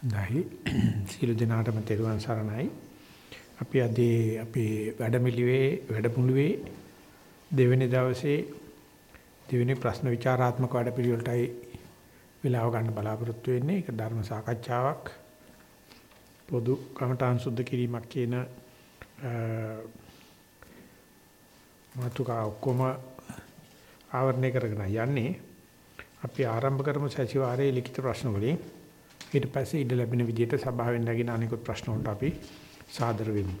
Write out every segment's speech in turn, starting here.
නැහි සීල දිනාටම තෙරුවන් සරණයි. අපි අද අපේ වැඩමිළුවේ වැඩමුළුවේ දෙවෙනි දවසේ දෙවෙනි ප්‍රශ්න විචාරාත්මක වැඩපිළිවෙලටයි වෙලාව ගන්න බලාපොරොත්තු වෙන්නේ. ඒක ධර්ම සාකච්ඡාවක්. පොදු කමඨාන් සුද්ධ කිරීමක් කියන මාතුකා ඔක්කොම ආවරණය කරගෙන යන්නේ. අපි ආරම්භ කරමු සතිವಾರයේ ලිඛිත ප්‍රශ්න වලින්. ඊට පස්සේ ඉඩ ලැබෙන විදිහට සභාවෙන් නැගින අනිකුත් ප්‍රශ්න වලට අපි සාදර වෙමු.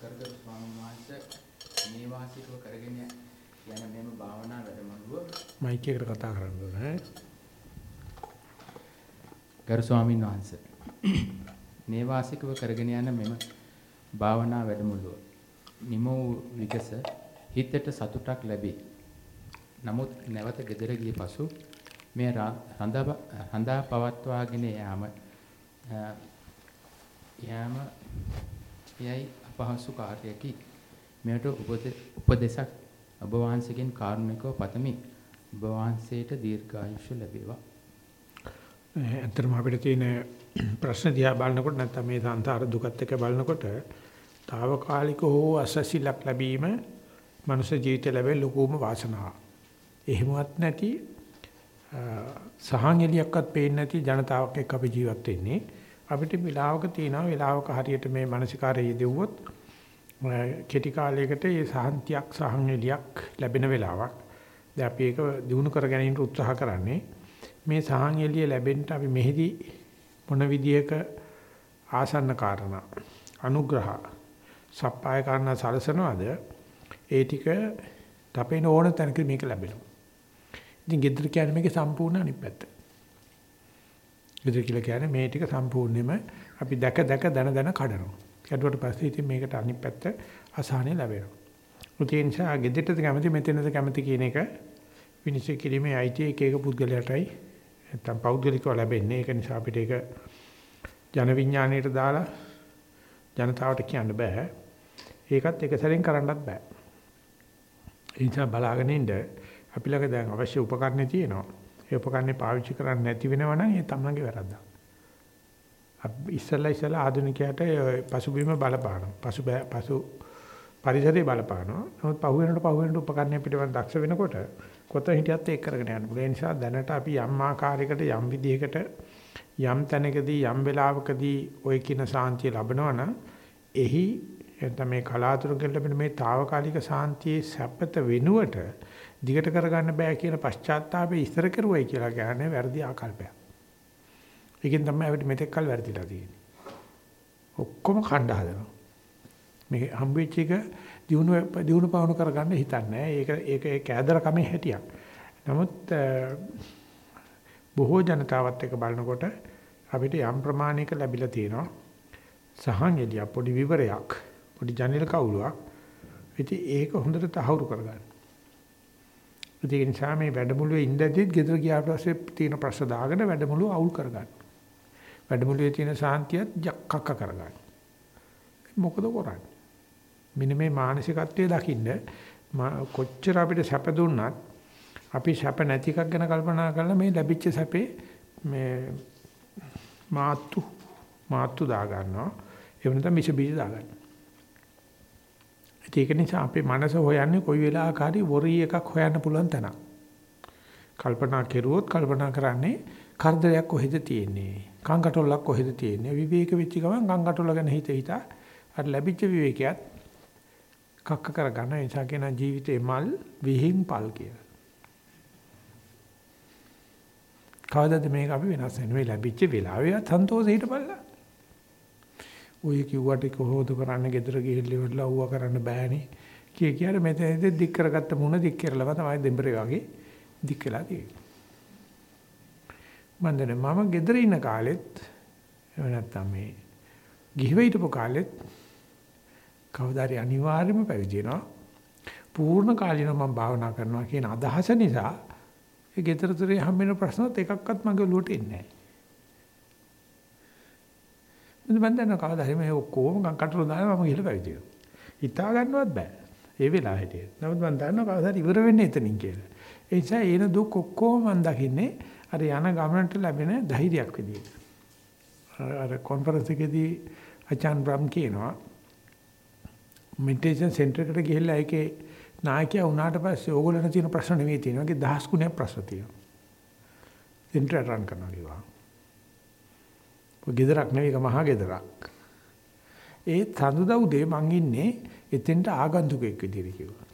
කරගත් ස්වාමීන් වහන්සේ මේ වාසිකව කරගෙන යන මෙම භාවනා වැඩමුළුව මයික් එකට කතා කරන්න ඕන ඈ. ගරු ස්වාමීන් වහන්සේ මේ වාසිකව කරගෙන යන මෙම භාවනා වැඩමුළුව නිම වූ විගස හිතට සතුටක් ලැබේ. නමුත් නැවත ගෙදර ගිය පසු මේ රඳා රඳා පවත්වාගෙන යාම යාම යයි අපහසු කාර්යයකි. මෙයට උපදේශක් ඔබ වහන්සේගෙන් කාරුණිකව පතමි. ඔබ වහන්සේට දීර්ඝායුෂ ලැබේවා. ඇත්තටම අපිට තියෙන ප්‍රශ්න දිහා බලනකොට නැත්නම් මේ සංසාර දුකත් එක්ක බලනකොට తాවකාලික හෝ අසසිලක් ලැබීම මනුෂ්‍ය ජීවිතය ලැබෙන ලොකුම වාසනාවක්. එහෙමවත් නැති සහන් එලියක්වත් පේන්නේ නැති ජනතාවක් එක්ක අපි ජීවත් වෙන්නේ. අපිට වෙලාවක තියෙනවා වෙලාවක හරියට මේ මානසිකාරය යෙදුවොත් කෙටි කාලයකට මේ සාන්තියක් සහන් එලියක් ලැබෙන වෙලාවක්. දැන් අපි ඒක දිනු කර ගැනීමට උත්සාහ කරන්නේ. මේ සහන් එලිය ලැබෙන්න අපි මෙහිදී මොන විදියක ආසන්න කාරණා අනුග්‍රහ සප්පාය කාරණා සලසනවාද ඒ ටික තපේන ඕන තැනක මේක ලැබෙනවා. ඉතින් ගෙදර කියන්නේ මේකේ සම්පූර්ණ අනිත් පැත්ත. ගෙදර කියලා කියන්නේ මේ ටික සම්පූර්ණයෙන්ම අපි දැක දැක දන දන කඩනවා. කැඩුවට පස්සේ ඉතින් මේකට අනිත් පැත්ත අසහනෙ ලැබෙනවා. ඒ නිසා ගෙදරට කැමති මෙතනද කැමති කියන එක විනිශ්චය කිරීමේ අයිතිය එක එක පුද්ගලයාටයි නැත්තම් පෞද්ගලිකව ලැබෙන්නේ. ඒක නිසා අපිට ඒක ජන විඥාණයට දාලා ජනතාවට කියන්න බෑ. ඒකත් එක සැරෙන් කරන්නත් බෑ. ඒ නිසා බලාගෙන ඉන්න අපි ළඟ දැන් අවශ්‍ය උපකරණ තියෙනවා. ඒ උපකරණේ පාවිච්චි කරන්නේ නැති වෙනවා නම් ඒ තමන්ගේ වැරද්දක්. අපි ඉස්සලා ඉස්සලා ආධුනිකයට පසුබිම බලපානවා. පසු පසු පරිසරය බලපානවා. නමුත් පහු වෙනකොට පහු වෙනකොට උපකරණය පිටවන් දක්ෂ වෙනකොට කොතන හිටියත් ඒක කරගෙන යන්න පුළුවන්. ඒ නිසා දැනට අපි යම් ආකාරයකට යම් විදිහකට යම් තැනකදී යම් වෙලාවකදී ওই කියන සාන්තිය ලැබනවා නම් එහි එතන මේ කලාතුරකින් ලැබෙන මේ తాවකාලික සාන්තියේ සැපත වෙනුවට දිගට කරගන්න බෑ කියන පශ්චාත්තාපය ඉස්තර කරුවයි කියලා කියන්නේ වැරදි ආකල්පයක්. ඒකෙන් තමයි අපිට මෙතෙක් කල් වැරදිලා තියෙන්නේ. ඔක්කොම කණ්ඩා හදනවා. මේ හම්බෙච්ච එක දිනු දිනු පවණු කරගන්න හිතන්නේ ඒක ඒක ඒ කෑදර කමේ හැටියක්. නමුත් බොහෝ ජනතාවත් එක්ක බලනකොට අපිට යම් ප්‍රමාණයක ලැබිලා තියෙනවා. සහන් එළිය පොඩි විවරයක් පොඩි ජනේල කවුලක්. ඉතින් ඒක හොඳට තහවුරු කරගන්න. ඒ නිසා මේ වැඩමුළුවේ ඉඳද්දිත් ගෙදර ගියාට පස්සේ තියෙන ප්‍රශ්න දාගෙන වැඩමුළුව අවුල් කරගන්න. වැඩමුළුවේ තියෙන සාන්තියත් යක්කක්ක කරගන්න. මොකද කරන්නේ? මෙන්න මේ මානසිකත්වයේ දකින්න කොච්චර අපිට සැප දුන්නත් අපි සැප නැති එකක් ගැන කල්පනා කරලා මේ ලැබිච්ච සැපේ මේ මාතු මාතු දා ගන්නවා. ඒ වෙනතම මිස බීජ දා ගන්නවා. ඒක නිසා අපේ මනස හොයන්නේ කොයි වෙලාවක හරි වොරි එකක් හොයන්න පුළුවන් තැනක්. කල්පනා කෙරුවොත් කල්පනා කරන්නේ කරදරයක් කොහෙද තියෙන්නේ? කංකටොල්ලක් කොහෙද තියෙන්නේ? විවේක වෙච්ච ගමන් කංකටොල්ල ගැන හිත හිත අර ලැබිච්ච විවේකයක් කක්ක කරගන්න නිසා කියන ජීවිතේ මල් විහිං පල් කියලා. කවදාද මේක අපි වෙනස් වෙන්නේ? මේ ලැබිච්ච වෙලාවේ සන්තෝෂෙ හිටපල්ලා. ඔය කිව්වට කොහොමද කරන්න ගෙදර ගිහිල්ලා ඉවරලා ඌව කරන්න බෑනේ. කිය කියාර මෙතනදී දික් කරගත්ත මුණ දික් කරලා තමයි දෙම්බරේ වගේ දික් වෙලා තියෙන්නේ. මම දන්නේ මම ගෙදර ඉන්න කාලෙත් එහෙම නැත්නම් මේ ගිහිව හිටපු කාලෙත් කවදාරි අනිවාර්යයෙන්ම පැවිදි වෙනවා. පූර්ණ කාලිනව මම භාවනා කරනවා කියන අදහස නිසා ඒ ගෙදර දොරේ හම්බෙන ප්‍රශ්නත් එකක්වත් මගේ ඔළුවට එන්නේ නැහැ. මම දන්නවා කවදා හරි මේ ඔක්කොම කටුරු දාලා මම ගිහලා පැවිදි වෙනවා. හිතා ගන්නවත් බෑ. ඒ වෙලාවට. නමුත් මම දන්නවා කවදා හරි ඉවර වෙන්නේ එතනින් කියලා. ඒ නිසා එන දුක් ඔක්කොම මම දකින්නේ අර යන ගමනට ලැබෙන ධෛර්යයක් විදියට. අර කොන්ෆරන්ස් එකේදී අචාන් බ්‍රම් කියනවා මෙඩිටේෂන් සෙන්ටර් එකට ගිහිල්ලා ඒකේ නායකයා වුණාට පස්සේ ඕගොල්ලන්ට තියෙන ප්‍රශ්න නෙවෙයි තියෙනවා. ඒකේ දහස් ගුණයක් ප්‍රශ්න තියෙනවා. සෙන්ටර් රන් කරනවා කිව්වා. ඔය ගෙදරක් නෙවෙයි ඒක මහා ගෙදරක්. ඒ තඳුදා උදේ මං ඉන්නේ එතෙන්ට ආගන්තුකෙක් විදිහට කිව්වා.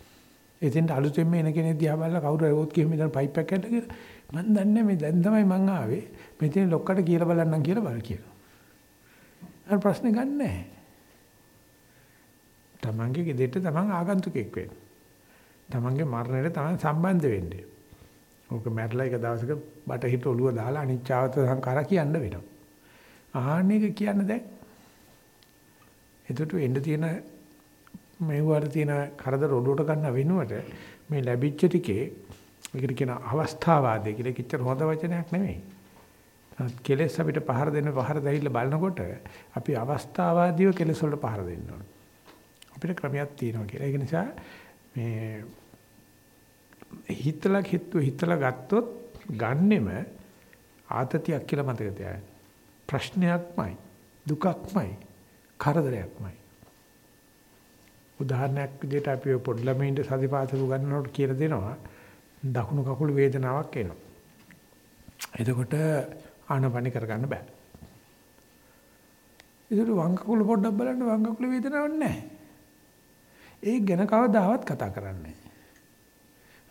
එතෙන්ට අලුතෙන්ම එන කෙනෙක් දිහා බලලා කවුරු හරි ඕත් කියමු මෙතන පයිප් එකක් ඇද්ද කියලා. මං දන්නේ මේ දැන් තමයි මං ආවේ. මෙතන ලොක්කට කියලා බලන්නම් කියලා බල කියලා. අර ප්‍රශ්නේ ගන්නෑ. තමන්ගේ ගෙදරට තමන් ආගන්තුකෙක් වෙන්න. තමන්ගේ මරණයට තමන් සම්බන්ධ වෙන්නේ. ඕක මැරලා එක දවසක බටහිට ඔළුව දාලා අනිච්චාවත සංඛාර කියන්න වෙනවා. ආහන එක කියන්න දැන්. එතකොට එන්න තියෙන මේවට තියෙන කරදර ඔළුවට ගන්න වෙනුවට මේ ලැබිච්ච ටිකේ ඒකට කියන අවස්ථාවාදය කියලා කිච්චර හොඳ වචනයක් නෙමෙයි. කෙලස් අපිට පහර දෙන්න පහර දෙයිලා බලනකොට අපි අවස්ථාවාදීව කෙලස් වලට පහර දෙන්න ඕනේ. අපිට ක්‍රමයක් තියෙනවා කියලා. ඒක නිසා මේ හිතලා හිතුව හිතලා ගත්තොත් ගන්නෙම ආතතියක් කියලා මතක තියාගන්න. ප්‍රශ්නයක්මයි දුකක්මයි කරදරයක්මයි. උදාහරණයක් විදිහට අපි පොඩි ළමයින්ට සතිපාසල උගන්වනකොට කියලා දෙනවා දකුණු කකුල වේදනාවක් එනවා. එතකොට ආනපනි කරගන්න බෑ. ඒකට වම් කකුල පොඩ්ඩක් බලන්න වම් කකුල වේදනාවක් නැහැ. ඒ ගැන කවදාවත් කතා කරන්නේ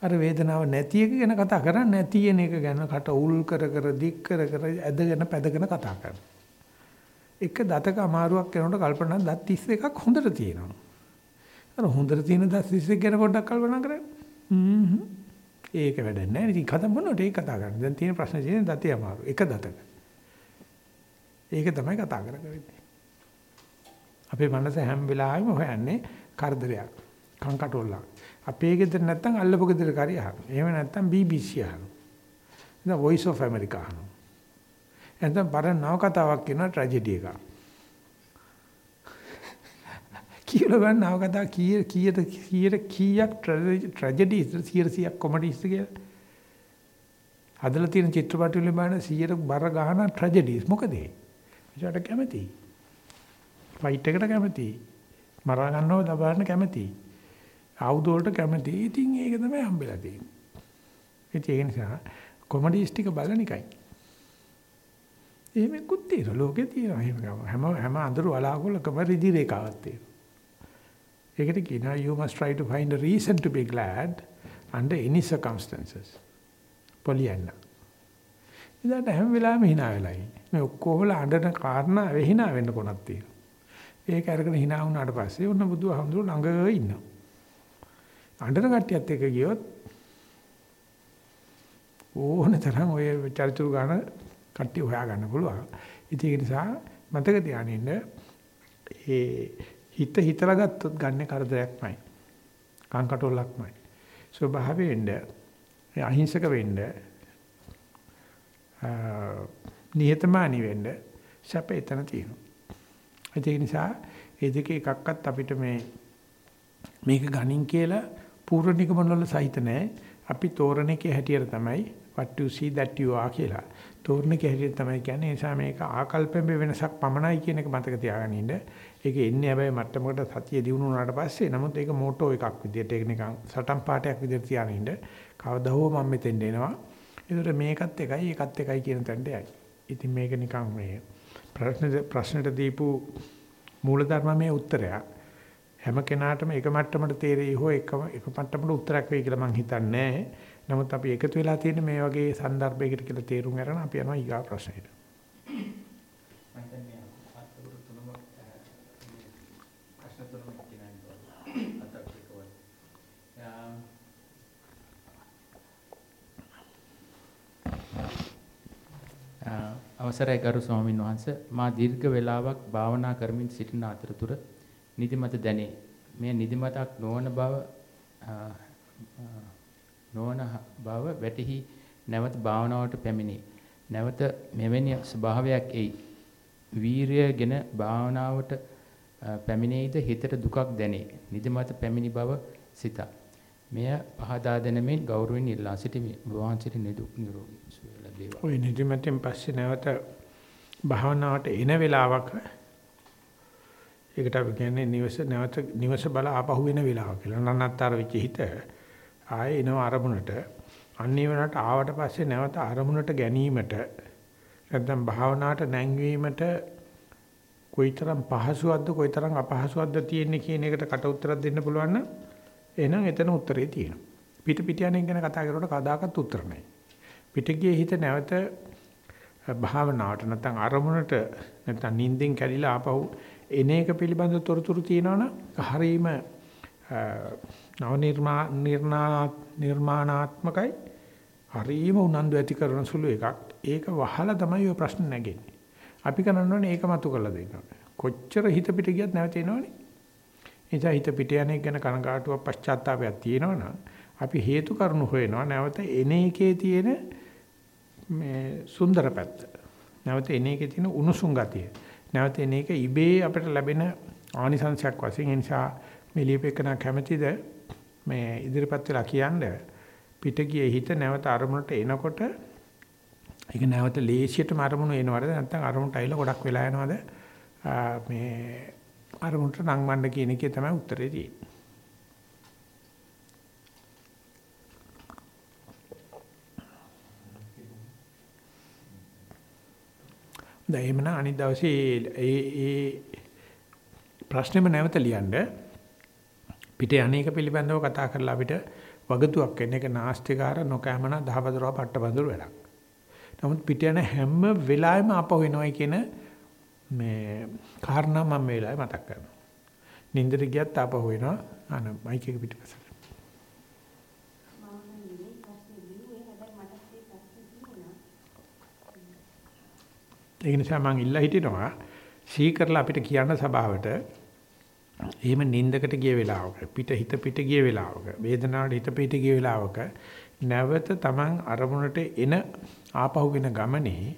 අර වේදනාව නැති එක ගැන කතා කරන්නේ නැති එන එක ගැන කට උල් කර කර දික් කර කර ඇදගෙන පැදගෙන කතා කරනවා. එක දතක අමාරුවක් කරනකොට කල්පනා දත් 31ක් හොඳට තියෙනවා. අර හොඳට තියෙන දත් 31 ගැන පොඩ්ඩක් කල්පනා කරන්න. හ්ම් ඒක වැඩක් නැහැ. ඉතින් කතා මොනවට ඒක කතා කරන්නේ. දැන් තියෙන ප්‍රශ්නේ තියෙන දතේ අමාරු. එක දතක. ඒක තමයි කතා කරන්නේ. අපේ මනස හැම වෙලාවෙම හොයන්නේ කරදරයක්. කංකටොල්ලක්. අපේ ගෙදර නැත්තම් අල්ලපු ගෙදර කරි අහනවා. එහෙම නැත්තම් BBC අහනවා. ඉතින් Voice of America අහනවා. එතන පරණ නව කතාවක් කියන ට්‍රැජඩි එකක්. කියලා ගන්න නව කතාව කීය කීයට කීයට කීයක් ට්‍රැජඩි 100ක් කොමඩිස් කියලා. හදලා තියෙන චිත්‍රපට වල බලන 100ට බර ගහන ට්‍රැජඩිස් මොකද ඒ? ඒකට කැමති. ෆයිට් එකට කැමති. මරා ගන්නව දබාන්න කැමති. ආයුධ වලට කැමති. ඉතින් ඒක තමයි හම්බෙලා තියෙන්නේ. ඉතින් ඒ නිසා කොමඩිස් ටික බලන එකයි. එහෙම කුත් තියෙනවා ලෝකේ තියෙනවා එහෙම හැම හැම අඳුරු වලාකුලකම රිදි රේඛාවක් තියෙනවා. ඒකට කියනවා you must try to find a reason to be glad under any circumstances. පොලියන්න. ඉතින් හැම වෙලාවෙම hina වෙලා ඉන්නේ. මේ ඔක්කොම අඬන කාරණා වෙහිනා වෙන්න කොනක් තියෙනවා. ඒක අරගෙන hina වුණාට පස්සේ ඔන්න බුදුහාමුදුරු ළඟ ඉන්නවා. අඬන කට්ටියත් එක්ක ගියොත් ඕනේ තරම් ඔය චරිචුරු ගන්න කට්ටිය හොයා ගන්න පුළුවන්. ඉතින් ඒ නිසා මතක තියාගන්න ඒ හිත හිතලා ගත්තොත් ගන්න කරදරයක්මයි. කංකටොල්ලක්මයි. ස්වභාවයෙන්ද අහිංසක වෙන්න නිහතමානී වෙන්න සැප එතන තියෙනවා. ඒ නිසා ඒ දෙක එකක්වත් අපිට මේ මේක ගණින් කියලා පූර්ව නිගමන වල සහිත නැහැ. අපි තෝරන එකේ හැටියට තමයි what you see that you are කියලා. තෝරන එකේ හැටියට තමයි කියන්නේ. ඒ නිසා මේක ආකල්පෙම වෙනසක් පමණයි කියන එක මතක තියාගන්න ඉන්න. ඒක එන්නේ හැබැයි මට්ටමකට සතිය දිනු වුණාට පස්සේ නමුත් ඒක මෝටෝ එකක් විදියට ඒක නිකන් සටන් පාටයක් විදියට තියාගෙන ඉන්න. කවදා හෝ මම මෙතෙන් එනවා. ඒතර මේකත් එකයි ඒකත් එකයි කියන තැනට යයි. ඉතින් මේක නිකන් මේ ප්‍රශ්න ප්‍රශ්නට දීපු මූලධර්මමය උත්තරයක්. හැම කෙනාටම එක මට්ටමකට තේරෙයි හෝ එක එක මට්ටමකට උත්තරයක් වෙයි කියලා මම හිතන්නේ නමුත් අපි එකතු වෙලා තියෙන මේ වගේ සන්දර්භයකට කියලා තේරුම් අරගෙන අපි යනවා ඊගා ප්‍රශ්නෙට. අවසරයි ගරු ස්වාමින් වහන්සේ මා දීර්ඝ වේලාවක් භාවනා කරමින් සිටින අතරතුර නිදිමත දැනේ. මේ නිදිමතක් නොවන බව නොවන බව වැටහි නැවත භාවනාවට පැමිණේ. නැවත මෙවැනි ස්වභාවයක් එයි. වීරියගෙන භාවනාවට පැමිණෙයිද හිතට දුකක් දැනේ. නිදිමත පැමිණි බව සිතා. මෙය පහදා දෙනමින් ගෞරවයෙන් ඉල්ලා සිටිමි. වහන්සේට නිදුක් නිරෝගී සුවය ලැබේවා. ওই නිදිමතෙන් පස්සේ නැවත භාවනාවට එන වෙලාවක ඒකට අපි කියන්නේ නිවස නැවත නිවස බල ආපහු වෙන වෙලාව කියලා. නන්නත්තර වෙච්ච හිත ආයේ එනවා අරමුණට. අන්නේ වෙනට ආවට පස්සේ නැවත අරමුණට ගැනීමට නැත්නම් භාවනාවට නැංවීමට කොයිතරම් පහසුවක්ද කොයිතරම් අපහසුවක්ද තියෙන්නේ කියන එකට කට උත්තරයක් දෙන්න පුළුවන් නම් එහෙනම් එතන උත්තරේ තියෙනවා. පිට පිට යන එක ගැන කතා කරනකොට කදාකත් උත්තර නැහැ. පිට ගියේ හිත නැවත භාවනාවට නැත්නම් අරමුණට නැත්නම් නිින්දෙන් කැඩිලා ආපහු එන එක පිළිබඳ තොරතුරු තියෙනවනම් හරීම නව නිර්මාණාත්මකයි හරීම උනන්දු ඇති කරන සුළු එකක්. ඒක වහලා තමයි ඔය ප්‍රශ්න නැගෙන්නේ. අපි කරන්නේ ඒක මතු කරලා දෙන්න කොච්චර හිත පිට ගියත් නැවත එනවනේ. එනිසා හිත පිට යන එක ගැන කනගාටුවක් පශ්චාත්තාවයක් තියෙනවනම් අපි හේතු කරුණු හොයනවා නැවත එන එකේ තියෙන මේ සුන්දර පැත්ත. නැවත එන එකේ තියෙන උණුසුම් ගතිය. නැවත එන එක ඉබේ අපිට ලැබෙන ආනිසංශයක් වශයෙන් ඒ නිසා මේ ලියපෙකන කැමැතිද මේ ඉදිරිපත් වෙලා කියන්නේ පිට ගියේ හිත නැවත අරමුණට එනකොට ඒක නැවත ලේසියටම අරමුණු එනවද නැත්නම් අරමුණට ඇවිල්ලා ගොඩක් වෙලා යනවද මේ අරමුණට නංවන්න කියන එකේ තමයි උත්තරේ තියෙන්නේ. දැන් එමන අනිත් දවසේ ඒ ඒ ප්‍රශ්නෙම නැවත ලියන්න පිට අනේක පිළිබඳව කතා කරලා අපිට වගතුවක් වෙන එක නාස්තිකාර නොකෑමන දහවදරව පට්ටබඳුර වැඩක්. නමුත් පිට යන හැම වෙලාවෙම අපව වෙනවයි කියන මේ කාරණා මම මේ වෙලාවේ මතක් කරනවා. නින්දට ගියත් ආපහු වෙනවා. අන මයික් එක පිටිපස්සට. ඒ නිසා මම ඉල්ලා හිටිනවා සීකරලා අපිට කියන්න සභාවට එහෙම නින්දකට ගිය වෙලාවක පිට හිත පිට ගිය වෙලාවක වේදනාවට හිත පිට ගිය වෙලාවක නැවත Taman අරමුණට එන ආපහු වෙන ගමනේ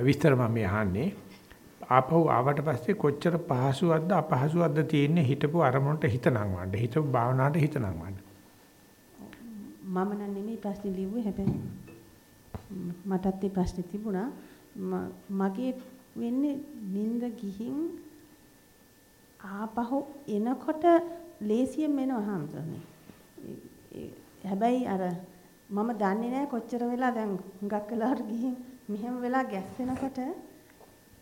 විස්තර මම අහන්නේ. ආපහු ආවට පස්සේ කොච්චර පහසුවක්ද අපහසුවක්ද තියෙන්නේ හිතපු අරමුණට හිත නංවන්න හිතපු භාවනාවට හිත නංවන්න මම නම් නෙමෙයි ප්‍රශ්නේ ලිව්වේ හැබැයි මටත් ඒ ප්‍රශ්නේ තිබුණා. මගේ වෙන්නේ නිින්ද ගිහින් ආපහු එනකොට ලේසියෙන් එනවා හම්සනේ හැබැයි අර මම දන්නේ නැහැ කොච්චර වෙලා දැන් හුඟක් වෙලාවට ගිහින් මෙහෙම වෙලා ගැස්සෙනකොට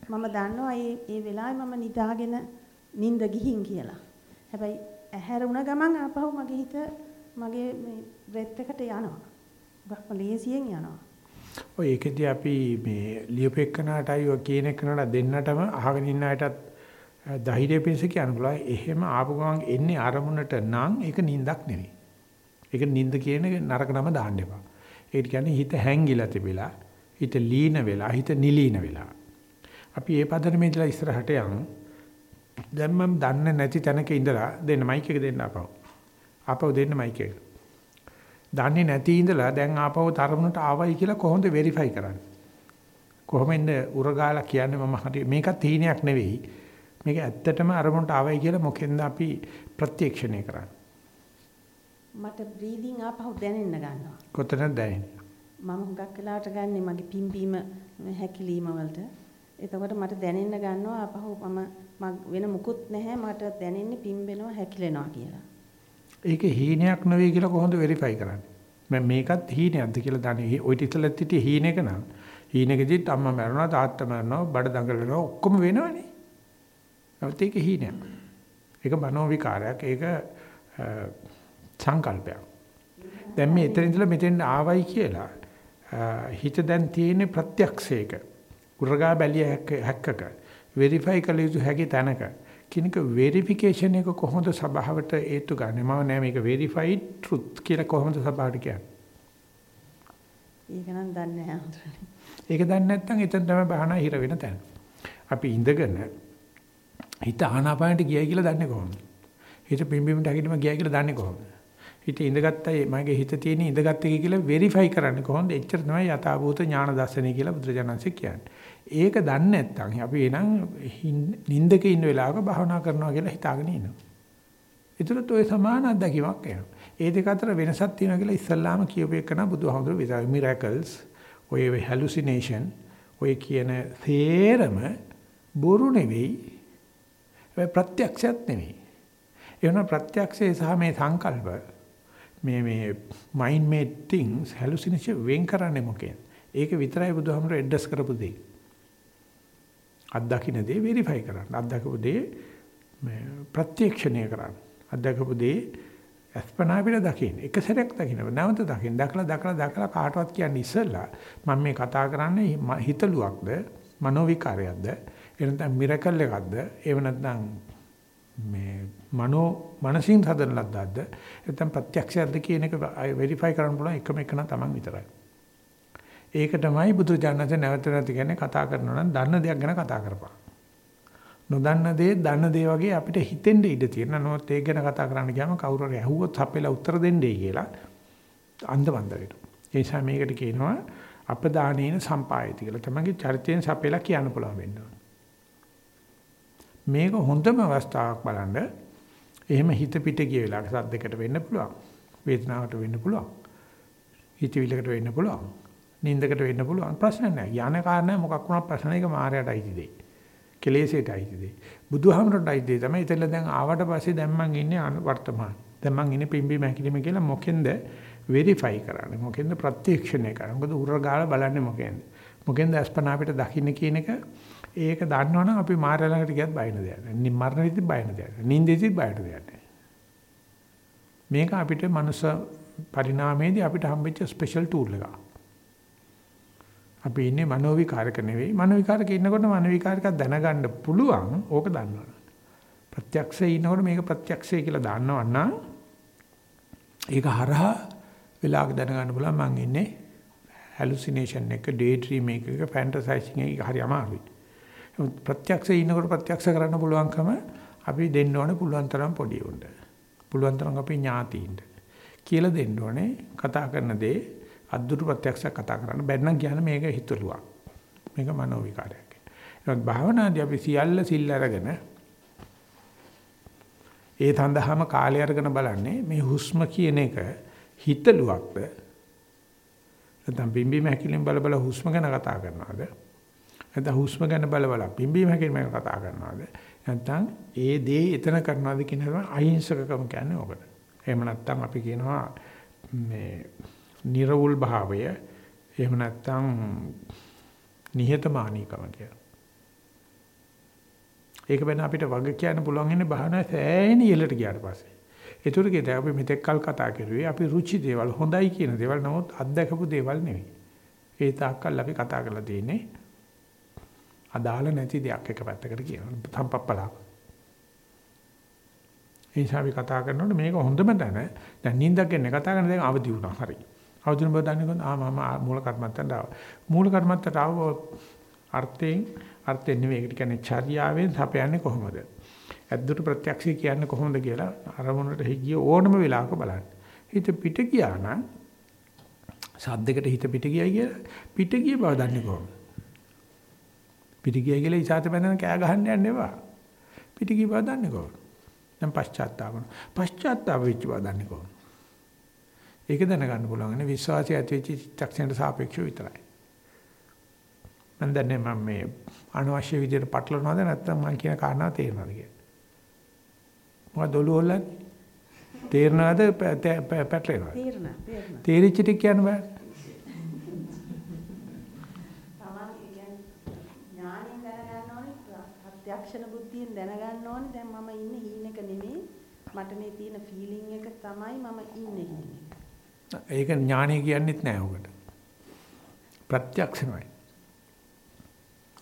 මම දන්නවා මේ මේ වෙලාවේ මම නිදාගෙන නිින්ද ගිහින් කියලා. හැබැයි ඇහැරුණ ගමන් ආපහු මගේ හිත මගේ මේ බ්‍රෙත් එකට යනවා. ගොඩක් ලේසියෙන් යනවා. ඔය ඒකෙදී අපි මේ ලියුපෙක්කනටයි ඔය කියන එකනට දෙන්නටම අහගෙන ඉන්න අයටත් ධෛර්ය පිණිස කියන්න පුළුවන්. එහෙම ආපු ගමන් එන්නේ අරමුණට නම් ඒක නිින්දක් නෙවෙයි. ඒක නිින්ද කියන නරක නම දාන්න එපා. ඒ කියන්නේ හිත හැංගිලා තිබිලා, හිත ලීන වෙලා, හිත නිලීන වෙලා. අපි ඒ පදනමේ ඉඳලා ඉස්සරහට යමු. දැන් මම දන්නේ නැති තැනක ඉඳලා දෙන්න මයික් එක දෙන්න ආපහු. ආපහු දෙන්න මයික් එක. දන්නේ නැති ඉඳලා දැන් ආපහු තරමුණට ආවයි කියලා කොහොමද වෙරිෆයි කරන්නේ? කොහොමද උරගාලා කියන්නේ මම හරි මේකත් හීනයක් නෙවෙයි. මේක ඇත්තටම අරමුණට ආවයි කියලා මොකෙන්ද අපි ප්‍රත්‍යක්ෂණය කරන්නේ? මට බ්‍රීදිං ආපහු දැනෙන්න ගන්නවා. කොතනද දැනෙන්නේ? මම හුඟක් වෙලාවට ගන්නෙ මගේ පිම්බීම හැකිලිම වලට. එතකොට මට දැනෙන්න ගන්නවා අපහු මම වෙන මුකුත් නැහැ මට දැනෙන්නේ පිම්බෙනවා හැකිලෙනවා කියලා. ඒක හීනයක් නෙවෙයි කියලා කොහොමද වෙරිෆයි කරන්නේ? මම මේකත් හීනයක්ද කියලා දන්නේ. ඔය ඉතිසලත් හිටියේ හීනෙක නම්. හීනෙකදිත් අම්මා මැරෙනවා තාත්තා මැරෙනවා බඩ දඟලනවා ඔක්කොම වෙනවනේ. නමුත් ඒක හීනයක්. ඒක මනෝ විකාරයක්. ඒක සංකල්පයක්. දැන් මේ එතන ඉඳලා මෙතෙන් ආවයි කියලා හිත දැන් තියෙන ප්‍රත්‍යක්ෂයක උරගා බැලිය හැක්කක වෙරිෆයි කළ යුතු හැකි තැනක කිනක වෙරිෆිකේෂන් එක කොහොමද සභාවට හේතු ගන්න? මම නෑ මේක වෙරිෆයිඩ් ට්‍රුත් කියලා කොහොමද සභාවට කියන්නේ? ඒක නම් දන්නේ නැහැ ඒක දන්නේ නැත්නම් එතන තමයි බහනා හිර වෙන තැන. අපි ඉඳගෙන හිත ආනාපානට ගියයි කියලා දන්නේ කොහොමද? හිත පිම්බීමට හැකිලිම ගියයි කියලා දන්නේ කොහොමද හිත ඉඳගත්තයි මගේ හිත තියෙන ඉඳගත් එක කියලා වෙරිෆයි කරන්නේ කොහොමද එච්චර තමයි යථාභූත ඥාන දර්ශනය කියලා බුදුරජාණන්සේ කියන්නේ ඒක දන්නේ නැත්නම් අපි එනං නින්දක ඉන්න වෙලාවක භාවනා කරනවා කියලා හිතාගෙන ඉන්නවා. ඒතරත් ඔය සමාන අත්දැකීමක් එනවා. ඒ දෙක අතර වෙනසක් තියෙනවා කියලා ඉස්සල්ලාම කියපු එකන බුදුහාමුදුරු විතරයි මිරකල්ස් ඔය හැලුසිනේෂන් ඔය කියන තේරම බොරු නෙවෙයි. ඒ ප්‍රත්‍යක්ෂයක් නෙවෙයි. එවන ප්‍රත්‍යක්ෂයේ සහ මේ සංකල්ප මේ මේ mind made things hallucination වෙන් කරන්නේ මොකෙන්? ඒක විතරයි බුදුහාමුදුරු ඇඩ්‍රස් කරපු දෙය. අත්දකින්න දේ වෙරිෆයි කරන්න. අත්දකපු දේ මේ ප්‍රත්‍යක්ෂණය කරන්න. අත්දකපු දේ අස්පනා පිට දකින්න. එක සැරයක් දකින්න. නැවත දකින්න. දැකලා දැකලා දැකලා කාටවත් කියන්නේ ඉස්සෙල්ලා මම මේ කතා කරන්නේ හිතලුවක්ද මනෝ විකාරයක්ද එහෙනම් මිරකල් එකක්ද එහෙම නැත්නම් මේ මනෝ මනසින් හදන ලද්දක්ද නැත්නම් ප්‍රත්‍යක්ෂයක්ද කියන එක වෙරිෆයි කරන්න පුළුවන් එකම එක නම් Taman විතරයි. ඒක තමයි බුදුජානක නැවත නැති කියන්නේ කතා කරනවා නම් දන්න දෙයක් ගැන කතා කරපන්. නොදන්න දේ දන්න දේ වගේ අපිට හිතෙන්න ඉඩ තියෙන නමුත් ඒක ගැන කතා කරන්න ගියාම කවුරු හරි ඇහුවොත් අපෙලා උත්තර දෙන්නේ කියලා අන්දමන්ද වෙනවා. ඒ නිසා මේකට කියනවා අපදානේන සම්පායති කියලා. තමන්ගේ චරිතයෙන් සපෙලා කියන්න පුළුවන් වෙන්න මේක හොඳම අවස්ථාවක් බලන්න. එහෙම හිත පිට ගිය වෙලාවක සද්දයකට වෙන්න පුළුවන්. වේදනාවට වෙන්න පුළුවන්. හිතවිලකට වෙන්න පුළුවන්. නින්දකට වෙන්න පුළුවන් ප්‍රශ්න නැහැ. යන කාරණා මොකක් වුණත් ප්‍රශ්න එක මායයට අයිති දෙයි. කෙලෙසේට අයිති දෙයි. බුදුහාමරට අයිති දෙයි තමයි එතන දැන් ආවට පස්සේ දැන් මං ඉන්නේ වර්තමාන. දැන් මං ඉන්නේ පිම්බි මැකිලිම කියලා මොකෙන්ද වෙරිෆයි කරන්නේ. මොකෙන්ද ප්‍රත්‍යක්ෂණය කරන්නේ. මොකද උර ගාලා බලන්නේ මොකෙන්ද. මොකෙන්ද අස්පනා අපිට දකින්න කියන එක ඒක දන්නවනම් අපි මාය ළඟට ගියත් බය නැ දෙයක්. මරණෙදිත් බය නැ දෙයක්. නින්දෙදිත් බය නැ දෙයක්. මේක අපිට මනුස්ස පරිණාමයේදී අපිට හම්බෙච්ච ස්පෙෂල් ටූල් එකක්. අපි ඉන්නේ මනෝ විකාරක නෙවෙයි. මනෝ විකාරක ඉන්නකොට මනෝ විකාරක දැනගන්න පුළුවන්. ඕක දන්නවනේ. ප්‍රත්‍යක්ෂයේ ඉන්නකොට මේක ප්‍රත්‍යක්ෂය කියලා දන්නවනම් ඒක හරහා වෙලාවක දැනගන්න පුළුවන් මං ඉන්නේ හැලුසිනේෂන් එක, ඩේ ඩ්‍රීම් එක, ෆැන්ටසයිසිං එක හරි අමාරුයි. ප්‍රත්‍යක්ෂයේ ඉන්නකොට ප්‍රත්‍යක්ෂ කරන්න පුළුවන්කම අපි දෙන්න ඕනේ පුළුවන් තරම් පොඩි උන්ට. පුළුවන් තරම් අපි ඥාතියින්ට. කියලා දෙන්න ඕනේ කතා කරන දේ අද්දුරු ප්‍රත්‍යක්ෂයක් කතා කරන්න බැරි නම් කියන්නේ මේක හිතලුවක්. මේක මනෝ විකාරයක්. එහෙනම් භාවනාදී අපි සියල්ල සිල් අරගෙන ඒ තඳහම කාලය අරගෙන බලන්නේ මේ හුස්ම කියන එක හිතලුවක්ද නැත්නම් බිම්බි මහකිලින් බල බල හුස්ම ගැන කතා කරනවද නැත්නම් හුස්ම ගැන බල බල බිම්බි මහකිලින් ගැන කතා කරනවද නැත්නම් ඒ දේ එතන කරනවද කියන එක අහිංසකකම කියන්නේ ඕකට එහෙම නැත්නම් අපි කියනවා මේ නිර්වුල් භාවය එහෙම නැත්නම් නිහතමානීකම කියලා. ඒක වෙන අපිට වග කියන්න පුළුවන් ඉන්නේ බහනා සෑහෙන ඉහළට ගියාට පස්සේ. ඒතර කියේ අපි මෙතෙක් කල් කතා කරුවේ අපි රුචි දේවල් හොඳයි කියන දේවල් නමුත් අත්දකපු දේවල් නෙවෙයි. ඒ තාක්කල් අපි කතා කරලා තියෙන්නේ අදාළ නැති දෙයක් එක පැත්තකට කියනවා. සම්පප්පලාව. ඒ නිසා අපි කතා කරනකොට මේක හොඳම තැන. දැන් නින්දක් ගැන කතා කරන දැන් අවදි වුණා. හරි. අවදින බව දන්නේ කොහොමද? ආ මම මූල කර්මත්තට ආවා. මූල කර්මත්තට ආව අර්ථයෙන් අර්ථයෙන් නෙවෙයි ඒකට කියන්නේ චර්යාවෙන් සපයන්නේ කොහොමද? ඇද්දුට ප්‍රත්‍යක්ෂය කියන්නේ කොහොමද කියලා අරමුණට හිගිය ඕනම වෙලාවක බලන්න. හිත පිට ගියා නම් සද්දයකට හිත පිට ගියයි කියලා පිට ගිය බව දන්නේ කොහොමද? පිට ගියයි කියලා ඉසాత බඳන කෑ ගහන්න යන්න එපා. පිට ගිය බව දන්නේ කොහොමද? දැන් පශ්චාත්තාපන. පශ්චාත්තාප වෙච්ච බව දන්නේ කොහොමද? ඒක දැනගන්න පුළුවන් නේ විශ්වාසය ඇති වෙච්ච චිත්තක්ෂණයට සාපේක්ෂව විතරයි. මම දන්නේ මම මේ අනවශ්‍ය විදිහට පටලනවද නැත්නම් මම කියන කාරණාව තේරෙනවද කියලා. මොකද ඔළුව හොල්ලන්නේ? තේරෙනවද පැටලෙනවද? තේරෙනවා තේරෙනවා. තේරිච්ච ටික කියන්න බෑ. තමන් කියන්නේ ඥාණයෙන් දැනගන්න ඕනේ ප්‍රත්‍යක්ෂණ බුද්ධියෙන් දැනගන්න ඕනේ දැන් මම ඉන්නේ හීනෙක නෙමෙයි මට මේ තියෙන ෆීලිං එක තමයි මම ඉන්නේ හීනෙක. ඒක ඥානය කියන්නෙත් නෑ උකට. ප්‍රත්‍යක්ෂමයි.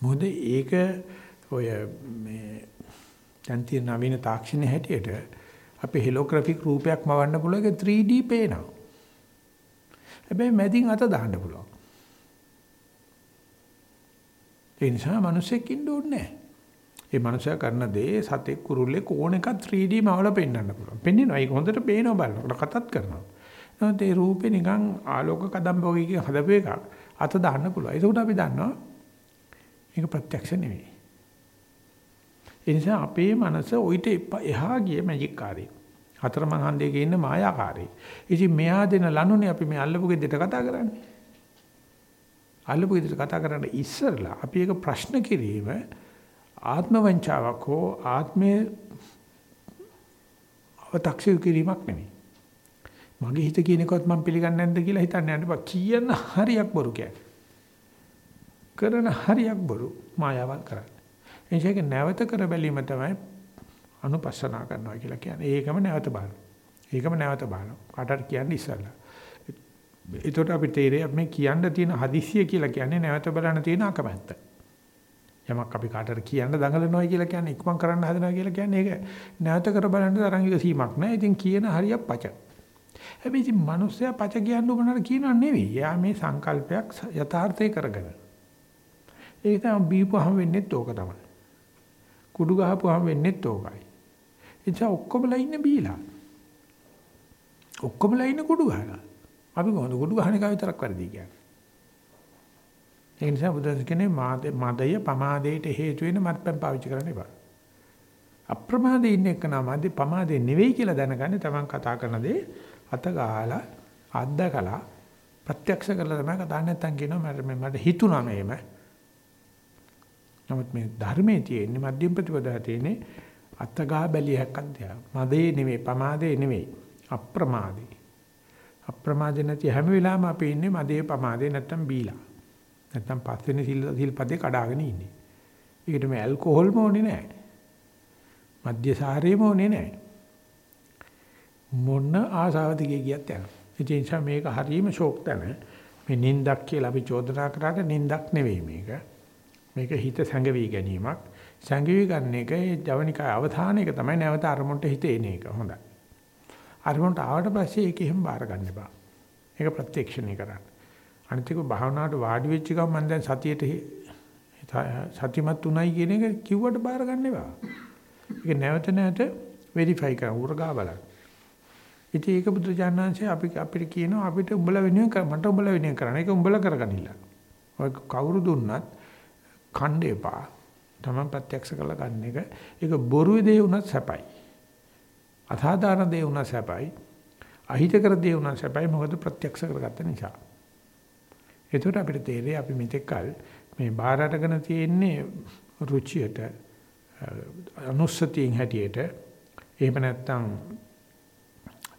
මොකද ඒක ඔය මේ දැන් තියෙන නවීන තාක්ෂණයේ හැටියට අපේ හෙලෝග්‍රැෆික් රූපයක් මවන්න පුළුවන් ඒක 3D පේනවා. හැබැයි මැදින් අත දාන්න පුළුවන්. ඒ නිසා මිනිස්සෙක් ඉන්න ඕනේ නැහැ. ඒ මනුස්සයා කරන දේ සතෙක් කුරුල්ලෙක් ඕන එකක් 3D මවල පෙන්වන්න පුළුවන්. පෙන්වනවා. ඒක හොඳට පේනවා බලනකොට කතාත් කරනවා. නමුත් ඒ රූපේ නිකන් ආලෝක කදම්බෝගික හදපු එකක් අත දාන්න පුළුවන්. ඒකට අපි දන්නවා මේක ප්‍රත්‍යක්ෂ නෙවෙයි. ඒ නිසා අපේ මනස ඔయిత එහා ගිය මැජික් කාර්යය. හතරමං හන්දේක ඉන්න මායාකාරී. ඉතින් මෙහා දෙන ලනුනේ අපි මේ අල්ලපු ගෙදරට කතා කරන්නේ. අල්ලපු ගෙදරට කතා කරන්න ඉස්සරලා අපි ඒක ප්‍රශ්න කිරීම ආත්ම වංචාවක් හෝ ආත්මයේ අව탁සිය කිරීමක් නෙමෙයි. මගේ හිත කියන එකවත් මම පිළිගන්නේ නැද්ද කියලා හිතන්න යන්න බා. කියන හරියක් බොරු කියන්නේ. කරන හරියක් බොරු මායාවක් කරන්නේ. එනිසා නැවත කර බැලීම තමයි අනුපස්සනා කරනවා කියලා කියන්නේ. ඒකම නැවත බලනවා. ඒකම නැවත බලනවා. කාටට කියන්නේ ඉස්සල්ලා. ඒතකොට අපි තේරෙයි මේ කියන්න තියෙන හදිස්සිය කියලා කියන්නේ නැවත බලන්න තියෙන අකමැත්ත. යමක් අපි කාටට කියන්න දඟලනවා කියලා කියන්නේ ඉක්මන් කරන්න හදනවා කියලා කියන්නේ ඒක නැවත කර බලන්න තරංගික සීමක් නැහැ. ඉතින් කියන හරියක් පච. හැබැයි ඉතින් මිනිස්සයා පච කියන්න උනන කියනව නෙවෙයි. එයා මේ සංකල්පයක් යථාර්ථය කරගෙන. ඒක තමයි බීපුවහම වෙන්නේත් ඕක තමයි. කුඩු ගහපුවහම වෙන්නේත් ඕකයි. එනිසා ඔක්කොමලා ඉන්නේ බීලා. ඔක්කොමලා ඉන්නේ කුඩු ගහලා. අපි කොහොමද කුඩු ගහන එක විතරක් වැඩි කියන්නේ. ඒ නිසා බුදුන් කියන්නේ මදය පමාදයට හේතු වෙන මත්පැන් පාවිච්චි කරන්න එපා. අප්‍රමාදේ ඉන්න එක නම මදේ පමාදේ නෙවෙයි කියලා දැනගන්නේ තමන් කතා කරන දේ අත ගහලා අද්දකලා ප්‍රත්‍යක්ෂ කරලා තමයි කතා නැත්තම් කියනවා මට මට හිතුණා මේම. නමුත් මේ ධර්මයේ තියෙන්නේ මධ්‍යම ප්‍රතිපදාව තියෙන්නේ අත ගහ බැලියක් අධ්‍යා. මදේ නෙවෙයි පමාදේ නෙවෙයි අප්‍රමාදේ. අප්‍රමාදේ නැති හැම වෙලාවෙම අපි ඉන්නේ මදේ පමාදේ නැත්තම් බීලා. නැත්තම් පස්වෙනි සිල් සිල්පදේ කඩාගෙන ඉන්නේ. ඒකට මේ ඇල්කොහොල් මොනේ නැහැ. මද්යසාරේ මොනේ නැහැ. මොන ආසාවද ගියත් යනවා. ඒ නිසා මේක හරීම ෂෝක් තැන. මේ නින්දක් කියලා අපි චෝදනා කරාට නින්දක් නෙවෙයි මේක. මේක හිත සැඟවි ගැනීමක්. සැඟවි ගන්න එක ඒ ජවනිකා අවධානය එක තමයි නැවත අරමුණට හිත එන එක. හොඳයි. අරමුණට ආවට පස්සේ ඒක එහෙම බාර ගන්න එපා. ඒක ප්‍රත්‍යක්ෂණය කරන්න. අනිත් එක භාවනාවට වාඩි වෙච්ච ගමන් මම දැන් සතියේට සතිමත් උනායි කියන එක කිව්වට බාර ගන්න එපා. ඒක නැවත නැවත වෙරිෆයි කරලා උරගා බලන්න. ඉතින් ඒක බුදුජානනාංශය අපි අපිට කියනවා අපිට උඹලා වෙනුවෙන් මට උඹලා වෙනුවෙන් කරන්න. ඒක උඹලා කරගනින්න. ඔය කවුරු දුන්නත් කණ්ඩ එපා. තමන් ප්‍රත්‍යක්ෂ කරලා ගන්න එක. ඒක බොරු දේ වුණත් සැපයි. අසාධාරණ දේ වුණත් සැපයි. අහිතකර දේ වුණත් සැපයි. මොකද ප්‍රත්‍යක්ෂ කරගත්ත නිසා. ඒකට අපිට තේරෙයි අපි මෙතෙක්කල් මේ බාහිර අරගෙන තියෙන්නේ රුචියට අනුස්සතියෙන් හැටියට. එහෙම නැත්නම්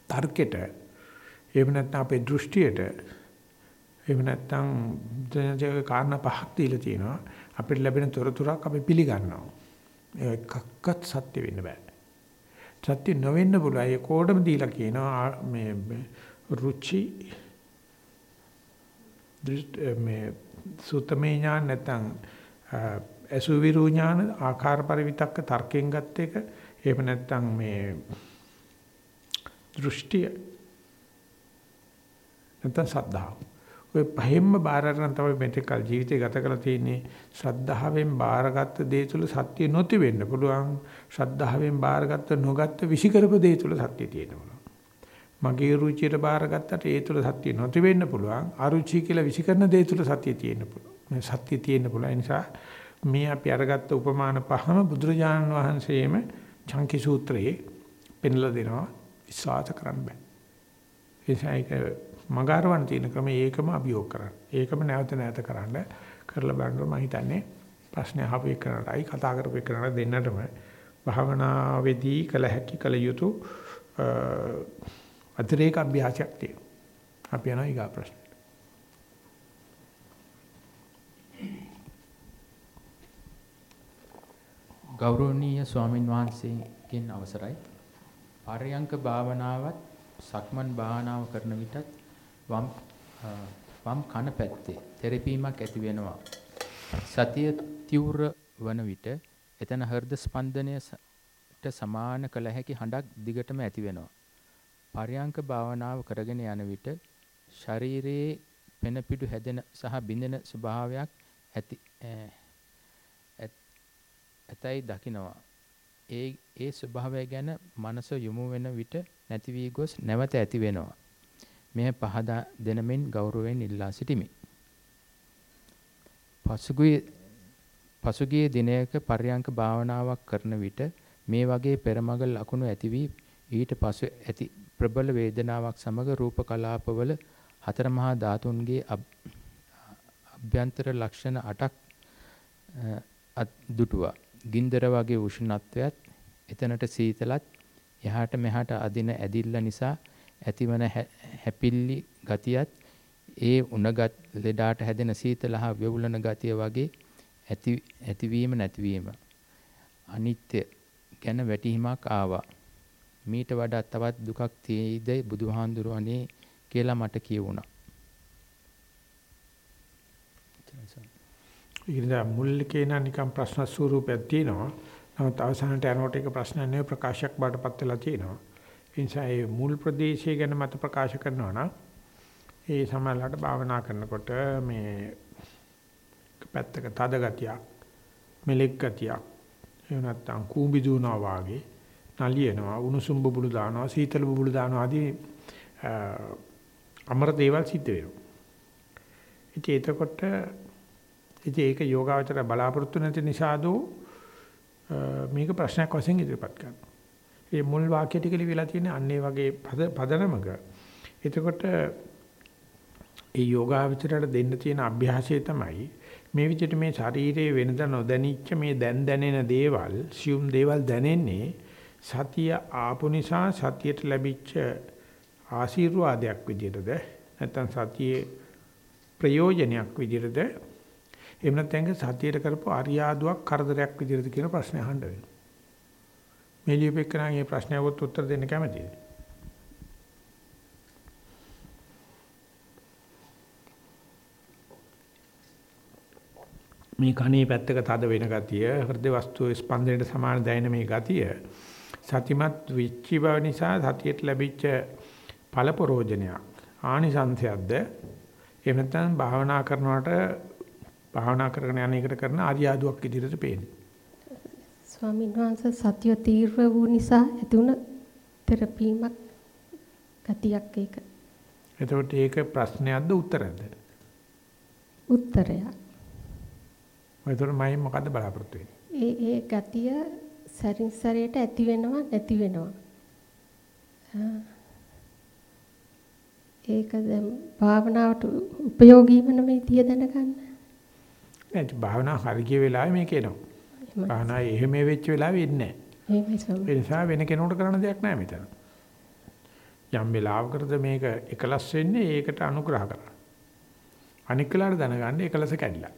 තර්කයට එහෙම නැත්නම් අපේ දෘෂ්ටියට එහෙම නැත්නම් දැනජේ කාරණා පහක් දීලා තියෙනවා. අපිට ලැබෙන තොරතුරක් අපි පිළිගන්නවා. ඒ එකක්වත් සත්‍ය වෙන්න බෑ. සත්‍ය නොවෙන්න පුළුවන්. ඒ කෝඩම දීලා කියනවා මේ රුචි මේ සුතමේ ඥාන නැත්නම් අසුවිරු ඥාන ආකාර පරිවිතක්ක තර්කයෙන් ගත්ත එක එහෙම නැත්නම් මේ දෘෂ්ටිය නැත්නම් සද්ධාව. ඔය පහෙන්ම බාර අරන් තමයි මෙතෙකල් ජීවිතය ගත කරලා තියෙන්නේ. ශ්‍රද්ධාවෙන් බාරගත්ත දේ තුල සත්‍ය නොති වෙන්න පුළුවන්. ශ්‍රද්ධාවෙන් බාරගත්ත නොගත්ත විසිකරපු දේ තුල සත්‍ය තියෙන්න පුළුවන්. මගේ රුචියට බාරගත්තට ඒ තුල සත්‍ය නොති වෙන්න පුළුවන්. අරුචි කියලා විසිකරන දේ තුල සත්‍ය තියෙන්න පුළුවන්. මේ සත්‍ය තියෙන්න පුළුවන්. ඒ නිසා මේ අපි අරගත්ත උපමාන පහම බුදුරජාණන් වහන්සේම චංකි සූත්‍රයේ පෙන්ලා දෙනවා. විශ්වාස කරන්න බෑ. ඒක මගාරවන් තියෙන ක්‍රම ඒකම අභියෝග කරන්න. ඒකම නැවත නැවත කරන්න කරලා බලනකොට මම හිතන්නේ ප්‍රශ්න අහපු එකනටයි කතා කරපු එකනට දෙන්නටම භාවනාවේදී කල හැකි කල යුතු අතිරේක අභ්‍යාසයක් තියෙනවා. අපි යනවා ඊගා ප්‍රශ්න. ගෞරවනීය ස්වාමින් වහන්සේගෙන් අවසරයි. පරයන්ක භාවනාවත් සක්මන් භාවනාව කරන විටත් වම් වම් කන පැත්තේ තෙරපීමක් ඇති වෙනවා. සතිය තීව්‍ර වන විට එතන හෘද ස්පන්දනයට සමාන කළ හැකි හඬක් දිගටම ඇති වෙනවා. පරයන්ක භාවනාව කරගෙන යන විට ශරීරයේ පෙන පිටු හැදෙන සහ බිඳෙන ස්වභාවයක් ඇති ඇතයි දකිනවා. ඒ ඒ ස්වභාවය ගැන මනස යොමු වෙන විට නැති වී ගොස් නැවත ඇති වෙනවා. මෙය පහදා දෙනමින් ගෞරවයෙන් ඉල්ලා සිටිමි. පසුගිය පසුගිය දිනයක පර්යංක භාවනාවක් කරන විට මේ වගේ පෙරමග ලකුණු ඇති වී ඊට පසු ඇති ප්‍රබල වේදනාවක් සමග රූප කලාපවල හතර මහා ධාතුන්ගේ අභ්‍යන්තර ලක්ෂණ 8ක් දුටුවා. ගින්දර වගේ උෂ්ණත්වයත් එතනට සීතලත් එහාට මෙහාට අදින ඇදිල්ල නිසා ඇතිවන හැපිල්ලි ගතියත් ඒ උණගත් ලෙඩාට හැදෙන සීතල හා වෙවුලන ගතිය වගේ ඇති ඇතිවීම නැතිවීම අනිත්‍ය ගැන වැටහීමක් ආවා මීට වඩා තවත් දුකක් තියෙයිද බුදුහාඳුරනේ කියලා මට කියවුණා ඉතින් මුල් කේන නිකම් ප්‍රශ්න ස්වරූපයක් තියෙනවා. නමුත් අවසානට යනකොට ඒක ප්‍රශ්න නෙවෙයි ප්‍රකාශයක් බාටපත් වෙලා තියෙනවා. ඒ නිසා මේ මුල් ප්‍රදේශය ගැන මත ප්‍රකාශ කරනවා නම් ඒ සමහරවිට භාවනා කරනකොට මේ පැත්තක තද ගතියක් මෙලෙක් ගතියක් එහෙම නැත්නම් කූඹි දුවනවා වාගේ නලියනවා උණුසුම් බුබුලු දානවා සීතල බුබුලු දානවා ආදී අමර දේවල් සිද්ධ වෙනවා. ඉතින් එතකොට ඉතින් ඒක යෝගාවචර බලාපොරොත්තු නැති නිසාද මේක ප්‍රශ්නයක් වශයෙන් ඉදිරිපත් කරනවා. මේ මුල් වාක්‍ය ටික ලියලා තියෙන අන්නේ වගේ පදනමක. එතකොට ඒ යෝගාවචරයට දෙන්න තියෙන අභ්‍යාසය තමයි මේ විදිහට මේ ශරීරයේ වෙනද නොදැනිච්ච මේ දැන් දැනෙන දේවල්, සියුම් දේවල් දැනෙන්නේ සතිය ආපු නිසා සතියට ලැබිච්ච ආශිර්වාදයක් විදිහටද නැත්නම් සතියේ ප්‍රයෝජනයක් විදිහටද එහෙම නැත්නම් සතියට කරපු අරියාදුවක් කරදරයක් විදිහට කියන ප්‍රශ්නේ අහන්න වෙනවා. මේ ලියපෙකනා මේ ප්‍රශ්නයකට උත්තර දෙන්න කැමතිද? මේ කණේ පැත්තක තද වෙන ගතිය හෘද වස්තුවේ ස්පන්දනයට සමාන දැනෙන මේ ගතිය සතිමත් විච්චි බව නිසා සතියට ලැබිච්ච ඵලපරෝජනයක් ආනිසංශයක්ද එහෙම නැත්නම් භාවනා කරනකොට භාවනා කරගෙන යන එකට කරන ආර්යාදුවක් ඉදිරියට පේන්නේ. ස්වාමීන් වහන්සේ සත්‍ය තීර්ව වූ නිසා ඇතිුණ තෙරපීමක් ගතියක් ඒක. එතකොට ඒක ප්‍රශ්නයක්ද උත්තරයක්ද? උත්තරයක්. එතකොට මම මොකද්ද බලාපොරොත්තු වෙන්නේ? ඒ ඒ ගතිය සරින් සරයට ඇති වෙනවා නැති වෙනවා. ඒක දැන් භාවනාවට ප්‍රයෝගී වෙන මේ තිය දැනගන්න. නෑ භාවනා හරිය වෙලාවේ මේක එනවා. භාවනා එහෙම වෙච්ච වෙලාවෙ එන්නේ නෑ. ඒ නිසා වෙන කෙනෙකුට කරන්න දෙයක් නෑ මෙතන. යම් වෙලාවකටද මේක එකලස් වෙන්නේ ඒකට අනුග්‍රහ කරන්න. අනික් වෙලාවට දැනගන්න එකලස කැඩිලා.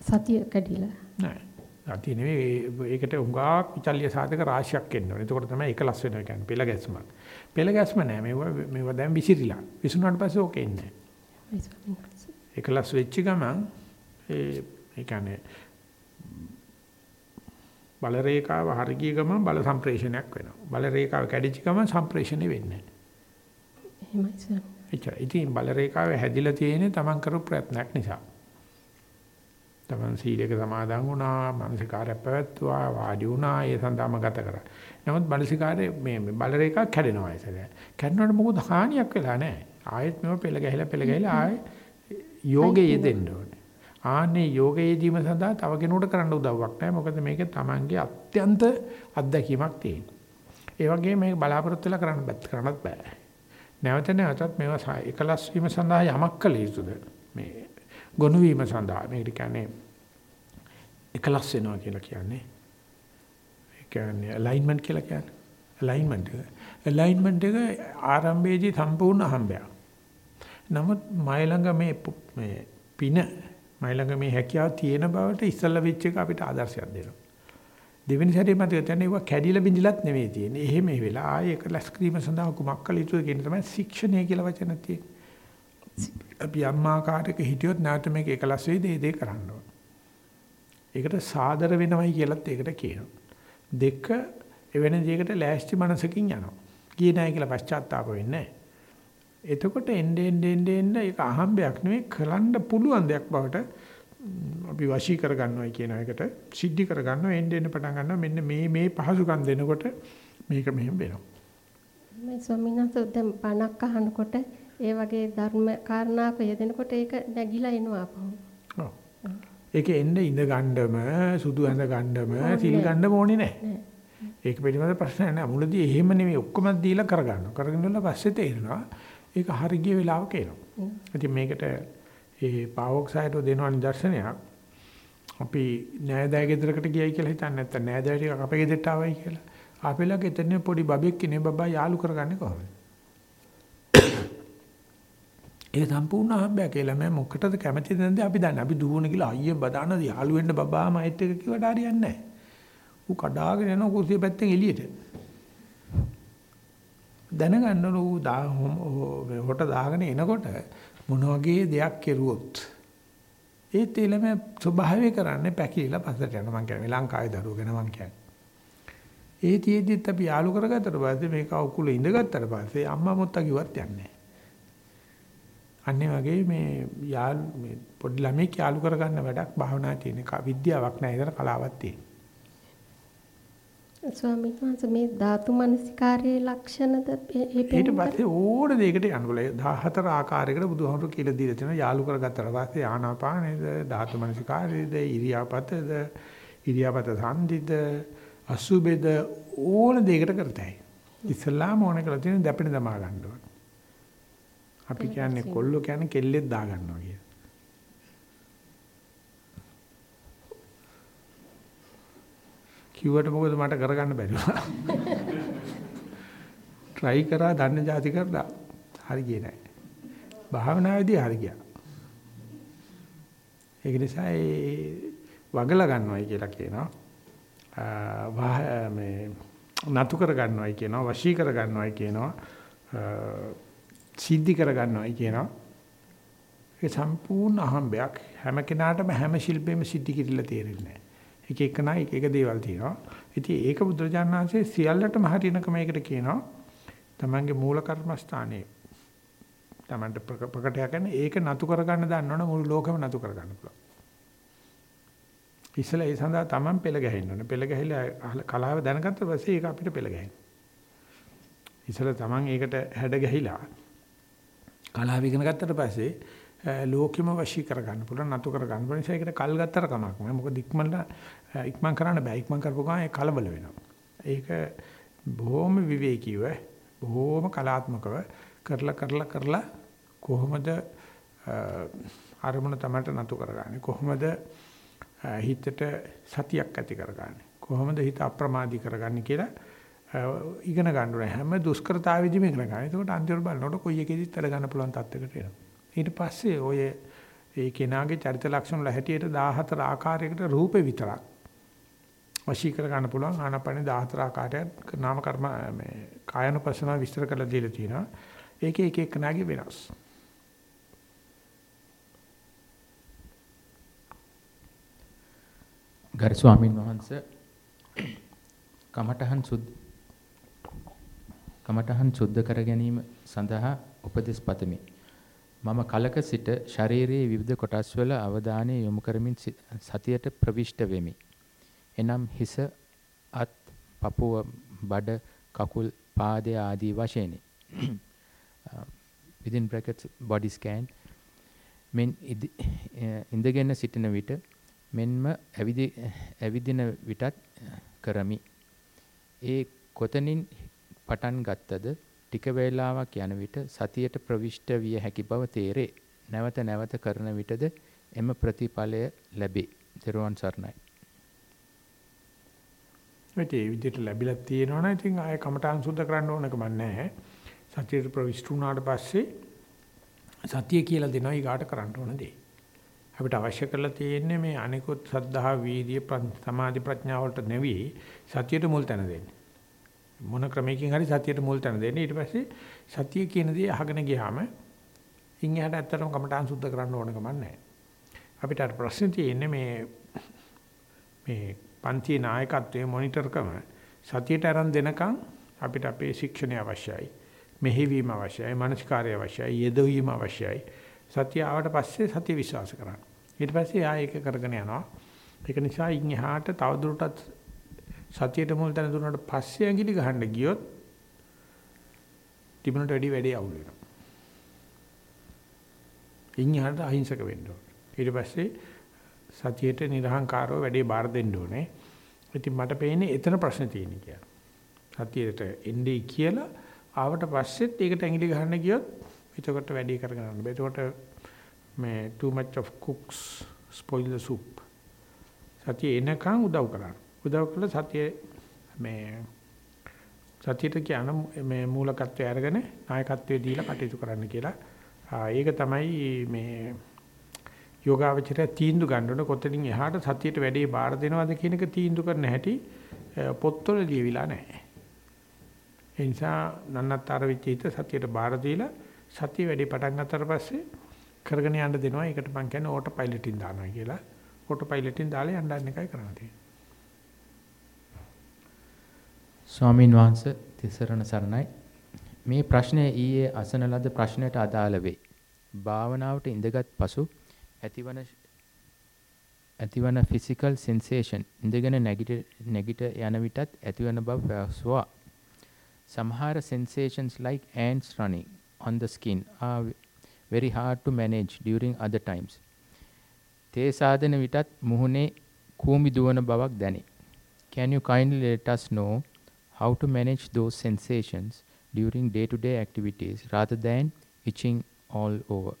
සතිය කැඩිලා. නෑ. සතිය නෙවෙයි ඒකට උඟාක් විචල්්‍ය සාධක රාශියක් එන්න ඕනේ. එතකොට තමයි එකලස් වෙනවා කියන්නේ පෙළ ගැස්මක්. පෙළ ගැස්ම නෑ මේවා මේවා දැන් විසිරිලා. විසුණුනාට පස්සේ ඕකේ ඉන්නේ. එකලස් වෙච්ච ගමන් ඒ ඒ කියන්නේ බල රේඛාව හරි ගිය ගමන් බල සම්ප්‍රේෂණයක් වෙනවා. බල රේඛාව කැඩිච්ච ගමන් සම්ප්‍රේෂණය වෙන්නේ නැහැ. එහෙමයි සර්. එච්චර. ඉතින් බල රේඛාව හැදිලා තියෙන්නේ Taman කරපු ප්‍රයත්නයක් නිසා. Taman සීලයක සමාදන් වුණා, මානසිකාරය පැවැත්තුවා, වාඩි වුණා, ඒ සඳහාම ගත කරා. නමුත් මානසිකාරයේ මේ බල රේඛාව කැඩෙනවා ඒසල. කැඩනකොට මොකද හානියක් වෙලා නැහැ. ආයෙත් මේව පෙළ ගැහිලා පෙළ ගැහිලා ආයෙ යෝගයේ යෙදෙන්න ඕනේ. ආන්නේ යෝගයේදීම සඳහා තව කෙනෙකුට කරන්න උදව්වක් නැහැ. මොකද මේක Tamange අත්‍යන්ත අත්දැකීමක් තියෙන. ඒ වගේම මේක බලාපොරොත්තු වෙලා කරන්න බෑ කරන්නත් බෑ. නැවත නැවතත් මේවා එකලස් වීම සඳහා යමක් කළ යුතුද? මේ ගොනු වීම සඳහා මේකට කියන්නේ එකලස් වෙනවා කියලා කියන්නේ. ඒ කියන්නේ alignment කියලා කියන්නේ. alignment එක. alignment එක ආරම්භයේදී සම්පූර්ණ අහඹයක්. නමුත් මයි ළඟ මේ මේ පින මයි ළඟ මේ හැකියාව තියෙන බවට ඉස්සල්ලා වෙච්ච එක අපිට ආදර්ශයක් දෙනවා. දෙවෙනි සැරේ මතක තියන්න ඒවා කැඩිලා බිඳිලත් නෙවෙයි තියෙන්නේ. එහෙම මේ වෙලා ආයේ ඒක ලැස් කිරීම සඳහා කුමක් කළ යුතුද කියන තමයි ශික්ෂණය කියලා වචන තියෙන්නේ. අපි අම්මාකාරයක හිටියොත් නැවත මේක එකලස් වෙයි දේ දේ කරන්න ඕන. ඒකට සාදර වෙනවයි කියලත් ඒකට කියනවා. දෙක එවැනි දෙයකට ලෑස්ති මනසකින් යනවා. ගියේ නැහැ කියලා පශ්චාත්තාප වෙන්නේ නැහැ. එතකොට එnde ende ende ende ඒක අහම්බයක් නෙවෙයි කරන්න පුළුවන් දෙයක් බවට අපි වශී කර ගන්නවයි කියන එකට සිද්ධි කර ගන්නවා එnde ende පටන් ගන්නවා මෙන්න මේ මේ පහසුකම් දෙනකොට මේක මෙහෙම වෙනවා. මේ ස්වාමීන් වහන්සේ දැන් බණක් අහනකොට ඒ වගේ ධර්ම කාරණාක යෙදෙනකොට ඒක නැగిලා එනවා අපහු. ඔව්. ඒකේ එන්නේ ඉඳ ගන්නම සුදු ඇඳ ගන්නම සිල් ගන්නම ඕනේ නැහැ. ඒක පිළිබඳ ප්‍රශ්නයක් නෑ. මුලදී එහෙම නෙමෙයි ඔක්කොම දීලා කරගන්නවා. කරගෙන ඉන්න පස්සේ තේරෙනවා ඒක හරි ගිය වෙලාවක එනවා. ඉතින් මේකට ඒ පාවොක්සයිඩෝ දෙනවා නිදර්ශනයක්. අපි නෑදෑ ගෙදරකට ගියයි කියලා හිතන්නේ නැත්නම් නෑදෑ ටික අපේ ගෙදරට ආවයි කියලා. අපේලා ගෙතන පොඩි බබෙක් ඉන්නේ බබා යාළු කරගන්නේ කොහොමද? ඒ සම්පූර්ණ අහඹය කියලා මම මොකටද කැමති නැන්ද අපි දන්නේ. අපි දුවන කියලා අයියේ බදාන යාළු වෙන්න බබා මයිත් එක කිව්වට හරියන්නේ නැහැ. ඌ කඩාගෙන යන කුස්සිය පැත්තෙන් එළියට. දැනගන්න ඌ හොට දාගෙන එනකොට මොන වගේ දෙයක් කෙරුවොත් ඒත් ඊළම ස්වභාවය කරන්නේ පැකිලිලා පස්සට යන මං කියන්නේ ලංකාවේ දරුවෝ ගැන මං කියන්නේ ඒ තියේදිත් අපි යාළු කරගත්තට පස්සේ මේක උකුල ඉඳගත්තට පස්සේ අම්මා මුත්තා කිව්වත් යන්නේ අන්නේ වගේ මේ යාළු මේ පොඩි ළමෙක් යාළු කරගන්න වැඩක් භාවනා තියෙන විද්‍යාවක් නෑ. ඒතර කලාවක් තියෙන ස්වාමීන් වහන්සේ මේ ධාතු මනසිකාරයේ ලක්ෂණද ඊට පස්සේ ඕන දෙයකට යන්න බෑ 14 ආකාරයකට බුදුහාමුදුරු කියලා දීලා තියෙනවා. යාලු කරගත්තට පස්සේ ආනාපානේද ධාතු මනසිකාරයේද ඉරියාපතද ඉරියාපත සම්දිද අසුබෙද ඕන දෙයකට කරතයි. ඉස්ලාම ඕන කරලා තියෙන දැපෙන දමා ගන්න ඕන අපි කියන්නේ කොල්ලෝ කියන්නේ කෙල්ලෙක් දා ගන්නවා කියලා කිව්වට මොකද මට කරගන්න බැරි වුණා. try කරා දන්න જાති කරලා හරි ගියේ නැහැ. භාවනාවේදී හරි ගියා. ඒක නිසා ඒ වගලා ගන්නවයි කියලා කියනවා. මේ නතු කර ගන්නවයි කියනවා, වශී කර ගන්නවයි කියනවා, සිද්ධි කර ගන්නවයි කියනවා. ඒ සම්පූර්ණ අහම්බයක් හැම කෙනාටම හැම ශිල්පෙම සිද්ධි කිරිලා තේරෙන්නේ නැහැ. එක එක නා එක එක දේවල් තියෙනවා. ඉතින් ඒක බුදුරජාණන් වහන්සේ සියල්ලටම හරිනකම ඒකට කියනවා. තමන්ගේ මූල කර්මස්ථානයේ තමන්ට ප්‍රකටය කරන ඒක නතු කරගන්න දන්නවනේ මුළු ලෝකෙම නතු කරගන්න පුළුවන්. ඉස්සෙල්ලා ඒ සඳහා තමන් පෙළ ගැහෙන්න ඕනේ. පෙළ ගැහිලා කලාව දැනගත්ත පස්සේ ඒක අපිට පෙළ ගැහෙනවා. ඉස්සෙල්ලා තමන් ඒකට හැඩ ගැහිලා කලාව ඉගෙන ගත්තට පස්සේ ලෝකෙම වශී කර ගන්න පුළුවන් නතු කර ගන්න පුළුවන් නිසා ඒකට කල් ගත්තර කමක් නෑ. මොකද ඉක්මනට ඉක්මන් කරන්න බෑ. ඉක්මන් කරපු ගමන් ඒ කලබල වෙනවා. ඒක බොහොම විවේකීව බොහොම කලාත්මකව කරලා කරලා කරලා කොහොමද අරමුණ තමයි නතු කරගන්නේ? කොහොමද හිතට සතියක් ඇති කරගන්නේ? කොහොමද හිත අප්‍රමාදී කරගන්නේ කියලා ඉගෙන ගන්න ඕනේ හැම දුෂ්කරතාවෙදිම ඉගෙන ගන්න. එතකොට අන්තිමට බලනකොට කොයි එකෙදිත් වැඩ ගන්න පුළුවන් තත්යකට එනවා. ඊට පස්සේ ඔය ඒ කෙනාගේ චරිත ලක්ෂණ වල හැටියට 14 ආකාරයකට රූපේ විතරක් වශී කර ගන්න පුළුවන් ආනාපානේ 14 ආකාරයක් නාම කර්ම මේ කායනුපස්සන විස්තර කරලා දීලා තියෙනවා. ඒකේ එක එක කෙනාගේ වෙනස්. ගරු ස්වාමින් වහන්සේ කමඨහන් සුද්ධ කමඨහන් සුද්ධ කර ගැනීම සඳහා උපදෙස් පතමි. මම කලක සිට ශරීරයේ විවිධ කොටස්වල අවධානය යොමු කරමින් සතියට ප්‍රවිෂ්ඨ වෙමි. එනම් හිස, අත්, පපුව, බඩ, කකුල්, පාදය ආදී වශයෙන්. within brackets body scan මෙන් ඉඳගෙන සිටින විට මෙන්ම ඇවිදින විටත් කරමි. ඒ කොතනින් පටන් ගත්තද ටික වේලාවක් යන විට සතියට ප්‍රවිෂ්ඨ විය හැකි බව තේරේ. නැවත නැවත කරන විටද එම ප්‍රතිඵලය ලැබේ. ත්වන් සරණයි. ඒ විදිහට ලැබිලා තියෙනවනේ ඉතින් ආයෙ කමඨාන් සුද්ධ කරන්න ඕනකම නැහැ. සතියට ප්‍රවිෂ්ඨ වුණාට පස්සේ සතිය කියලා දෙනවා ඊගාට කරන්න ඕන දේ. අපිට අවශ්‍ය කරලා තියෙන්නේ මේ අනිකුත් සද්ධා වීර්ය සමාධි ප්‍රඥා වලට නෙවෙයි සතියට මුල් තැන දෙන්නේ. මොන ක්‍රමයකින් හරි සතියට මුල් තැන දෙන්නේ ඊට පස්සේ සතිය කියන දේ අහගෙන ගියාම ඉන් එහාට ඇත්තටම කමඨාන් සුද්ධ කරන්න ඕනකම නැහැ. අපිට අර ප්‍රශ්නේ තියෙන්නේ මේ මේ පන්ති නායකත්වයේ මොනිටර්කම සතියට අරන් දෙනකන් අපිට අපේ ශික්ෂණය අවශ්‍යයි. මෙහෙවීම අවශ්‍යයි, මානසිකාර්ය අවශ්‍යයි, යෙදවීම අවශ්‍යයි. සතිය ආවට පස්සේ සතිය විශ්වාස කරන්න. ඊට පස්සේ ආයෙ ඒක කරගෙන යනවා. ඒක නිසා ඉන් එහාට තවදුරටත් සතියට මුල් තැන දුන්නාට පස්සේ ඇඟිලි ගහන්න ගියොත් තිබුණට වැඩි වැඩි අවුල් වෙනවා. ඉන් එහාට අහිංසක වෙන්න ඕනේ. ඊට පස්සේ සතියට නිර්හංකාරව වැඩි බාර දෙන්න ඕනේ. ඉතින් මට පේන්නේ එතන ප්‍රශ්නේ තියෙන්නේ කියලා. සතියට එන්නේ කියලා ආවට පස්සෙත් ඒකට ඇඟිලි ගහන්න ගියොත් එතකොට වැඩි කරගෙන යන්න බෑ. එතකොට මේ too much of cooks spoil the soup. සතිය එනකන් උදව් කරන්න. උදව් කළා සතිය මේ සතියට කියන මේ මූලකත්වය අරගෙන නායකත්වයේ දීලා කටයුතු කරන්න කියලා. ඒක තමයි මේ යෝගාවචරය තීන්දුව ගන්න ඕන කොතනින් එහාට සතියට වැඩි බාර දෙනවද කියන එක තීන්දුව කරන්න හැටි පොත්වල ලියවිලා නැහැ. ඒ නිසා නන්නත්තර වෙච්ච හිත සතියට බාර දීලා සතිය වැඩි පටන් ගන්නතර පස්සේ කරගෙන යන්න දෙනවා. ඒකට මම කියන්නේ ඕටෝ පයිලට්ින් දානවා කියලා. ඕටෝ පයිලට්ින් දාලා යන්න යන එකයි කරන්න තියෙන්නේ. ස්වාමීන් වහන්සේ තිසරණ සරණයි. මේ ප්‍රශ්නය ඊයේ අසන ලද ප්‍රශ්නයට අදාළ වේ. භාවනාවට ඉඳගත් පසු ඇතිවන ඇතිවන physical sensation ඉඳගෙන නැගිට නැගිට යන විටත් ඇතිවන බව පැවසුවා. Samhara sensations like ants running on the skin are very hard to manage during other times. තේ සාධන විටත් මුහුණේ කූමි දුවන බවක් දැනේ. Can you kindly let us know how to manage those sensations during day-to-day -day activities rather than itching all over?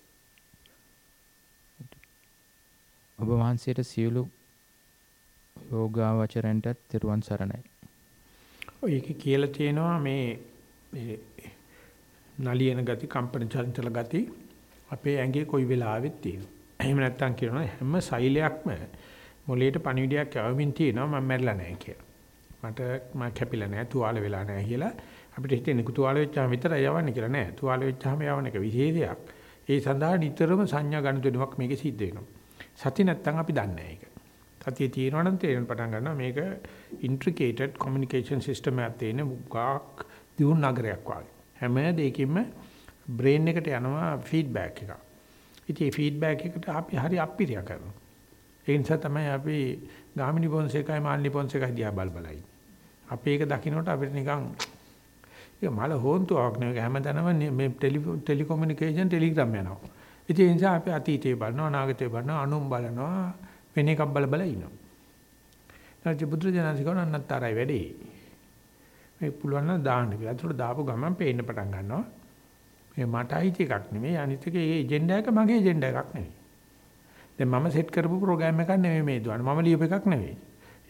ඔබ වහන්සේට සියලු යෝගාවචරයන්ටත් තෙරුවන් සරණයි. ඔය ඒකේ කියලා තියෙනවා මේ මේ නලියන ගති, කම්පන චංචල ගති අපේ ඇඟේ කොයි වෙලාවෙත් තියෙනවා. එහෙම නැත්තම් කියනවා හැම සෛලයක්ම මොලේට පණිවිඩයක් යවමින් තියෙනවා මම මැරිලා නැහැ කියලා. මට මම කැපිලා නැහැ, තුවාල වෙලා නැහැ කියලා අපිට හිතෙන්නේ තුවාල වෙච්චාම විතරයි යවන්නේ කියලා නෑ. තුවාල වෙච්චාම යවන එක විශේෂයක්. ඒ සඳහා නිතරම සංඥා ගණිතනුවක් මේකේ සිද්ධ වෙනවා. සති නැත්තම් අපි දන්නේ නැහැ ඒක. සතිය තියෙනවා නම් තේරෙන පටන් ගන්නවා මේක intricated communication system එකක් තියෙන ගාක් දියුණු නගරයක් වගේ. හැම දෙයකින්ම brain එකට යනවා feedback එකක්. ඉතින් මේ feedback එකට අපි හරි අපිරිය කරනවා. ඒ නිසා තමයි අපි ගාමිණි පොන්සේකයි මාල්නි පොන්සේකයි දිහා බල බලයි. අපි ඒක දකින්නට අපිට නිකන් ඒක මල හොන්තුවක් නෙවෙයි හැමතැනම මේ ටෙලිකොමියුනිකේෂන් ටෙලිග්‍රෑම් යනවා. ඉතින් ඒ නිසා අපි අතීතේ බලනවා අනාගතේ බලනවා අනුන් බලනවා වෙන එකක් බල බල ඉන්නවා. නැත්නම් බුදුරජාණන් කියනවා අන්නතරයි වැඩි. මේ පුළුවන් නම් දාන්න කියලා. ඒකට දාපු ගමන් පේන්න පටන් ගන්නවා. මේ මට අයිති එකක් නෙමෙයි අනිත් එක ඒ එජෙන්ඩා එක මගේ එජෙන්ඩා එකක් නෙමෙයි. දැන් මම සෙට් කරපු ප්‍රෝග්‍රෑම් එකක් නෙමෙයි මේ දුවන්නේ. මම ලියපු එකක් නෙමෙයි.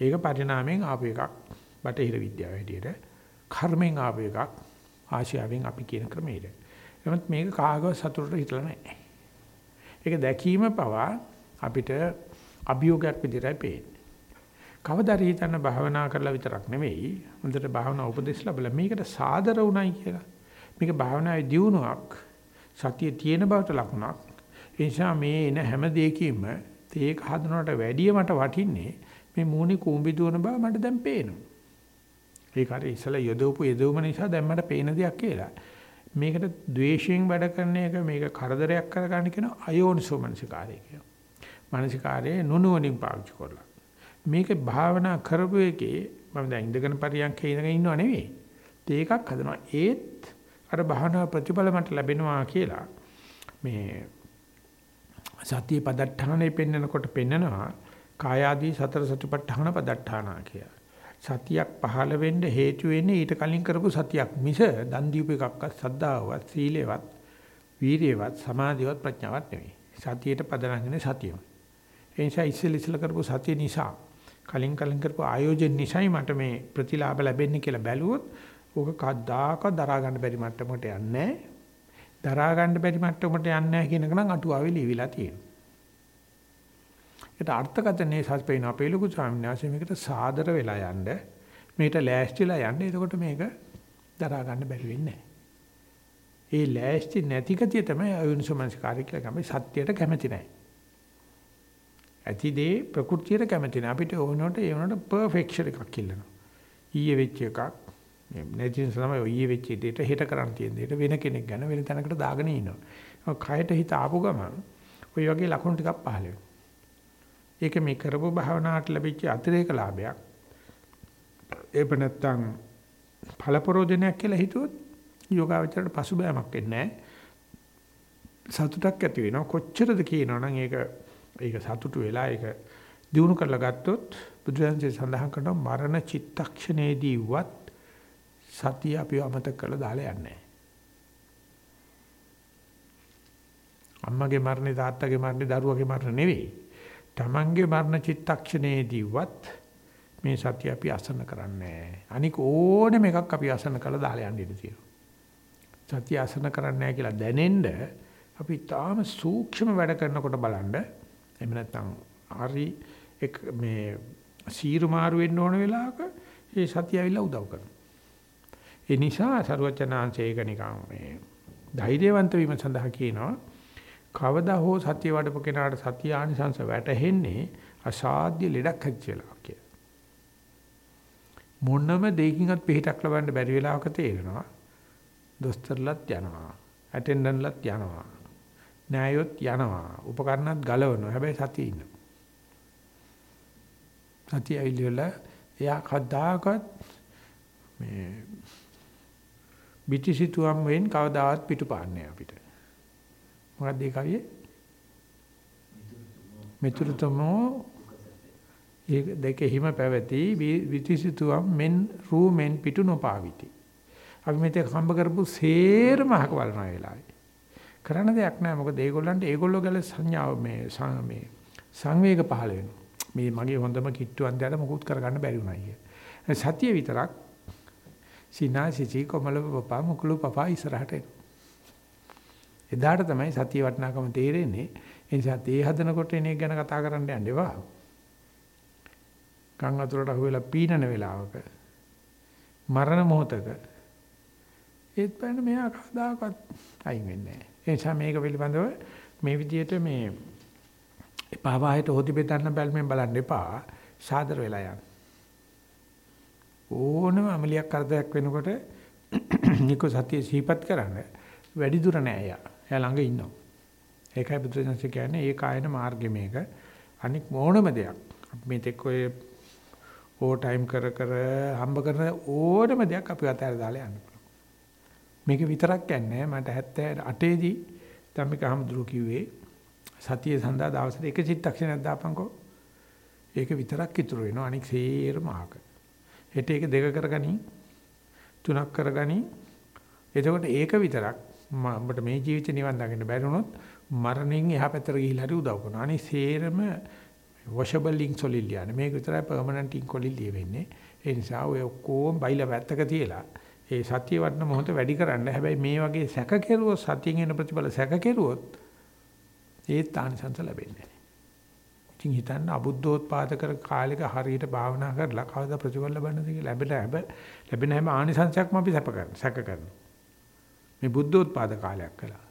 ඒක පරිණාමයෙන් ආපු එකක්. බටහිර විද්‍යාව හැටියට කර්මෙන් ආපු එකක්. ආශියාවෙන් අපි කියන ක්‍රමයට. එමත් මේක කාගව සතුටට හිතලා නැහැ. ඒක දැකීම පවා අපිට අභියෝගයක් විදිහටයි පේන්නේ. කවදාද හිතන්න භාවනා කරලා විතරක් නෙවෙයි හොඳට භාවනා උපදෙස් ලැබලා මේකට සාදර වුණයි කියලා. මේක භාවනාවේ දියුණුවක් සතිය තියෙන බවට ලකුණක්. ඒ නිසා මේ එන හැම දෙයකින්ම තේක හදනවට වැඩිය මට වටින්නේ මේ මූණේ කුඹි දුවන බව මට දැන් පේනවා. ඒක හරි ඉස්සලා යදවපු යදවම නිසා දැන් මට පේන දෙයක් කියලා. මේකට ද්වේෂයෙන් වැඩ කරන එක මේක කරදරයක් කරගන්න කියන අයෝනිසෝ මනසිකාරය කියනවා. මනසිකාරයේ නුනුවණින් පාවිච්චි කරලා. මේක භාවනා කරපු එකේ මම දැන් ඉඳගෙන පරියන්කේ ඉඳගෙන ඉන්නව නෙවෙයි. ඒකක් හදනවා. ඒත් අර භාවනා ප්‍රතිඵල මට ලැබෙනවා කියලා මේ සතිය පදට්ඨානේ පෙන්නකොට පෙන්නනවා කායාදී සතර සතිපට්ඨාන පදට්ඨානා කියලා. සතියක් පහළ වෙන්න හේතු වෙන්නේ ඊට කලින් කරපු සතියක් මිස දන් දීප එකක්වත් සද්ධාවවත් සීලේවත් වීරියවත් සමාධියවත් ප්‍රඥාවක් නෙවෙයි. සතියට පදනන්නේ සතියම. ඒ නිසා ඉස්සෙල් ඉස්සෙල් කරපු සතිය නිසා කලින් කලින් කරපු ආයෝජන නිසයි මට මේ ප්‍රතිලාභ ලැබෙන්නේ කියලා බැලුවොත් ඕක කද්දාක දරා ගන්න බැරි මට්ටමකට යන්නේ දරා ගන්න බැරි මට්ටමකට යන්නේ නැහැ කියන එක නම් අටුවාවේ ලියවිලා තියෙනවා. ඒට අර්ථකථනයේ සත්පේන අපේ ලොකු ස්වාමීන් වහන්සේ මේකට සාදර වෙලා යන්න මේකට ලෑස්තිලා යන්න එතකොට මේක දරා ගන්න බැරි වෙන්නේ ඒ ලෑස්ති නැති ගතිය තමයි අයුන්සමංස්කාරය කියලා ගමයි සත්‍යයට කැමති නැහැ. ඇතිදී ප්‍රകൃතියට කැමති නැහැ. අපිට ඕනොට ඒ වුණාට පර්ෆෙක්ෂන් එකක් ඉල්ලනවා. ඊයේ වෙච්ච එකක් නැති නිසා තමයි ඊයේ වෙච්ච දෙයට හෙට කරන්න තියෙන දෙයට වෙන කෙනෙක් ගැන වෙන තැනකට දාගෙන ඉන්නවා. කයට හිත ආපු ගමන් ওই වගේ ලකුණු ටිකක් පහළ වෙනවා. ඒක මේ කරපු භාවනාවට ලැබිච්ච අතිරේක ලාභයක්. ඒක නැත්තම් ඵලපරෝධනයක් කියලා හිතුවොත් යෝගාවචරයට පසුබෑමක් වෙන්නේ නැහැ. සතුටක් ඇති වෙනවා. කොච්චරද කියනවනම් ඒක ඒක සතුටු වෙලා ඒක දිනු කරලා ගත්තොත් බුදුරජාණන්සේ සඳහන් කරනවා මරණ චිත්තක්ෂණේදීවත් සතිය අපිව අමතක කරලා දාලා යන්නේ නැහැ. අම්මගේ මරණේ තාත්තගේ මරණේ දරුවගේ මරණ නෙවෙයි. Tamange මරණ චිත්තක්ෂණේදීවත් මේ සතිය අපි අසන්න කරන්නේ අනික ඕනෙම එකක් අපි අසන්න කළා දාලා යන්න ඉඩ තියෙනවා. සතිය අසන්න කරන්නේ කියලා දැනෙන්න අපි තාම සූක්ෂම වැඩ කරනකොට බලන්න එහෙම නැත්නම් හරි එක මේ සීරු මාරු වෙන්න ඕන වෙලාවක ඒ සතිය ඇවිල්ලා උදව් කරනවා. ඒ නිසා සරුවචනාංශ ඒක නිකන් මේ ධෛර්යවන්ත වීම සඳහා කියනවා කවදා හෝ සතිය වඩපු කෙනාට සතිය ආනිසංස වැටහෙන්නේ අසාධ්‍ය ලෙඩක් හැදිච්චලා කියලා. මොනම දෙයකින්වත් පිටක් ලබන්න බැරි වෙලාවක තේරෙනවා. දොස්තරලත් යනවා. ඇටෙන්ඩන්ට්ලත් යනවා. න්යායොත් යනවා. උපකරණත් ගලවනවා. හැබැයි සතිය ඉන්නවා. සතිය ඇවිල්ලා එයා කද්දාකත් මේ පිටිසිතුවම් වෙන් කවදාවත් පිටුපාන්නේ අපිට. මොකක්ද ඒ කවියේ? මිතුරුතමෝ ඒ දෙක හිම පැවති විතිසිතුවම් මෙන් රූමෙන් පිටු නොපාවිති. අපි මෙතේ හම්බ කරපු සේරම අහක බලන වෙලාවේ. කරන්න දෙයක් නැහැ මොකද ඒගොල්ලන්ට ඒගොල්ලෝ ගැල සංඥාව මේ මේ සංවේග පහළ වෙනවා. මේ මගේ හොඳම කිට්ටුවන් දැල මොකුත් කරගන්න බැරි වුණා කිය. සතිය විතරක් සිනාසිචි කොමල පපා මුකුළු පපා ඉස්සරහට එනවා. එදාට තමයි සතිය වටිනාකම තේරෙන්නේ. ඒ නිසා තේ හදනකොට එන එක ගැන කතා කරන්න යන්න එපා. කන් අතුරට අහුවෙලා පීනන වෙලාවක මරණ මොහතක ඒත් බෑනේ මෙයා කවදාකවත් අයින් වෙන්නේ නැහැ. ඒ නිසා මේක පිළිබඳව මේ විදිහට මේ එපා වාහයට හොදි බෙදන්න බැල්මෙන් බලන්න එපා. සාදර වෙලා යන්න. ඕනම අමලියක් කරදයක් වෙනකොට නික සතිය සිහිපත් කරන්න වැඩි දුර නෑ යා. එයා ළඟ ඉන්නවා. ඒකයි බුදුසසුන කියන්නේ ඒ කායන මාර්ගෙ මේක. අනික් මොනම දෙයක්. අපි මේ තෙක් ඔය ඕ ටයිම් කර කර හම්බ කරන ඕනම දෙයක් අපි අතහැර දාලා යන්න පුළුවන්. මේක විතරක් යන්නේ මට 78 දී ධම්මික හම්දුරු කිව්වේ සතිය සඳහා දවසට එක චිත්තක්ෂණයක් දාපන්කෝ. ඒක විතරක් ඉතුරු වෙනවා අනික සේරම ආක. හෙට ඒක දෙක කරගනි තුනක් කරගනි. එතකොට ඒක විතරක් අපිට මේ ජීවිතේ නිවන් දකින්න බැරි වුණොත් මරණයෙන් එහා පැත්තට ගිහිල්ලා හරි උදව් කරනවා. අනික සේරම washable links වලින් ලියන්නේ. මේක විතරයි permanent link වලින් ලියවෙන්නේ. ඒ නිසා ඔය ඔක්කොම බයිලා පැත්තක තියලා ඒ සතිය වටන මොහොත වැඩි කරන්න. හැබැයි මේ වගේ සැක කෙරුවොත් සතියෙන් එන ප්‍රතිඵල සැක කෙරුවොත් ඒ තානිසංස ලැබෙන්නේ නැහැ. ඉතින් හිතන්න අබුද්ධෝත්පාද කර කාලෙක හරියට භාවනා කරලා කවදා ප්‍රතිඵල ලබන්නද කියලා ලැබෙන හැබ ලැබෙන හැම ආනිසංසයක්ම අපි සැප කරන සැක කරනවා. මේ බුද්ධෝත්පාද කාලයක් කළා.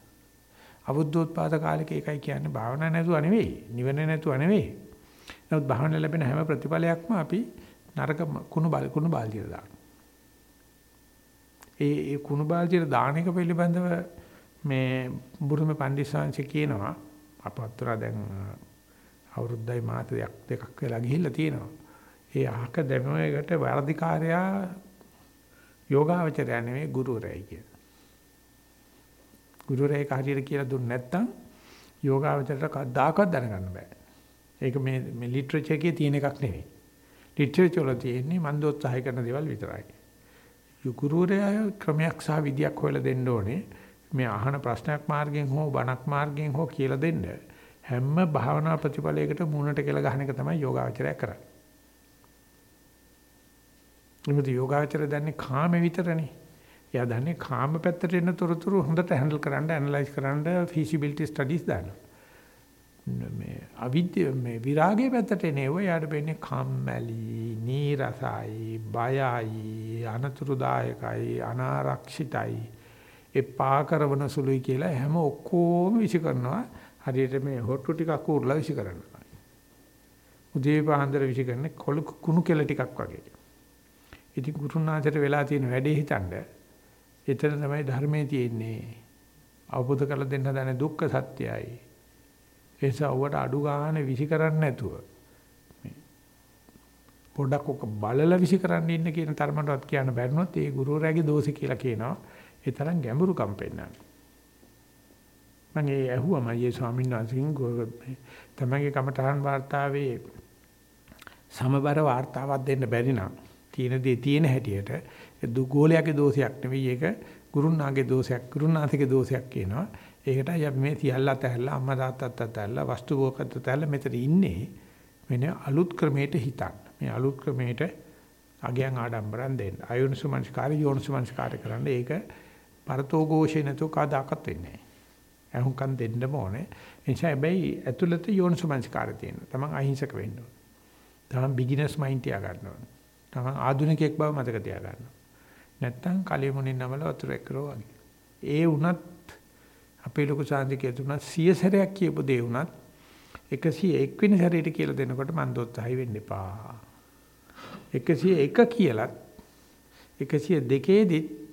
අබුද්ධෝත්පාද කාලෙක ඒකයි කියන්නේ භාවනා නැතුව නෙවෙයි, නිවන නැතුව නෙවෙයි. නමුත් භාවනා ලැබෙන හැම ප්‍රතිඵලයක්ම අපි නරක කුණු බල කුණු බාල්දියට දානවා. ඒ ඒ කුණු බාල්දියට දාන එක පිළිබඳව මේ බුරුමේ පන්දිස්සංශ කියනවා අපත්‍තර දැන් අවුරුද්දයි මාස දෙකක් දෙකක් වෙලා ගිහිල්ලා තියෙනවා. ඒ අහක දැමෙකට වර්ධිකාරයා යෝගාවචරය නෙවෙයි ගුරුවරයයි කියන. ගුරුවරයෙක් හරියට කියලා දුන්නේ නැත්නම් යෝගාවචරයට කවදාකවත් දැනගන්න බෑ. ඒක මේ මේ ලිටරචර් එකේ තියෙන එකක් නෙවෙයි. ලිටරචර් වල තියෙන්නේ මන්දෝත්සාහය කරන දේවල් විතරයි. ගුරුවරයා ක්‍රමයක් සහ විදියක් හොයලා දෙන්න ඕනේ. මේ අහන ප්‍රශ්නයක් මාර්ගයෙන් හෝ බණක් මාර්ගයෙන් හෝ කියලා දෙන්න. හැම භාවනා ප්‍රතිඵලයකට මූණට කියලා ගහන එක තමයි යෝගාචරය කරන්නේ. මොකද යෝගාචර දන්නේ කාම විතරනේ. එයා දන්නේ කාම පැත්තට එන තොරතුරු හොඳට හැන්ඩල් කරන්න, ඇනලයිස් කරන්න feasibility studies දානවා. මේ අවිද්‍ය මේ විරාගයේ පැත්තට එනේව යාට වෙන්නේ කම්මැලි, නීරසයි, බයයි, අනතුරුදායකයි, අනාරක්ෂිතයි, එපා කරන සුළුයි කියලා හැම ඔක්කොම විසි කරනවා. හරියට මේ හොට්ටු ටිකක් උරලා විසි කරනවා. උදේ පාන්දර විසි කරන්නේ කොළු කුණු කෙල ටිකක් වගේ. ඉතින් ගුරුනාථට වෙලා තියෙන වැඩේ හිතන්න. එතන තමයි ධර්මයේ තියෙන්නේ. අවබෝධ කරලා දෙන්න හදන දුක්ඛ සත්‍යයයි. ඒ නිසා ඔබට අඩු ගන්න විසි කරන්නේ නැතුව පොඩක් ඔක බලලා විසි කරන්න ඉන්න කියන තරමටවත් කියන්න බැරිනොත් ඒ ගුරුවරයාගේ දෝෂේ කියලා කියනවා. ඒ තරම් ගැඹුරු කම්පෙන්නන. මම ඒ ඇහුවම ඒ ස්වාමීන් වහන්සේගෙන් තමගේ කමඨහන් වාර්තාවේ සමබර වාර්තාවක් දෙන්න බැරි නම් තියෙන දේ තියෙන හැටියට දුගෝලයාගේ දෝෂයක් නෙවෙයි ඒක ගුරුනාගේ දෝෂයක් ගුරුනාථගේ දෝෂයක් කියනවා. ඒකටයි අපි මේ සියල්ල අතහැරලා අම්මා තාත්තාත් අතහැරලා වස්තු භෝගත් අතහැරලා මෙතන ඉන්නේ වෙන අලුත් ක්‍රමයකට හිතන්න. මේ අලුත් ක්‍රමයට අගයන් ආඩම්බරම් දෙන්න. අයෝනිසුමංස්කාරය යෝනිසුමංස්කාරය කරන්න ඒක පරතෝ ഘോഷේ නැතුව කවදාකවත් වෙන්නේ නැහැ. අහුම්කම් දෙන්නම ඕනේ. එනිසා හැබැයි ඇතුළත යෝනිසුමංස්කාරය තියෙනවා. තමන් අහිංසක වෙන්න ඕනේ. තමන් බිග්ිනර්ස් මයින්ඩ් තියා ගන්න ඕනේ. තමන් ආධුනිකයෙක් බව මතක තියා ගන්න ඕනේ. නැත්තම් කලියමුණින් නමල වතුර එක්කරෝ වගේ. ඒ වුණත් අපේ ලොකු සාන්තිකය තුනත් සිය සැරයක් කියපු දේ වුණත් 101 වෙනි සැරේට කියලා දෙනකොට මන් දොස්සහයි වෙන්න එපා. 101 කියලත් 102 දිත්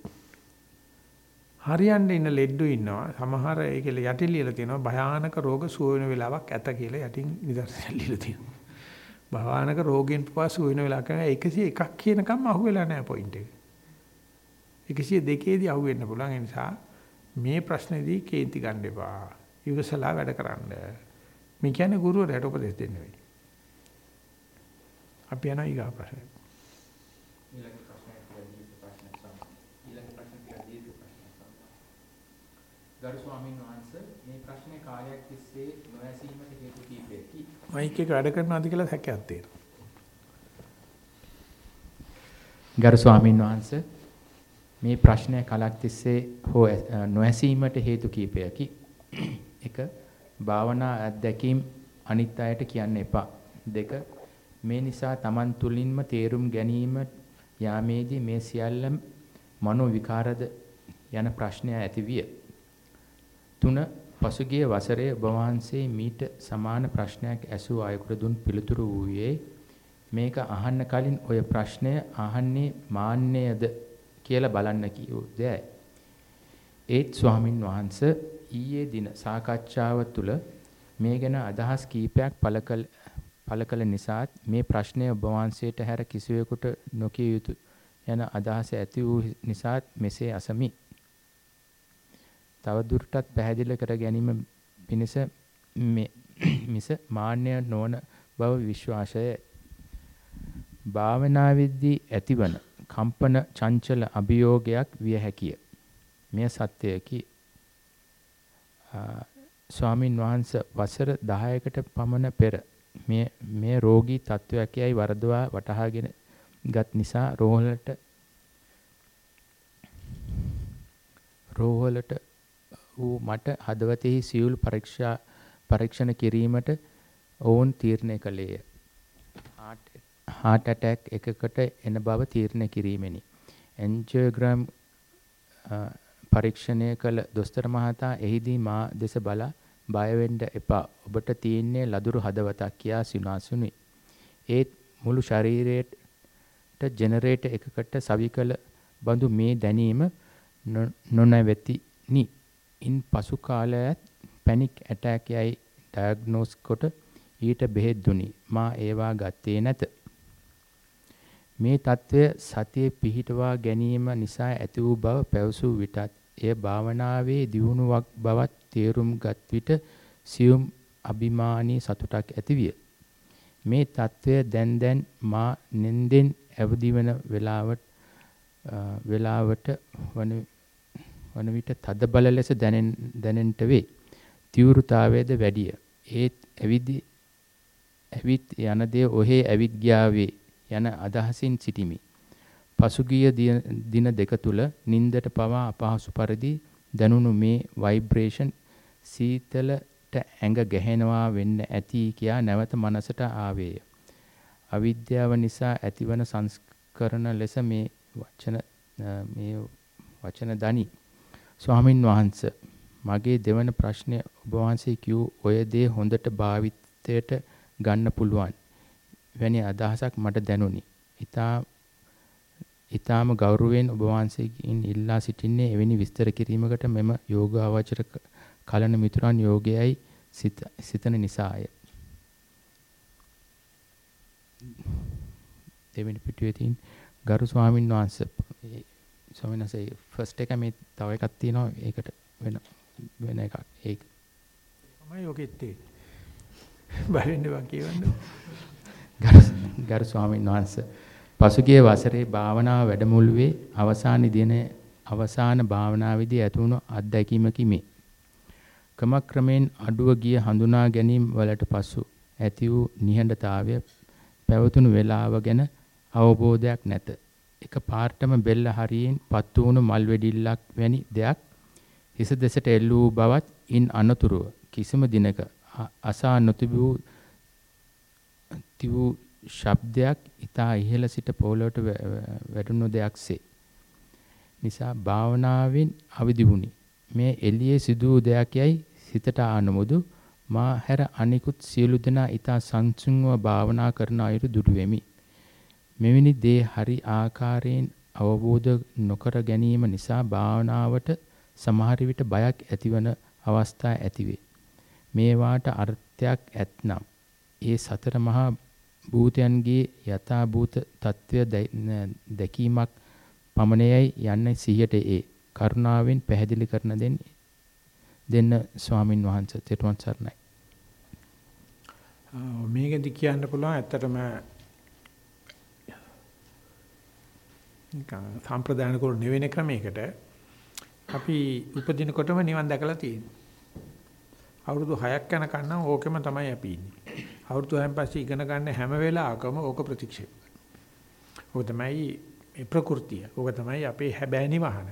හරියන්න ඉන්න ලෙඩ්ඩු ඉන්නවා. සමහර ඒකල යටි ලියලා තියෙනවා භයානක රෝග සුව වෙන වෙලාවක් ඇත කියලා යටින් නිදර්ශන ලියලා තියෙනවා. භයානක රෝගෙන් පස්සේ සුව වෙන වෙලාවක 101ක් කියනකම් අහුවෙලා නැහැ පොයින්ට් එක. 102 දී අහුවෙන්න පුළුවන් ඒ නිසා මේ ප්‍රශ්නේදී කේන්ති ගන්න එපා. ඉවසලා වැඩ කරන්න. මේ කියන්නේ ගුරුවරයාට උපදෙස් දෙන්න වෙයි. අපි යනවා ඊගා ප්‍රශ්නෙට. ඊළඟ ප්‍රශ්නයක් කියලා දීපු ප්‍රශ්නයක් සමහර. ඊළඟ ප්‍රශ්න ටිකක් දීපු ප්‍රශ්නයක් සමහර. ගරු ස්වාමීන් වහන්සේ මේ ප්‍රශ්නේ කාලයක් තිස්සේ නොඇසීමට හේතු කීපයකි. මයික් එක වැඩ කරනවාද කියලා හැකියාවක් තියෙනවා. ගරු ස්වාමීන් වහන්සේ මේ ප්‍රශ්නය කලක් තිස්සේ හෝ නොඇසීමට හේතු කීපයකි. එක භාවනා අත්දැකීම් අනිත් අයට කියන්න එපා. දෙක මේ නිසා Taman තුලින්ම තේරුම් ගැනීම යාමේදී මේ සියල්ල මනෝ විකාරද යන ප්‍රශ්නය ඇතිවිය. තුන පසුගිය වසරේ ඔබ වහන්සේ මීට සමාන ප්‍රශ්නයක් ඇසූ අයෙකුට දුන් පිළිතුරු වූයේ මේක අහන්න කලින් ඔය ප්‍රශ්නය අහන්නේ මාන්නයද කියලා බලන්න කිව්දෑ. ඒත් ස්වාමින් වහන්සේ ඊයේ දින සාකච්ඡාව තුළ මේ ගැන අදහස් කීපයක් පළ කළ පළ කළ නිසාත් මේ ප්‍රශ්නය ඔබ වහන්සේට හැර කිසිවෙකුට නොකිය යුතු යන අදහස ඇති වූ නිසාත් මෙසේ අසමි. තව දුරටත් පැහැදිලි කර ගැනීම පිණිස මිස මාන්‍ය නොවන බව විශ්වාසය. භාවනාවේදී ඇතිවන කම්පන චංචල අභියෝගයක් විය හැකිය. මෙය සත්‍යයකි. ස්වාමින් වහන්සේ වසර 10කට පමණ පෙර මේ මේ රෝගී තත්වයක් යයි වරදවා වටහාගෙන ගත් නිසා රෝහලට රෝහලට වූ මට හදවතෙහි සියලු පරීක්ෂා පරීක්ෂණ කිරීමට ඔවුන් තීරණය කළේය. heart attack එකකට එන බව තීරණය කිරීමෙනි. angiogram පරීක්ෂණය කළ දොස්තර මහතා එහිදී මා දෙස බලා බය වෙන්න එපා. ඔබට තියෙන්නේ ලදුරු හදවතක් කියා සිනාසුනි. ඒත් මුළු ශරීරයට ජෙනරේටර් එකකට සවිකල බඳු මේ දැනීම නොනැවතිනි. ඉන් පසු කාලයත් පැනික් ඇටැක් යයි ඩයග්නෝස් කොට ඊට බෙහෙත් දුනි. මා ඒවා ගත්තේ නැත. මේ తත්වය සතියේ පිහිටවා ගැනීම නිසා ඇති වූ බව පැවසූ විටත් එය භාවනාවේ දියුණුවක් බවත් තේරුම් ගත් විට සියුම් අභිමානී සතුටක් ඇතිවිය. මේ తත්වය දැන් දැන් මා නින්දෙන් අවදි වන වෙලාවට වෙලාවට වන වන විට තද බල ලෙස දැනෙන් දැනෙන්නට වේ. තීව්‍රතාවයද වැඩිය. ඒත් ඇවිදි ඇවිත් යන දේ ඔහේ ඇවිත් ගියාවේ යන අදහසින් සිටිමි. පසුගිය දින දෙක තුල නින්දට පවා අපහසු පරිදි දැනුණු මේ ভাইබ්‍රේෂන් සීතලට ඇඟ ගැහෙනවා වෙන්න ඇති කියා නැවත මනසට ආවේය. අවිද්‍යාව නිසා ඇතිවන සංස්කරණ ලෙස මේ වචන මේ වචන දනි. ස්වාමින් වහන්සේ මගේ දෙවන ප්‍රශ්නය ඔබ වහන්සේ කිව් ඔය දේ හොඳට භාවිතයට ගන්න පුළුවන්. වැනි අදහසක් මට දැනුනි. ඊතා ඊ타ම ගෞරවයෙන් ඔබ වහන්සේගෙන් ඉල්ලා සිටින්නේ එවැනි විස්තර කිරීමකට මෙම යෝගාවචර කලන මිතුරන් යෝගයයි සිතන නිසාය. දෙවෙනි පිටුවේ තියෙන ගරු ස්වාමින් වහන්සේ ස්වාමීන් වහන්සේ ෆස්ට් එක මේ තව එකක් තියෙනවා. ඒකට වෙන වෙන එකක්. ඒක. තමයි ඔකෙත් තියෙන්නේ බලන්න වා කියවන්න. ගරු ස්වාමීන් වහන්සේ. පසුගිය වසරේ භාවනා වැඩමුළුවේ අවසාන දිනයේ අවසාන භාවනාවේදී ඇතිවුණු අත්දැකීමකි මේ. ක්‍රමක්‍රමයෙන් අඩුව ගිය හඳුනා ගැනීම වලට පසු ඇති වූ නිහඬතාවය පැවතුණු වේලාව ගැන අවබෝධයක් නැත. එක පාර්ටම බෙල්ල හරියෙන් පත්තු වුණු මල් වෙඩිල්ලක් වැනි දෙයක් හිස දෙසට එල්ල වූ බවත් ඉන් අනතුරුව කිසිම දිනක අසා නොතිබූ තිබූ ශබ්දයක් ඊතා ඉහළ සිට පොළොවට වැටුණු දෙයක්සේ නිසා භාවනාවෙන් අවදි වුණි. මේ එළියේ සිදු වූ දෙයක් යයි සිතට ආනමුදු මා හැර අනිකුත් සියලු දෙනා ඊතා සංසුන්ව භාවනා කරන අයුරු දුටු වෙමි මෙවැනි දේ හරි ආකාරයෙන් අවබෝධ නොකර ගැනීම නිසා භාවනාවට සමහර විට බයක් ඇතිවන අවස්ථා ඇතිවේ. මේවාට අර්ථයක් ඇතනම් ඒ සතර මහා භූතයන්ගේ යථා භූත తත්වය දැකීමක් පමණයයි යන්නේ සිහියට ඒ කරුණාවෙන් පැහැදිලි කරන දෙන්න දෙන්න ස්වාමින් වහන්සේ තෙරුවන් සරණයි. මේකෙදි කියන්න පුළුවන් ඇත්තටම නිකන් සම්ප්‍රදාන කරු නෙවෙන ක්‍රමයකට අපි උපදිනකොටම නිවන් දැකලා තියෙනවා. අවුරුදු 6ක් යනකන් නම් ඕකෙම තමයි අපි ඉන්නේ. අවුරුදු 6න් පස්සේ ඉගෙන ගන්න හැම වෙලාවකම ඕක ප්‍රතික්ෂේප කරනවා. ඕක තමයි මේ ප්‍රകൃතිය. ඕක තමයි අපේ හැබෑ නිවහන.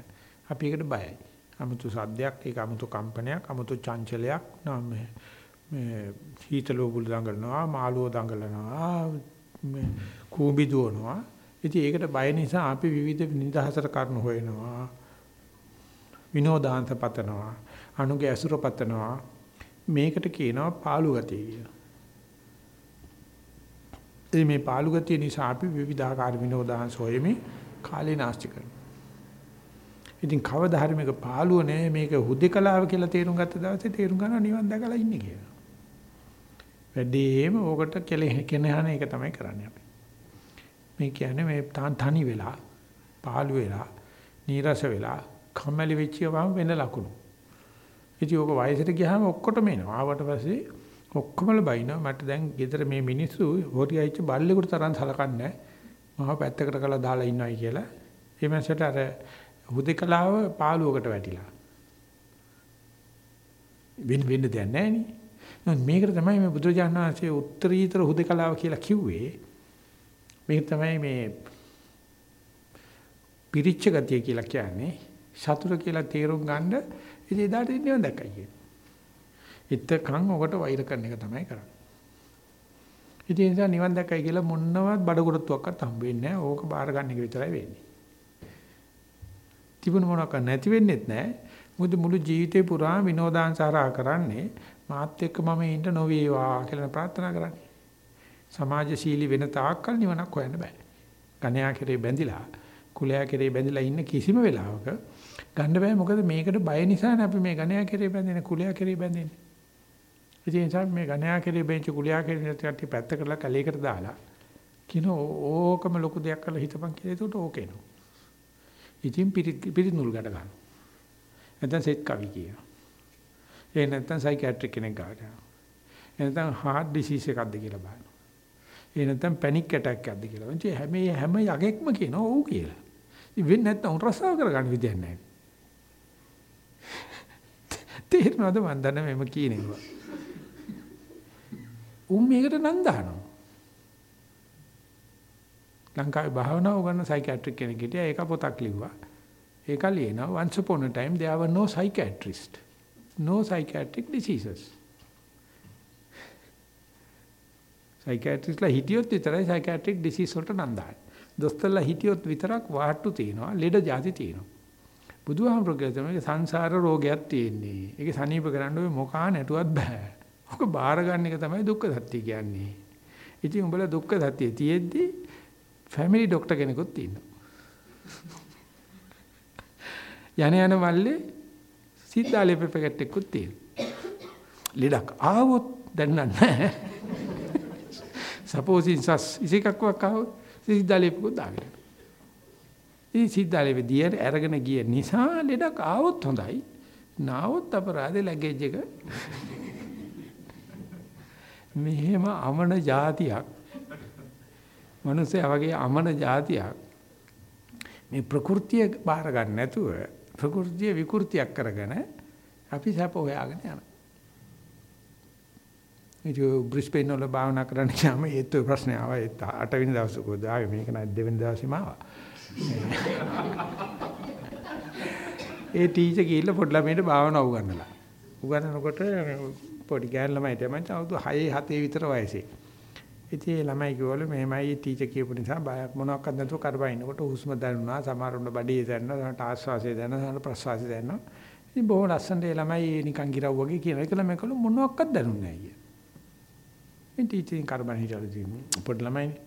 අපි ඒකට බයයි. 아무තු සද්දයක්, ඒක 아무තු කම්පනයක්, 아무තු චංචලයක් නම් මේ හීතලෝ බුල් දඟලනවා, මාළුව දඟලනවා, කූඹි දුවනවා ඉතින් ඒකට බය නිසා අපි විවිධ නිදහසට කරුණු හොයනවා. විනෝදාන්ත පතනවා. අනුගේ ඇසුර පතනවා. මේකට කියනවා පාළු ගතිය කියලා. ඉතින් මේ පාළු ගතිය නිසා අපි විවිධාකාර විනෝදාංශ හොයමින් කාලේ නාස්ති කරනවා. ඉතින් කවදා හරි මේක පාළුව නෑ මේක හුදේකලාව කියලා තේරුම් ගත්ත දවසේ තේරුම් ගන්නවා නිවන් දැකලා ඉන්නේ කියලා. වැඩිම ඕකට කෙලෙ කෙනහන එක තමයි කරන්නේ අපි. මේ කියන්නේ මේ තනි වෙලා, පාළු වෙලා, නීරස වෙලා, කම්මැලි වෙච්ච ගමන් වෙන ලකුණු. ඉතින් ඕක වයසට ගියාම ඔක්කොටම එනවා. ආවට පස්සේ ඔක්කොමල බයිනවා. මට දැන් ගෙදර මේ මිනිස්සු හොරි ආයිච්ච බල්ලෙකුට තරම් සලකන්නේ නැහැ. මම පැත්තකට කරලා දාලා ඉන්නවයි කියලා. ඒ මනසට අර හුදේකලාව පාළුවකට වැටිලා. වෙන වෙන්න දෙයක් නැහැ නේ. මේකට තමයි මේ බුදුරජාණන් වහන්සේ උත්තරීතර හුදේකලාව කියලා කිව්වේ. මේක තමයි මේ පිරිච්ච ගතිය කියලා කියන්නේ සතුට කියලා තේරුම් ගන්න ඉතින් එදාට නිවන් දැක්කයි කියන්නේ. එතකන් ඔකට වෛර කරන එක තමයි කරන්නේ. ඉතින් ඒ නිසා නිවන් දැක්කයි කියලා මොනවත් බඩගොරතුවක්වත් හම්බ වෙන්නේ නැහැ. ඕක බාර ගන්න එක විතරයි වෙන්නේ. තිබුණ මොනක් නැති වෙන්නෙත් නැහැ. මොකද මුළු ජීවිතේ පුරා විනෝදාංශාරා කරන්නේ මාත් එක්ක මම ඉන්න නොවේවා කියලා ප්‍රාර්ථනා කරන්නේ. සමාජශීලී වෙන තාක්කල් නිවනක් හොයන්න බෑ. ගණයා කෙරේ බැඳිලා, කුලයා කෙරේ බැඳිලා ඉන්න කිසිම වෙලාවක ගන්න බෑ. මොකද මේකට බය නිසානේ අපි මේ ගණයා කෙරේ බැඳෙන්නේ, කුලයා කෙරේ බැඳෙන්නේ. ඒ නිසා මේ ගණයා කෙරේ බෙන්ච කුලයා කෙරේ කට්ටිය පැත්ත කරලා කැලේකට දාලා කියන ඕකම ලොකු දෙයක් කරලා හිතපන් කියලා ඒකට ඕකේනෝ. ඉතින් පිරිත් නුල් ගැට ගන්නවා. නැත්නම් සෙත් කවි කියනවා. ඒ නැත්නම් සයිකියාට්‍රික් කෙනෙක් ගාවට යනවා. එනතන් heart disease එකක්ද කියලා බලනවා. ඒ නැත්නම් පැනික් ඇටැක් එකක්ද කියලා. ඉතින් හැම හැම යකෙක්ම කියනවා ඔව් කියලා. ඉතින් වෙන්නේ නැත්නම් උන් රසාව කරගන්න විදියක් නැහැ. තේරෙනවද මන් දන්නේ මම කියනවා. උන් මේකට නම් දානවා. ලංකාවේ භාවනාව උගන්න සයිකියාට්‍රික් කෙනෙක් හිටියා. ඒක පොතක් ලිව්වා. ඒක ලියනවා once upon a time there were no psychiatrists. No psychiatric diseases. සයිකියාට්‍රිස්ලා හිටියොත් විතරයි සයිකියාට්‍රික් ඩිසීස් වලට නන්දායි. දොස්තරලා හිටියොත් විතරක් වාට්ටු තියෙනවා, ලෙඩ જાති තියෙනවා. බුදුහාමුදුරුවෝ තමයි සංසාර රෝගයක් තියෙන්නේ. ඒක සනීප කරන්න ඔය මොකා නැටුවත් බෑ. ඔක බාර ගන්න එක තමයි දුක්ඛ සත්‍ය කියන්නේ. ඉතින් උඹලා දුක්ඛ සත්‍ය තියෙද්දි ෆැමිලි ડોක්ටර් කෙනෙකුත් ඉන්නවා. යන යන මල්ලේ සීතාලේ පැකට් එකකුත් තියෙනවා. ලෙඩක් ආවොත් දැන් නැහැ. සපෝසින් සස් ඉසිකක්වක් ආවොත් සිද්ධාලේපකුත් දාගෙන. ඉතින් සිද්ධාලේපේ දියර අරගෙන ගිය නිසා ලෙඩක් ආවොත් හොඳයි. නාවොත් අපරාධේ ලැගේජ් එක. මෙහෙම අමන જાතියක්. මිනිස්සේ වගේ අමන જાතියක්. මේ ප්‍රകൃතිය බාර ගන්න නැතුව ප්‍රകൃතිය විකෘතියක් කරගෙන අපි සැප හොයාගෙන යනවා. ඒ බ්‍රිස්බේන් වල භාවනා කරන්න ගියාම ඒත් ඔය ප්‍රශ්නේ ආවා ඒ 8 වෙනි දවසේ කොහොද ආවේ මේක නෑ දෙවෙනි දවසේම ආවා. ඒ ටීචර් ගිහිල්ලා පොඩි ළමයින්ට භාවනා උගන්වලා. උගන්වනකොට පොඩි ගෑන් ළමයි තමයි අවුරුදු 6 7 විතර වයසේ. ඉතින් ඒ ළමයි කිව්වලු මෙහෙමයි ටීචර් කියපු නිසා බයක් මොනවාක්වත් නැතුව කරබයින්නකොට හුස්ම දැනුණා සමහරුන්න බඩේ දැනෙනවා සමහරට ආශ්වාසය දැනෙනවා සමහරට ප්‍රශ්වාසය දැනෙනවා. ඉතින් බොහොම ලස්සනට ඒ ළමයි නිකන් ගිරව් වගේ කියන එක ළමයි කළු මොනවාක්වත් දැනුන්නේ නැහැ කිය. ඉතින් ටීචර් කරබන් හිටවලු තියෙන්නේ පොඩි ළමයිනේ.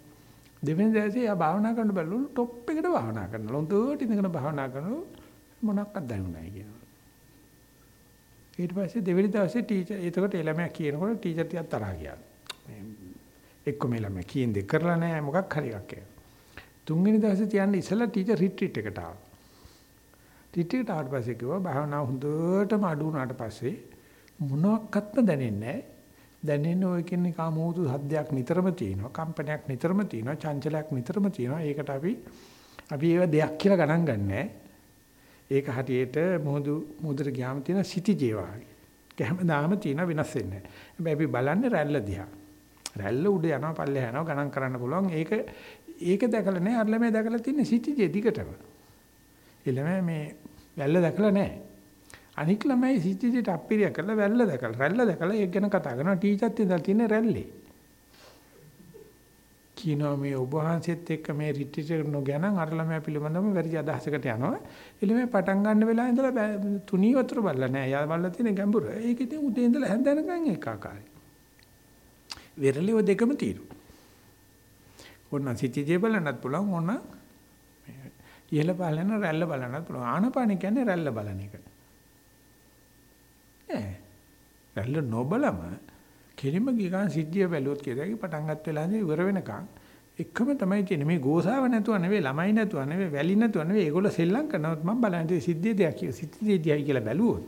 දෙවෙනි දවසේ ආ භාවනා කරන්න බැලුවලු টොප් එකට භාවනා කරනවා. හොඳට ඉඳගෙන භාවනා කරනවා මොනක්වත් දැනුන්නේ නැහැ කියනවා. ඊට පස්සේ දෙවෙනි දවසේ ටීචර් එතකොට ළමයා කියනකොට ටීචර් ටිකක් තරහා ගියා. එක්ක මේ ළමයා කියන දේ කරලා නැහැ මොකක් හරි එකක් කියලා. තුන්වෙනි දවසේ තියන්නේ ඉස්සලා ටීචර් රිට්‍රීට් එකට ආවා. රිට්‍රීට් ආවට පස්සේ කිව්වා භාවනාව හොඳටම අඩු වුණාට පස්සේ මොනක්වත්ම දැනෙන්නේ නැහැ. දැනෙන්නේ ඔය කියන්නේ කාමෝතු හද්දයක් නිතරම තියෙනවා. කම්පනයක් නිතරම තියෙනවා. චංචලයක් නිතරම තියෙනවා. ඒකට අපි අපි ඒව දෙයක් කියලා ගණන් ගන්නෑ. ඒක හරියට මොහොදු මුදට ගියාම තියෙන සිටිජේ වාගේ. හැමදාම තියෙන වෙනස් වෙන්නේ නැහැ. හැබැයි අපි බලන්නේ රැල්ල දිහා. රැල්ල උඩ යනවා පල්ලෙහා යනවා ගණන් කරන්න පුළුවන්. ඒක ඒක දැකලා නැහැ. අර ළමයා දැකලා තින්නේ සිටිජේ දිගටම. ඒ ළමයා මේ රැල්ල දැකලා නැහැ. අනික් ළමයි සිටිජේට අප්පිරිය කරලා රැල්ල දැකලා රැල්ල දැකලා ඒක ගැන කතා කරනවා. ටීචර්ත් ඉඳලා තින්නේ රැල්ලේ. කියනවා මේ ඔබ වහන්සේත් එක්ක මේ රිට්‍රීට් නොගැන අර ළමයා පිළිබඳව වැරදි අදහසකට යනවා. එළමේ පටන් ගන්න වෙලාව ඉඳලා තුනී වතුර බලලා නෑ. යා බලලා තියෙන ගැඹුර. ඒක ඉතින් උදේ ඉඳලා හැන්දනකම් ඒකාකාරයි. වෙරළේ ඔය දෙකම තියෙනවා. ඕන සිටිජේ බලන්නත් පුළුවන් ඕන ඉහළ බලන රැල්ල බලන්නත් පුළුවන්. ආනපාන කියන්නේ රැල්ල බලන එක. ඈ. රැල්ල නොබලම කෙලිම ගිගාන් සිද්ධිය බැලුවොත් කියදයි පටන් ගන්න වෙලාවේ ඉවර වෙනකන්. එකම තමයි තියෙන්නේ. මේ ගෝසාව නැතුව නෙවෙයි ළමයි නැතුව නෙවෙයි වැලි නැතුව නෙවෙයි ඒගොල්ලෝ සෙල්ලම් කරනවත් මම බලන්නේ සිද්ධිය දෙයක් කියලා. සිද්ධිය දිහයි කියලා බැලුවොත්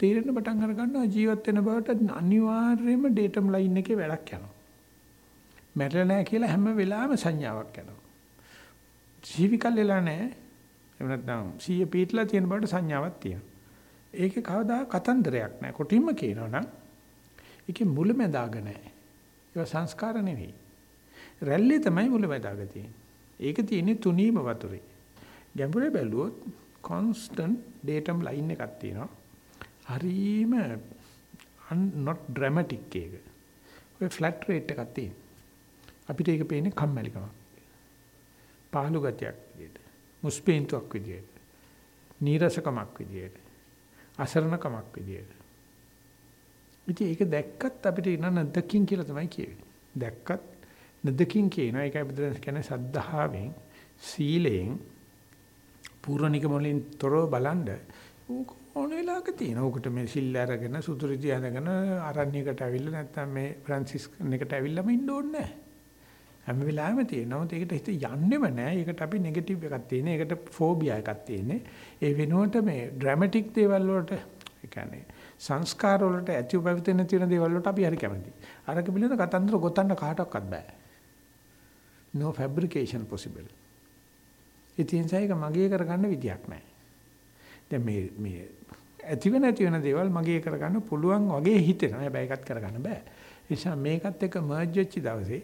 තීරණ පටන් අර ගන්නවා ජීවත් වෙන බවට අනිවාර්යයෙන්ම ඩේටම් ලයින් එකේ වැඩක් යනවා. මැරෙලා නැහැ කියලා හැම වෙලාවෙම සංඥාවක් යනවා. ජීවිකල් වෙලා නැහැ. එහෙම නැත්නම් සීය පීටලා තියෙන බවට සංඥාවක් තියෙනවා. ඒකේ කවදා කතන්දරයක් නැහැ කොටින්ම කියනවනම් ඒකේ මුලැමැදාග නැහැ. ඒක සංස්කාර නෙවෙයි. රැල්ලේ තමයි මුලැමැදාග තියෙන්නේ. ඒක තියෙන්නේ තුනීම වතුරේ. ගැඹුරේ බැලුවොත් constant datum line එකක් තියෙනවා. හරීම not dramatic එක. ඔය flat rate එකක් තියෙනවා. අපිට ඒක පේන්නේ කම්මැලිකම. පහළු ගතියක් විදියට. මුස්පේන්තුවක් විදියට. නීරසකමක් විදියට. අසරණකමක් විදියට. ඉතින් ඒක දැක්කත් අපිට ඉන්න නැද්දකින් කියලා තමයි කියවෙන්නේ. දැක්කත් නැද්දකින් කියනවා ඒකයි බුදුන් කියන්නේ සද්ධාවෙන් සීලයෙන් පූර්ණිකම වලින් තොරව බලන්ඩ ඕන වෙලාවක තියෙන. උකට මේ සිල් අරගෙන සුදුරිදි අරගෙන ආරණ්‍යයකට ඇවිල්ලා නැත්නම් මේ ෆ්‍රැන්සිස්කන් එකට ඇවිල්ලාම ඉන්න ඕනේ නැහැ. හැම වෙලාවෙම තියෙනවා. ඒකට හිත යන්නෙම නැහැ. ඒකට අපි නෙගටිව් එකක් තියෙන. ඒකට ෆෝබියා එකක් තියෙන්නේ. ඒ වෙනුවට මේ ඩ්‍රැමැටික් දේවල් වලට ඒ කියන්නේ සංස්කාර වලට ඇතිව පැවතෙන තියෙන දේවල් වලට අපි හරි කැමතියි. අරක පිළිඳ කතන්දර ගොතන්න කාටවත් බෑ. no fabrication possible. ඉතින් ඒක මගේ කරගන්න විදියක් නැහැ. දැන් මේ මේ ඇතිව නැති වෙන දේවල් මගේ කරගන්න පුළුවන් වගේ හිතෙනවා. හැබැයි ඒකත් කරගන්න බෑ. ඒ නිසා මේකත් එක්ක මර්ජ් වෙච්ච දවසේ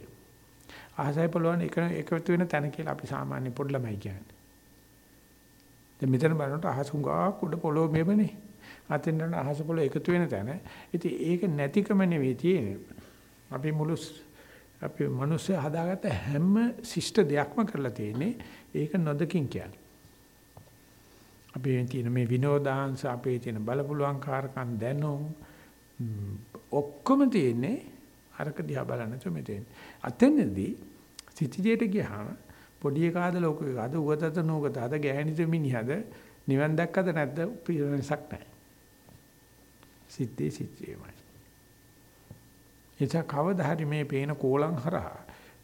අහසයි පොළොවන එක එකතු වෙන තැන කියලා අපි සාමාන්‍ය පොඩි ළමයි කියන්නේ. දැන් මෙතන බලනකොට අහස උඟාක් උඩ පොළොව මෙබනේ. අතෙන් යන අහස පොළොව එකතු වෙන තැන. ඉතින් ඒක නැතිකම නෙවෙයි තියෙන්නේ. අපි මුළු අපි මිනිස්සු හදාගත්ත හැම ශිෂ්ට දෙයක්ම කරලා තියෙන්නේ ඒක නොදකින් කියන්නේ. අපේ තියෙන මේ විනෝදාංශ අපේ තියෙන බලපුලුවන්කාරකම් දැනුම් ඔක්කොම තියෙන්නේ අරක දිහා බලන්න තුමේ තියෙන්නේ. අතෙන්දී සිටිජේට ගියාම පොඩි එකාද ලෝක එකාද උවතත නෝකත අද ගෑණිද මිනිහද නිවන් දැක්කද නැද්ද පිරණසක් නැහැ. සිත්තේ සිත්තේමයි. එතක කවදා හරි මේ පේන කෝලං හරහා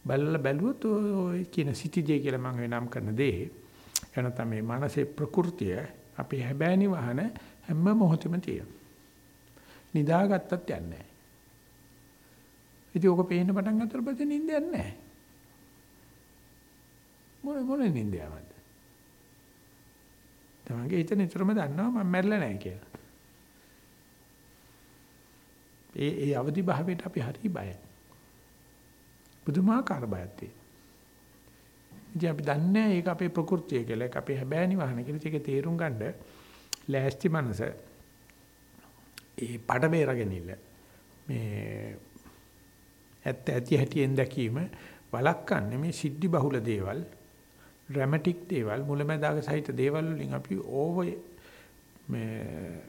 බලලා බැලුවොත් ඔය කියන සිටිජේ කියලා මම වෙනම් කරන දේ එනතම මේ මානසික ප්‍රകൃතිය අපි හැබෑනි වහන හැම මොහොතෙම තියෙනවා. නිදාගත්තත් යන්නේ නැහැ. ඉතින් ඕක පේන්න පටන් ගත්තට පස්සේ නිින්දයක් නැහැ. මොන මොන නිින්දයක්ද? තමන්ගේ හිත නිතරම දන්නවා මම මැරිලා නැහැ කියලා. ඒ ඒ අවදි භාවයට අපි හරි බයයි. බුදුමාකාර බයක් තියෙනවා. ඉතින් අපි දන්නේ ඒක අපේ ප්‍රകൃතිය කියලා. ඒක අපේ හැබෑනි වහන කියලා. ඒක තේරුම් ගන්න ලෑස්ති මනස ඒ පඩ බේරගෙන ඉන්න. මේ ඇත්ත ඇති හැටියෙන් දැකීම වළක්වන්නේ මේ සිද්ධි බහුල දේවල් ඩ්‍රැමැටික් දේවල් මුලැමැදාක සහිත දේවල් වලින් අපි ඕව මේ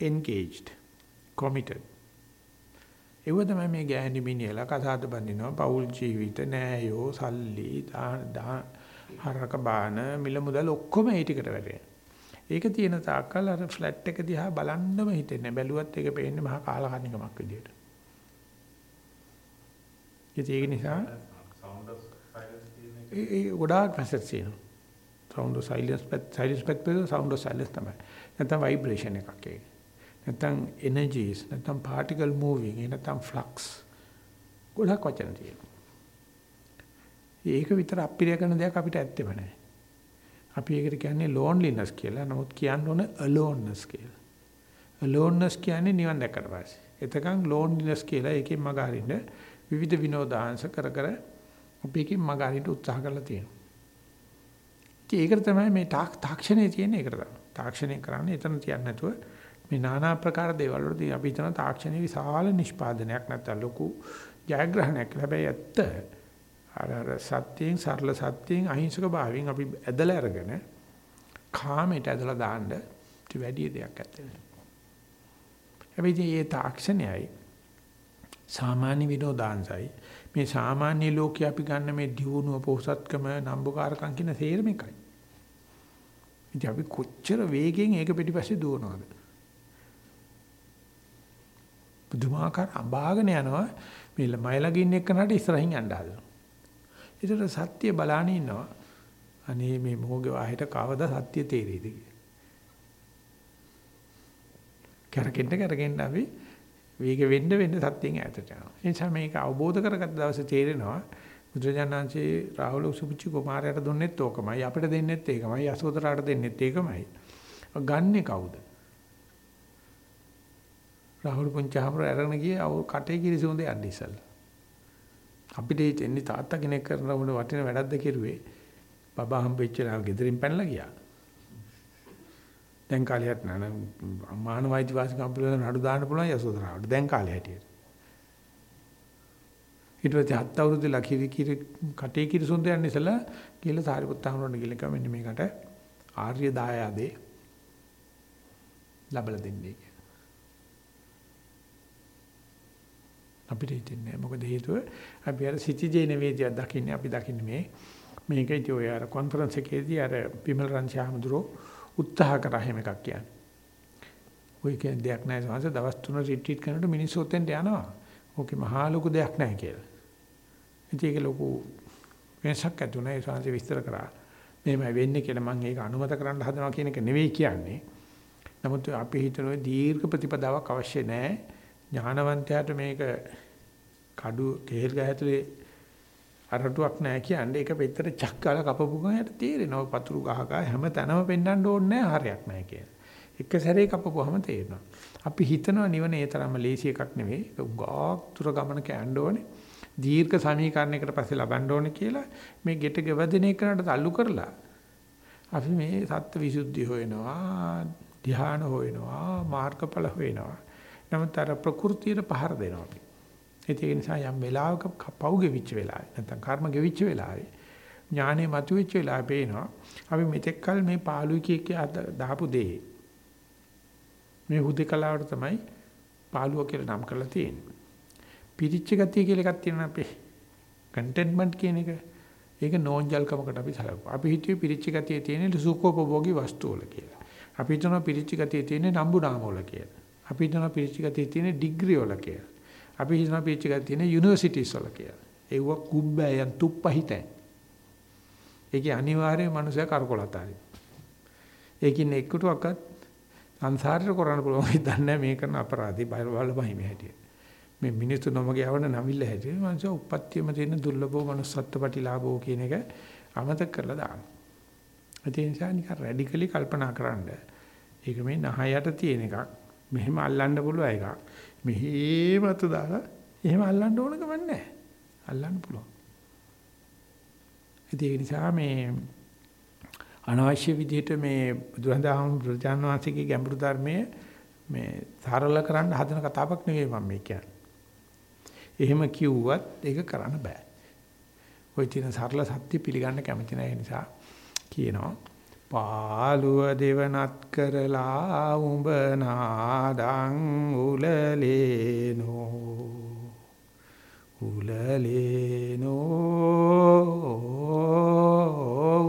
engaged committed ඒව තමයි මේ ගෑණි මිනිහලා කසාද බඳිනවා පෞල් ජීවිත නෑයෝ සල්ලි දා හරක බාන මිල මුදල් ඔක්කොම ඒ ටිකට වැටෙනවා. ඒක තියෙන තාක්කල් අර ෆ්ලැට් එක දිහා බලන්නම හිතෙන්නේ බැලුවත් ඒක පේන්නේ මහා කාලකන්නිකමක් විදියට. ඒක නිසා ඒ ගොඩාක් ෆැසට්ස් තියෙනවා. sound of silence but silence but sound of silence තමයි. නැත්නම් vibration එකක් ඒක. නැත්නම් energies නැත්නම් particle moving නැත්නම් flux ගොඩක් වචන තියෙනවා. ඒක විතර අපිරිය කරන දෙයක් අපිට ඇත්තෙම නැහැ. අපි ඒකට කියන්නේ loneliness කියලා. නමුත් කියන්න ඕන aloneness කියලා. aloneness කියන්නේ නිවන් දැක්කට පස්සේ. එතකන් loneliness කියලා ඒකෙන් මග හරින්න විවිධ විනෝදාංශ කර කර අපි එකකින් මග හරින්න උත්සාහ කරලා තියෙනවා. ඒකට තමයි මේ තාක්ෂණයේ තියෙන එකට තමයි. තාක්ෂණය කරන්නේ එතන තියන්නේ නැතුව මේ নানা ආකාර දේවල් වලදී අපි හිතන තාක්ෂණයේ විශාල නිෂ්පාදනයක් නැත්තම් ලොකු ජයග්‍රහණයක්. හැබැයි ඇත්ත අර අර සත්‍යයෙන් සරල සත්‍යයෙන් අහිංසක භාවයෙන් අපි ඇදලා අරගෙන කාමයට ඇදලා දාන්න ඉති වැඩි දෙයක් ඇත්තේ. හැබැයි මේ තාක්ෂණයයි සාමාන්‍ය විනෝදාංශයි මේ සාමාන්‍ය ලෝකේ අපි ගන්න මේ දියුණුව පොහසත්කම නම්බුකාරකම් කියන තේරම එකයි. ඉතින් අපි කොච්චර වේගෙන් ඒක පිටිපස්සේ දුවනවද? බුදුමාකාර අඹාගෙන යනවා මේ මයිලගින් එක්කනට ඉස්සරහින් යන්න හදනවා. ඒතර සත්‍ය බලාන ඉන්නවා. අනේ මේ මොහොගේ වාහෙට කවදා සත්‍ය තේරෙයිද කියලා. කරකෙන්න කරකෙන්න අපි වේග වෙන්න වෙන්න සත්‍යයෙන් ඈතට යනවා. ඒ නිසා මේක අවබෝධ කරගත්ත දවසේ තේරෙනවා බුදුරජාණන්සේ රාහුල උසුපුච්චි කුමාරයාට දුන්නෙත් ඕකමයි අපිට දෙන්නෙත් ඒකමයි යසෝදරාට දෙන්නෙත් ඒකමයි. ගන්නෙ කවුද? රාහුල පුංචාමර අරගෙන ගියේ අව කටේ කිරිසුඳ යන්න ඉස්සල්ලා. අපිට එන්නේ තාත්තා කෙනෙක් කරන උඩ වටින වැඩක්ද කෙරුවේ. බබා හම්බෙච්ච ලා ගෙදරින් පැනලා ගියා. දැන් කාලයක් නෑ මානවයිති වාසිකම් පිළිබඳ නඩු දාන්න පුළුවන් යසෝදරාවට. දැන් කාලේ හැටියට. ඊට පස්සේ හත් අවුරුදු ලකිරි කිරි කටේ කිරිසුඳ යන්න ඉස්සලා කියලා සාරිපුත්ත හමුරන්න ගිහලා කිව්වා මෙන්න මේකට ආර්ය දායාදේ ලබලා දෙන්නේ කියලා. අපිට හිතෙන්නේ මොකද හේතුව අපි අර සිටිජේ නෙවෙයි දකින්නේ අපි දකින්නේ මේ මේක ඉතින් ඔය අර කොන්ෆරන්ස් එකේදී අර විමල් රන්චාමඳුරෝ උත්සාහ කරා හැම එකක් කියන්නේ. ඔය කියන්නේ දෙයක් නැහැ සමහර දවස් තුන රිට්‍රීට් කරනකොට මිනිස්සු ඔතෙන්ට යනවා. ඕකේ මහා ලොකු දෙයක් නැහැ කියලා. ඉතින් ඒක ලොකු වෙනසක් ඇති වුණා ඒ සංසි විස්තර කරා. මේමයි වෙන්නේ කියලා මම ඒක අනුමත කරන්න හදනවා කියන එක නෙවෙයි කියන්නේ. නමුත් අපි හිතන දීර්ඝ ප්‍රතිපදාවක් අවශ්‍ය නැහැ. ඥානවන්තයාට මේක කඩු කේල් ගහ ඇතුලේ අරටුවක් නැහැ කියන්නේ ඒක පෙත්තට චක් ගාලා කපපු ගමන් තේරෙනවා පතුරු ගහ ගහ හැම තැනම පෙන්වන්න ඕනේ නැහැ හරයක් නැහැ කියලා. එක සැරේ කපපුවාම තේරෙනවා. අපි හිතනවා නිවන ඒ තරම්ම ලේසි එකක් නෙවෙයි. ඒක උගාක් තුර ගමන කෑන්න ඕනේ. දීර්ඝ සමීකරණයකට පස්සේ ලබන්න ඕනේ කියලා මේ ගෙට ගෙවදින එකකට අල්ලු කරලා අපි මේ සත්‍ය විසුද්ධි හොයනවා ධ්‍යාන හොයනවා මාර්ගඵල හොයනවා නමුත් අර ප්‍රകൃතියට පහර දෙනවා අපි ඒක නිසා යම් වෙලාවක පව් ගෙවිච්ච වෙලාවේ නැත්නම් කර්ම ගෙවිච්ච වෙලාවේ ඥානෙ මතුවෙච්ච වෙලාවේ පේනවා අපි මෙතෙක් කල මේ පාළුයි කිය දාපු දේ මේ හුදේකලාවට තමයි පාළුව කියලා නම් කරලා තියෙන්නේ පිරිච්ච ගතිය කියලා එකක් තියෙනවා අපේ කන්ටෙන්ට්මන්ට් කියන එක ඒක නෝන්ජල්කමකට අපි සලකුවා. අපි හිතුවේ පිරිච්ච ගතිය තියෙන සුඛෝපභෝගී වස්තු වල කියලා. අපි හිතනවා පිරිච්ච ගතිය තියෙන නම්බු නාම වල කියලා. අපි හිතනවා පිරිච්ච ගතිය තියෙන ඩිග්‍රී වල කියලා. අපි හිතනවා පිරිච්ච ගතිය තියෙන යුනිවර්සිටිස් වල කියලා. ඒව කුබ්බයන් තුප්පහිතෙන්. ඒකේ අනිවාර්යයෙන්ම මනුස්සයා කරකොලතාරි. ඒකින් එක්කටවත් සංසාරේ කරන්න පුළුවන් හිතන්නේ මේ කරන අපරාධي බල බහිමේ හැටියට. මේ මිනිස්සු නොමග යවන නවිල්ල හැටියට මනුස්සය උප්පත්තියම තියෙන දුර්ලභෝ manussත්ත්වපටිලාභෝ කියන එක අමතක කරලා දානවා. ඒ නිසා නිකන් රැඩිකලි කල්පනා කරන්න. ඒක මේ නහයට තියෙන එකක්. මෙහෙම අල්ලන්න පුළුවන් එකක්. මෙහෙම අත දාලා එහෙම අල්ලන්න ඕන ගමන් නැහැ. අල්ලන්න පුළුවන්. ඒ නිසා මේ අනවශ්‍ය විදිහට මේ බුදුහඳාම ප්‍රජාන වාසිකේ ගැඹුරු ධර්මයේ මේ සරල කරන්න හදන කතාවක් නෙවෙයි මම මේ කියන්නේ. එහෙම කිව්වත් ඒක කරන්න බෑ. ওই තියෙන සරල සත්‍ය පිළිගන්න කැමති නැහැ නිසා කියනවා. පාලුව දෙවනත් කරලා උඹ නාදං උලලේනෝ උලලේනෝ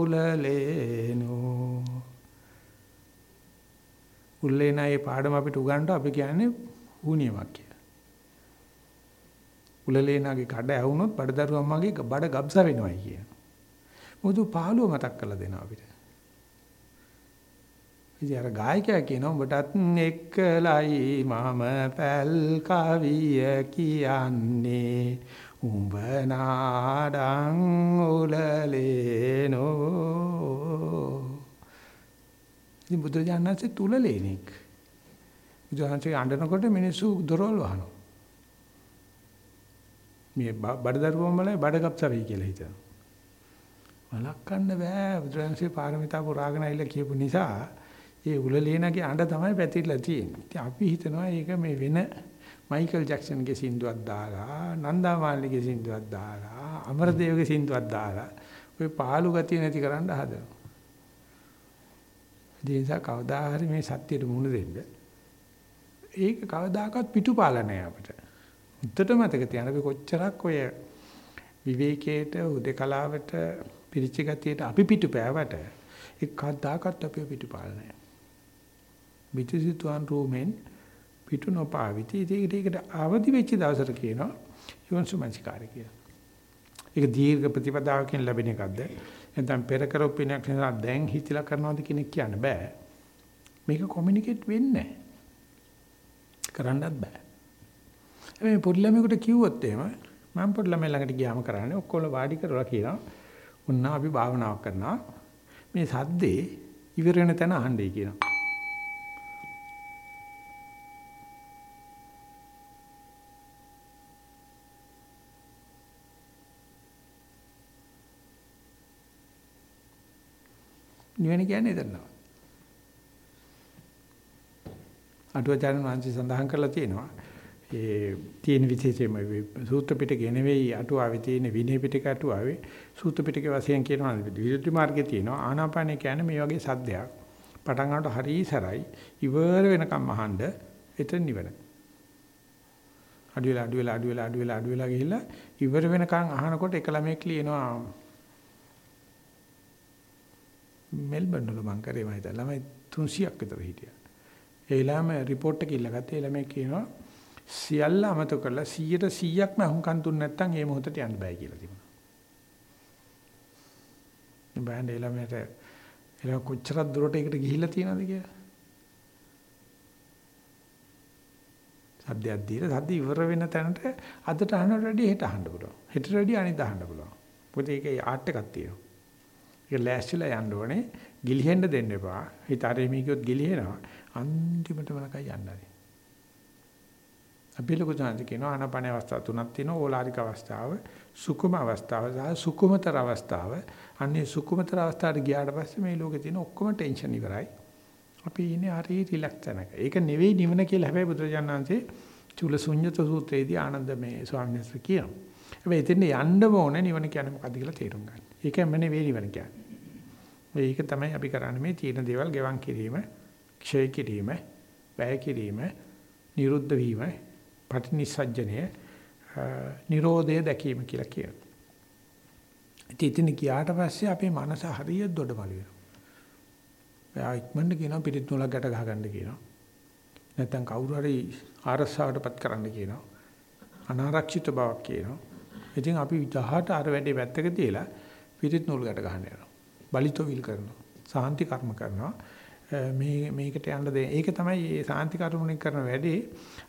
උලලේනෝ උල්ලේනයි පාඩම අපිට උගන්වන්න අපි කියන්නේ ඌනියමක් කියලා. උලලේනාගේ කඩ ඇවුනොත් බඩදරු අම්මාගේ බඩ ගබ්ස වෙනවයි කියන. මොකද පාළුව මතක් කරලා දෙනවා අපිට. ඉතින් අර ගායකයා කියනවා ඔබටත් එක්කලයි මම පැල් කවිය කියන්නේ. උඹ නාඩං උලලේනෝ ඉතින් බුදුජානනාංශේ තුලලේනෙක් බුදුහාංශේ අඬනකොට මිනිස්සු දොරවල් වහනවා. මේ බඩදරුවම් වල බඩගප්සරයි කියලා හිතනවා. වලක්වන්න බෑ. බුදුරජාණන්සේ පාරමිතා පුරාගෙන ආইলা කියපු නිසා ඒ උලලේනගේ අඬ තමයි පැතිරලා තියෙන්නේ. ඉතින් අපි හිතනවා ඒක මේ වෙන මයිකල් ජැක්සන්ගේ සින්දුවක් දාලා නන්දා මාලිගේ සින්දුවක් දාලා අමරදේවගේ සින්දුවක් දාලා ඔය පාළු ගතිය නැති කරන්න හදනවා. ඒ නිසා කවදා හරි මේ සත්‍යයට මුහුණ දෙන්න ඒක කවදාකවත් පිටුපාලනය අපිට. උත්තර මතක තියාගන්න අපි කොච්චරක් ඔය විවේකයට උදේකලාවට පිරිච්ච ගතියට අපි පිටු පෑවට එක්කදාකත් අපි පිටු පාලනය. විචිතුන් රෝමෙන් පිටු නොපාවිති ඒකට අවදි වෙච්ච දවසට කියනවා යොන්සුමංචකාරය කියලා. ඒක දීර්ඝ ප්‍රතිපදාවකින් ලැබෙන එකක්ද? නැත්නම් පෙර කරොප්පිනක් නිසා දැන් හිතලා කරනවද කියන කියන්න බෑ. මේක කොමියුනිකේට් වෙන්නේ නැහැ. කරන්නත් බෑ. මේ පොඩි ළමයෙකුට කිව්වොත් එහෙම මම පොඩි ළමයි ළඟට ගියාම කරන්නේ ඔක්කොම වාඩි කරලා කියනවා ඔන්න අපි භාවනාවක් කරනවා මේ සද්දේ ඉවර වෙන තැන අහන්නයි කියනවා නිවන කියන්නේ එතනනවා. අටුවචාරණ වංශي සඳහන් කරලා තියෙනවා ඒ තියෙන විශේෂයෙන්ම සූත්‍ර පිටකේ නෙවෙයි අටුවාවේ තියෙන විනය පිටක අටුවාවේ සූත්‍ර පිටකේ වශයෙන් කියනවා විරුද්ධ මාර්ගයේ තියෙනවා. ආනාපානය කියන්නේ මේ වගේ සද්දයක්. පටන් ගන්නකොට හරි සරයි. ඉවර වෙනකම් අහන්න එතන නිවන. අඩු වෙලා අඩු වෙලා අඩු වෙලා අඩු වෙලා අඩු වෙලා ගිහිල්ලා ඉවර වෙනකම් අහනකොට එක ළමෙක් ලියනවා මෙල්බන් වල මං කරේ මම හිතා ළමයි 300ක් විතර හිටියා ඒ ළම report එක ඉල්ලගත්තා ඒ ළමයි කියනවා සියල්ල අමතක කරලා 100ට 100ක්ම අහුම්කන් දුන්න නැත්නම් ඒ මොහොතට යන්න බෑ කියලා තිබුණා. මේ බෑන්ඩ් එළමයට එළම කොච්චරක් දුරට ඒකට ගිහිල්ලා තියෙනවද කියලා. සද්දයක් දීලා සද්ද ඉවර වෙන තැනට අදට අහනට වැඩිය හෙට අහන්න පුළුවන්. හෙට වැඩිය අනිත් අහන්න පුළුවන්. මොකද ඒකේ ආර්ට් එකක් තියෙනවා. ඒක ලෑස්තිලා යන්න ඕනේ. ගිලිහෙන්න දෙන්න එපා. හිත අරෙමි කියොත් ගිලිහෙනවා. අන්තිමටම නකයි යන්නයි. අපි ලොකු සංහත කියනවා ආනාපාන අවස්ථා තුනක් තියෙනවා ඕලාරික අවස්ථාව, සුකුම අවස්ථාව සහ සුකුමතර අවස්ථාව. අන්නේ සුකුමතර අවස්ථාවට ගියාට පස්සේ මේ ලෝකේ තියෙන ඔක්කොම ටෙන්ෂන් ඉවරයි. අපි ඉන්නේ හරි රිලැක්ස් තැනක. ඒක නෙවෙයි නිවන කියලා හැබැයි බුදුරජාණන් වහන්සේ චුලසුඤ්ඤත සූත්‍රයේදී ආනන්ද මේ ස්වාමීන් වහන්සේ කියනවා. හැබැයි එතෙන් යන්න ඕනේ නිවන කියන්නේ මොකද්ද කියලා තේරුම් ගන්න. ඒකම නෙවෙයි නිවන කියන්නේ. ඒක තමයි අපි කරන්නේ මේ තීන දේවල් ගෙවන් කිරීම, ක්ෂය කිරීම, වැය කිරීම, නිරුද්ධ වීම, පටිනිසජ්ජනය, නිරෝධය දැකීම කියලා කියනවා. ඉතින් ගියාට පස්සේ අපේ මනස හරියට දොඩමළු වෙනවා. එයා ඉක්මනට කියනවා පිටිත් නූලක් ගැට ගහගන්න කියනවා. නැත්නම් කවුරු හරි ආරස්සාවටපත් කරන්න කියනවා. අනාරක්ෂිත බවක් කියනවා. ඉතින් අපි 18 අර වැඩේ පැත්තක තියලා පිටිත් නූල් ගැට ගහන්න යනවා. බලිතෝවිල් කරනවා. සාන්ති කර්ම කරනවා. මේ මේකට යන්න දෙන්න. ඒක තමයි මේ සාන්ති කර්මණය කරන වැඩේ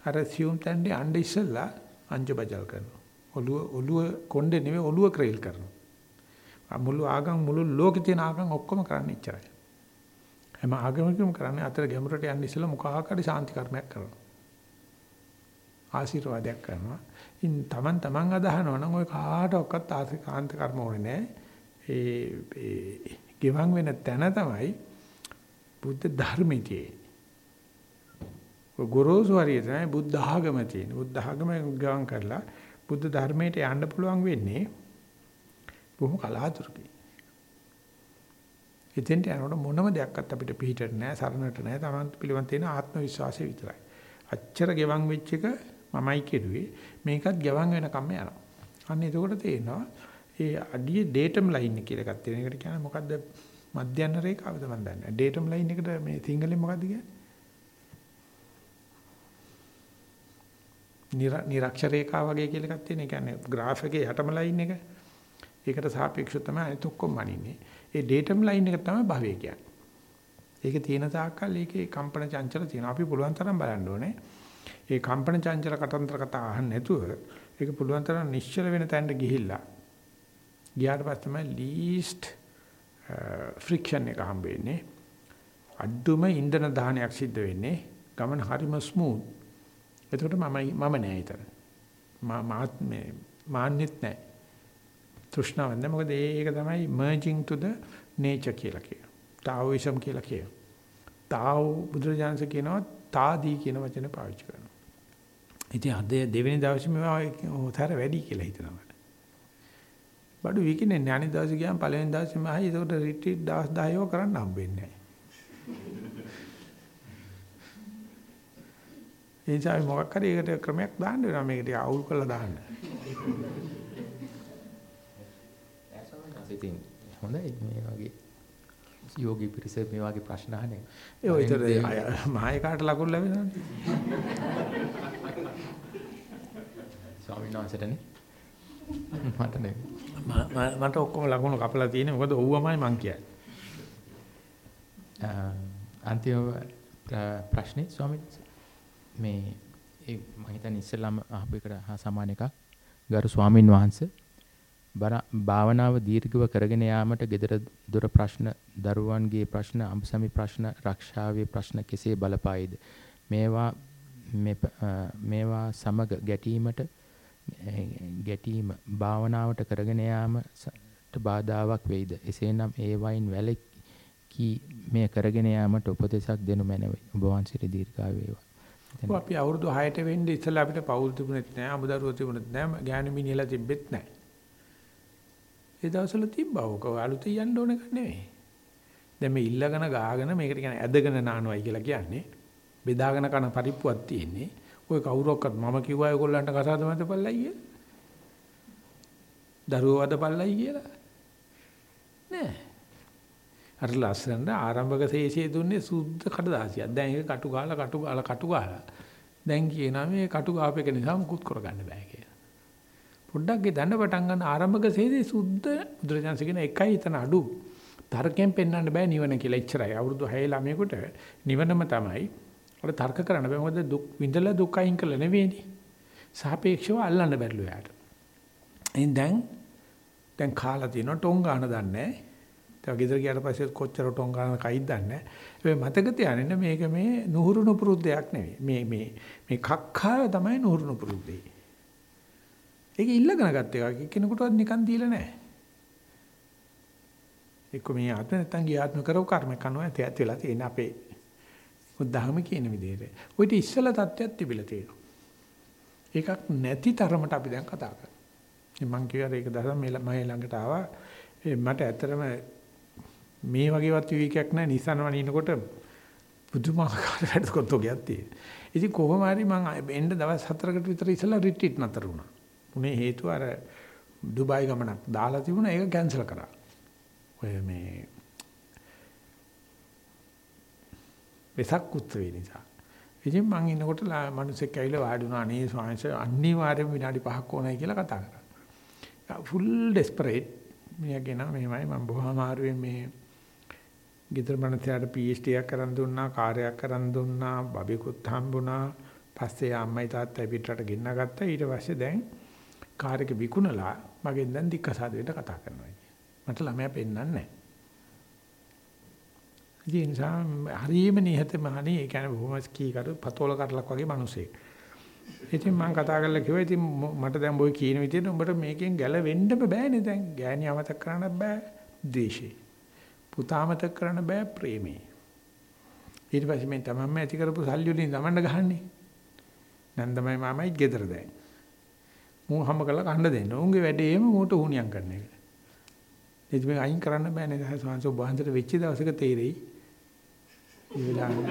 අර සියුම් තැන්නේ අඬ ඉස්සලා අංජබජල් කරනවා. ඔළුව ඔළුව කොණ්ඩේ නෙවෙයි ඔළුව ක්‍රේල් කරනවා. මුළු ආගම් මුළු ලෝකේ තියෙන ආගම් ඔක්කොම කරන්නේ ඉච්චරයි. හැම ආගමකම කරන්නේ අතර ගැඹුරට යන්න ඉස්සලා මොකහාකරි සාන්ති කර්මයක් කරනවා. ආශිර්වාදයක් කරනවා. ඉන් තමන් තමන් අදහනවා නම් ඔය කාටවත් ආශිකාන්ත කර්ම ඕනේ නැහැ. ඒ ඒ ගෙවන් වෙන තැන තමයි බුද්ධ ධර්මයේ තියෙන්නේ. ගුරුසු හරිය තමයි බුද්ධ ආගම තියෙන්නේ. බුද්ධ ආගම ගවන් කරලා බුද්ධ ධර්මයට යන්න පුළුවන් වෙන්නේ බොහොම කලාතුරකින්. එතෙන්ට යනකොට මොනම දෙයක්වත් අපිට පිළිහිටට නැහැ, සරණට නැහැ. Taman පිළිවන් තියෙන ආත්ම විශ්වාසය විතරයි. අච්චර ගෙවන් වෙච්ච එක මමයි කෙරුවේ. මේකත් ගෙවන් වෙනකම්ම යනවා. අන්න එතකොට තේරෙනවා ඒ අඩිය ඩේටම් ලයින් කියලා එකක් තියෙන. ඒකට කියන්නේ මොකද්ද? මධ්‍යන්න රේඛාවද මන් දන්නේ නැහැ. ඩේටම් ලයින් එකට මේ සිංහලෙන් මොකද්ද කියන්නේ? නිරක්ෂ රේඛාව වගේ කියලා එකක් තියෙන. ඒ කියන්නේ ග්‍රාෆ් එකේ යටම ලයින් එක. ඒකට සාපේක්ෂව තමයි අනිත් ඔක්කොම අනින්නේ. ඒ ඩේටම් ලයින් එක තමයි භවය කියන්නේ. ඒක තියෙන තාක්කල් ඒකේ කම්පන චංචල තියෙනවා. අපි පුළුවන් තරම් බලන්න ඕනේ. ඒ කම්පන චංචල කතන්ත්‍ර කතා අහන්න නැතුව ඒක පුළුවන් තරම් නිශ්චල වෙන තැනට ගිහිල්ලා ගියාට පස්සේ තමයි ලීස්ට් ෆ්‍රික්ෂන් uh, එක හම්බ වෙන්නේ. අඩුම ඉන්ධන දහනයක් සිද්ධ වෙන්නේ. ගමන හරිම ස්මූත්. එතකොට මම මම නෑ ඊතර. මාත් මේ මාන්නෙත් නෑ. තෘෂ්ණාවක් නෑ. මොකද ඒක තමයි merging to the nature කියලා කියනවා. තාઓයිසම් කියලා කියනවා. තාෝ බුදුරජාණන්සේ කියනවා තාදී කියන වචනේ පාවිච්චි කරනවා. ඉතින් අද දෙවෙනි දවසේ මේවා උතර වැඩි කියලා හිතනවා. බඩු විකිනේ ඥානි දවසේ ගියාම පළවෙනි දවසේ මම ආයි ඒකට රිට්‍රීට් දවස් 10ව කරන්න හම්බෙන්නේ නැහැ. ඒ නිසා මොකක් හරි ඒකට ක්‍රමයක් දාන්න වෙනවා මේකට අවුල් කරලා දාන්න. ඉතින් හොඳයි මේ වගේ යෝගී පිරිස මේ වගේ ප්‍රශ්න අහන්නේ. ඒ ඔයිතර මහේකාට ලකුණු ලැබෙනවනේ. ස්වාමීන් වහන්සේටනේ. මට නෙවෙයි. මට ඔක්කොම ලකුණු කපලා තියෙන්නේ මොකද ඔව්වමයි මං කියන්නේ. අන්තිම ප්‍රශ්නේ ස්වාමීන් මේ ඒ මම හිතන්නේ ඉස්සෙල්ලාම අහපු එකට හා සමාන එකක්. ගරු ස්වාමින් වහන්සේ භාවනාව දීර්ඝව කරගෙන යාමට gedara දොර ප්‍රශ්න දරුවන්ගේ ප්‍රශ්න අම්සමි ප්‍රශ්න රක්ෂාවේ ප්‍රශ්න කෙසේ බලපායිද මේවා මේවා සමග ගැටීමට ගැටීම භාවනාවට කරගෙන යාමට බාධාවක් වෙයිද? එසේනම් ඒ වයින් වැළකී මේ කරගෙන යාමට උපදෙසක් දෙනු මැනවි. ඔබ වහන්සේට දීර්ඝායු වේවා. අපි අවුරුදු 6ට වෙන්නේ ඉස්සලා අපිට පෞල් තිබුණෙත් නැහැ අමුදරුවෝ තිබුණෙත් නැහැ ගෑනු මිනිහලා තිබෙත් නැහැ ඒ දවස්වල තිබ්බා ඕක. අලුතෙන් යන්න ඕන එකක් නෙවෙයි. දැන් මේ ඉල්ලගෙන ගාගෙන මේකට කියන්නේ ඇදගෙන නානවයි කියලා කියන්නේ. බෙදාගෙන කන පරිප්පුවක් තියෙන්නේ. ඔය කවුරක්වත් මම කිව්වා ඒගොල්ලන්ට කසාද මතපල්ලයි කියලා. දරුවෝ වදපල්ලයි කියලා. නෑ. අර ලස්සනට ආරම්භක ශේෂයේ දුන්නේ සුද්ධ කඩදාසියක්. දැන් ඒක කටු ගාලා කටු ගාලා කටු ගාලා. දැන් කියනවා මේ කටු ගාප එක නිසා මුකුත් කරගන්න බෑ කියලා. පොඩ්ඩක් ගේ දඬ පටන් ගන්න ආරම්භක ශේෂයේ සුද්ධ බුදුරජාන්සේ කියන එකයි එතන අඩු. තර්කයෙන් පෙන්වන්න බෑ නිවන කියලා එච්චරයි. අවුරුදු 6 ළමයෙකුට නිවනම තමයි අර තර්ක කරන්න බෑ මොකද දුක් විඳලා දුක් අයින් කළා නෙවෙයිනේ. සාපේක්ෂව අල්ලන්න බැරිලු යාට. එහෙනම් දැන් දැන් කාලා තියෙනවා ටොං ගන්න දන්නේ ඒක ගෙදර ගියාට පස්සේ කොච්චර ටොං ගන්න කයිද දන්නේ නැහැ. මතක තියාගන්න මේක මේ නුහුරු නුපුරුද්දයක් නෙවෙයි. මේ මේ මේ කක්කාව තමයි නුහුරු නුපුරුද්දේ. ඒක ඉල්ලගෙන ගත්ත එකක්. කෙනෙකුටවත් නිකන් දීලා නැහැ. එක්ක මේ ආත්ම නැත්තම් ගිය ආත්ම කරව කර්ම කනවා ඇත වෙලා තියෙන අපේ බුද්ධහම කියන විදිහට. ඔයිට ඉස්සල தත්ත්වයක් තිබිලා තියෙනවා. ඒකක් නැති තරමට අපි දැන් කතා කරනවා. මම කියවර ඒක දහම මේ මම ළඟට ආවා. මට ඇත්තටම මේ වගේවත් විවේකයක් නැහැ Nissan වනිනකොට පුදුමාකාර වැඩකොත්තෝගයක් තියෙනවා. ඉතින් කොහොම හරි මම එන්න දවස් 4කට විතර ඉස්සලා රිට්‍රීට් නතර වුණා. උනේ හේතුව අර ඩුබායි ගමනක් දාලා තිබුණා ඒක කැන්සල් කරා. ඔය මේ වෙසක් උත්සවේ නිසා. ඉතින් මං ඉන්නකොට මිනිස්සෙක් ඇවිල්ලා වාඩි වුණා අනේ ස්වාමීන් වහන්සේ අනිවාර්යයෙන් විනාඩි 5ක් ඕනයි කියලා කතා කරා. ෆුල් ඩෙස්පරේට් මියගෙන මෙහෙමයි මම බොහොම අමාරුවෙන් මේ ගෙදර මනසට PhD එකක් කරන් දුන්නා කාර්යයක් කරන් දුන්නා බබෙකුත් හම්බුණා. පස්සේ අම්මයි තාත්තයි පිටරට ගෙන්න ගත්තා. ඊට පස්සේ දැන් කාර් එක විකුණලා මගෙන් දැන් දික්කසාදයට කතා කරනවා මට ළමයා පෙන්වන්නේ නැහැ. ඒ නිසා හරියම නිහතමානී ඒ කියන්නේ බොහොම කීකරු පතෝල කරලක් වගේ මිනිසෙක්. ඉතින් මම කතා කරලා කිව්වා ඉතින් මට දැන් බොයි කියන විදිහට උඹට මේකෙන් ගැලවෙන්න බෑනේ දැන් ගෑණි අමතක කරන්න බෑ ද්වේෂේ. පුතා අමතක කරන්න බෑ ප්‍රේමේ. ඊට පස්සේ මේ තමන්ම ඇති කරපු සල්ලි වලින් තමන්ට ගහන්නේ. නන්දමයි මාමයි ගෙදර දැන්. මූ හැම කළා කන්න දෙන්න. උන්ගේ වැඩේම මූට උහුණියම් කරන එක. ඉතින් මේක අයින් කරන්න බෑනේ. සාංශ ඔබ වහන්සේට වෙච්ච දවසක තේරෙයි. ඒ වෙලාවේ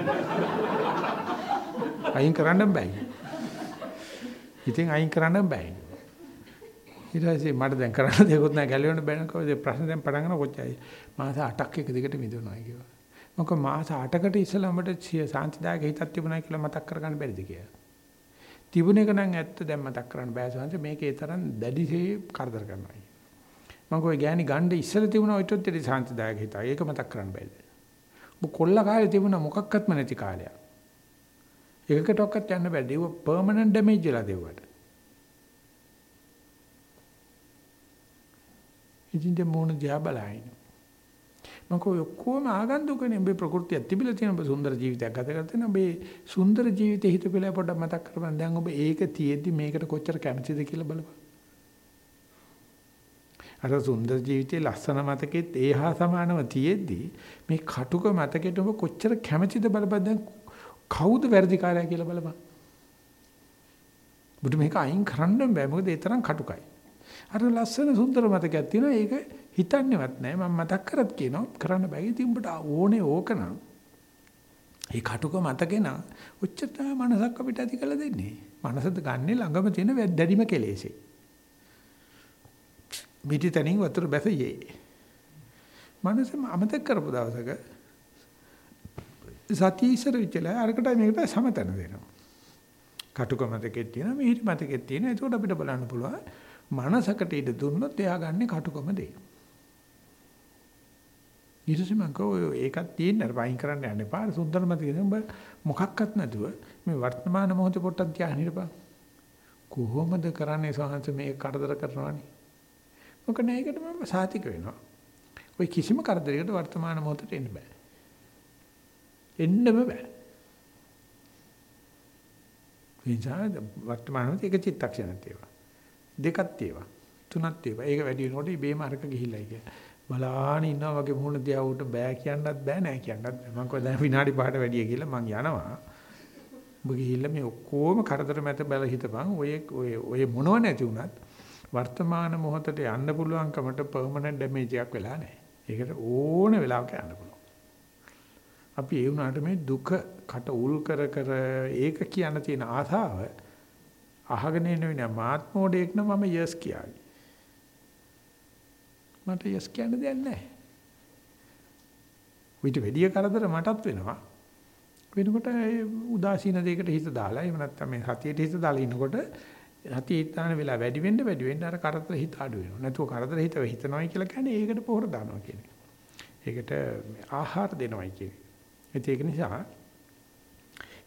අයින් කරන්න බෑ. ඉතින් අයින් කරන්න බෑ. ඊට පස්සේ මට දැන් කරන්න දෙයක්වත් නැහැ ගැලවෙන්න බෑ නේද ප්‍රශ්න දැන් පටන් ගන්න කොච්චරයි? මාස 8ක් එක දිගට මිදුණා කිව්වා මොකද මාස 8කට ඉස්සෙල්ලා මට සාන්තිදායක හිතක් තිබුණා කියලා මතක් කරගන්න බැරිද කියලා. තිබුණ එක නම් ඇත්ත දැන් මතක් කරන්න බෑ සාන්ති මේකේ තරම් දැඩිසේ කරදර කරනවා. මම කොයි ගෑණි ගණ්ඩ ඉස්සෙල්ලා තිබුණා ඔයිටත් දෙවි සාන්තිදායක හිතක් ඒක මතක් කරන්න බැරිද ඔබ කොල්ල කාලේ තිබුණා මොකක්වත්ම නැති කාලයක්. එකකටවත් යන්න බෑ. දේව පර්මනන්ට් ඩැමේජ් වෙලා දෙව්වට. ඉතින් දෙ මොන දිහා බලයින්. මම කො ඔක්කොම ආගන්තුකනේ ඔබේ ප්‍රകൃතිය තිබිලා තියෙන ඔබ සුන්දර ජීවිතයක් ගත කරගෙන ඔබේ සුන්දර ජීවිතේ හිතපෙලා පොඩ්ඩක් මතක් කරපන්. දැන් ඔබ ඒක තියෙද්දි මේකට කොච්චර කැමතිද කියලා බලපන්. අර සුන්දර ජීවිතයේ ලස්සන මතකෙත් ඒහා සමානව තියෙද්දි මේ කටුක මතකෙට ඔබ කොච්චර කැමැතිද බලපන් දැන් කවුද වැඩිකාරයා කියලා බලපන්. බුදු මේක අයින් කරන්න බෑ මොකද ඒ තරම් කටුකයි. අර ලස්සන සුන්දර මතකයක් තියෙනවා ඒක හිතන්නේවත් නෑ මම මතක් කරත් කියනවා කරන්න බෑ. ඉතින් උඹට ඕනේ ඕකනම් ඒ කටුක මතකේ නම් උච්චත මනසක් අපිට ඇති කළ දෙන්නේ. මනසද ගන්නෙ ළඟම තියෙන දැඩිම කෙලෙසේ. පිටිතනින් වතුර බැසයේ. මනසම අමතක කරපු දවසක සතිය ඉස්සර විචලා අරකට මේකට සමතන දෙනවා. කටුක මතකෙත් තියෙනවා මිහිරි මතකෙත් තියෙනවා. ඒකට අපිට බලන්න පුළුවන් මනසකට ඉඳ දුන්නොත් එයා ගන්න කටුකම දෙය. ඊටසේ මම කෝ ඒකත් තියෙන අර වයින් කරන්න යන්න එපා. සුන්දර මතකෙද උඹ මොකක්වත් නැතුව මේ වර්තමාන මොහොතේ පොට්ටක් ධානය හිරපන්. කොහොමද කරන්නේ සහංශ මේ කරදර කරනවනේ. මොකද ඒකට මම සාතික වෙනවා. ওই කිසිම කරදරයකට වර්තමාන මොහොතට එන්න බෑ. එන්නම බෑ. විචාර වර්තමාන මොහොතේ එක චිත්තක්ෂණයක් තියෙනවා. දෙකක් තියෙනවා. තුනක් තියෙනවා. ඒක වැඩි වෙනකොට ඉබේම අරක ගිහිල්ලා කිය. බලාන ඉන්නවා වගේ මුහුණ දිහා උට බෑ කියන්නත් බෑ නෑ කියන්නත් බෑ. මම කොහොමද දැන් විනාඩි 5ට වැඩිය කියලා මං යනවා. ඔබ ගිහිල්ලා මේ ඔක්කොම කරදර මැද බල හිටපන්. ඔය ඔය ඔය මොනව නැති වුණත් වර්තමාන මොහොතට යන්න පුළුවන්කමට පර්මනන්ට් ඩැමේජ් එකක් වෙලා නැහැ. ඒකට ඕන වෙලාවක යන්න පුළුවන්. අපි ඒ වුණාට මේ දුක කට උල් කර කර ඒක කියන්න තියෙන ආසාව අහගෙන ඉන්න වෙන මාත් මොඩේක් නම් මම යස් කියාවි. මට යස් කියන්න දෙයක් නැහැ. විතර වැඩි කරදර මටත් වෙනවා. වෙනකොට උදාසීන දෙයකට හිත දාලා එහෙම නැත්නම් මේ සතියට හිත දාලා ඉන්නකොට සතිය ඉතාලන වෙලා වැඩි වෙන්න වැඩි වෙන්න අර කරදර හිත අඩු වෙනවා. නැතුව කරදර හිත හිතනවායි කියලා කියන්නේ ඒකට පොහොර දානවා කියන එක. ඒකට ආහාර දෙනවායි කියන එක. ඒක නිසා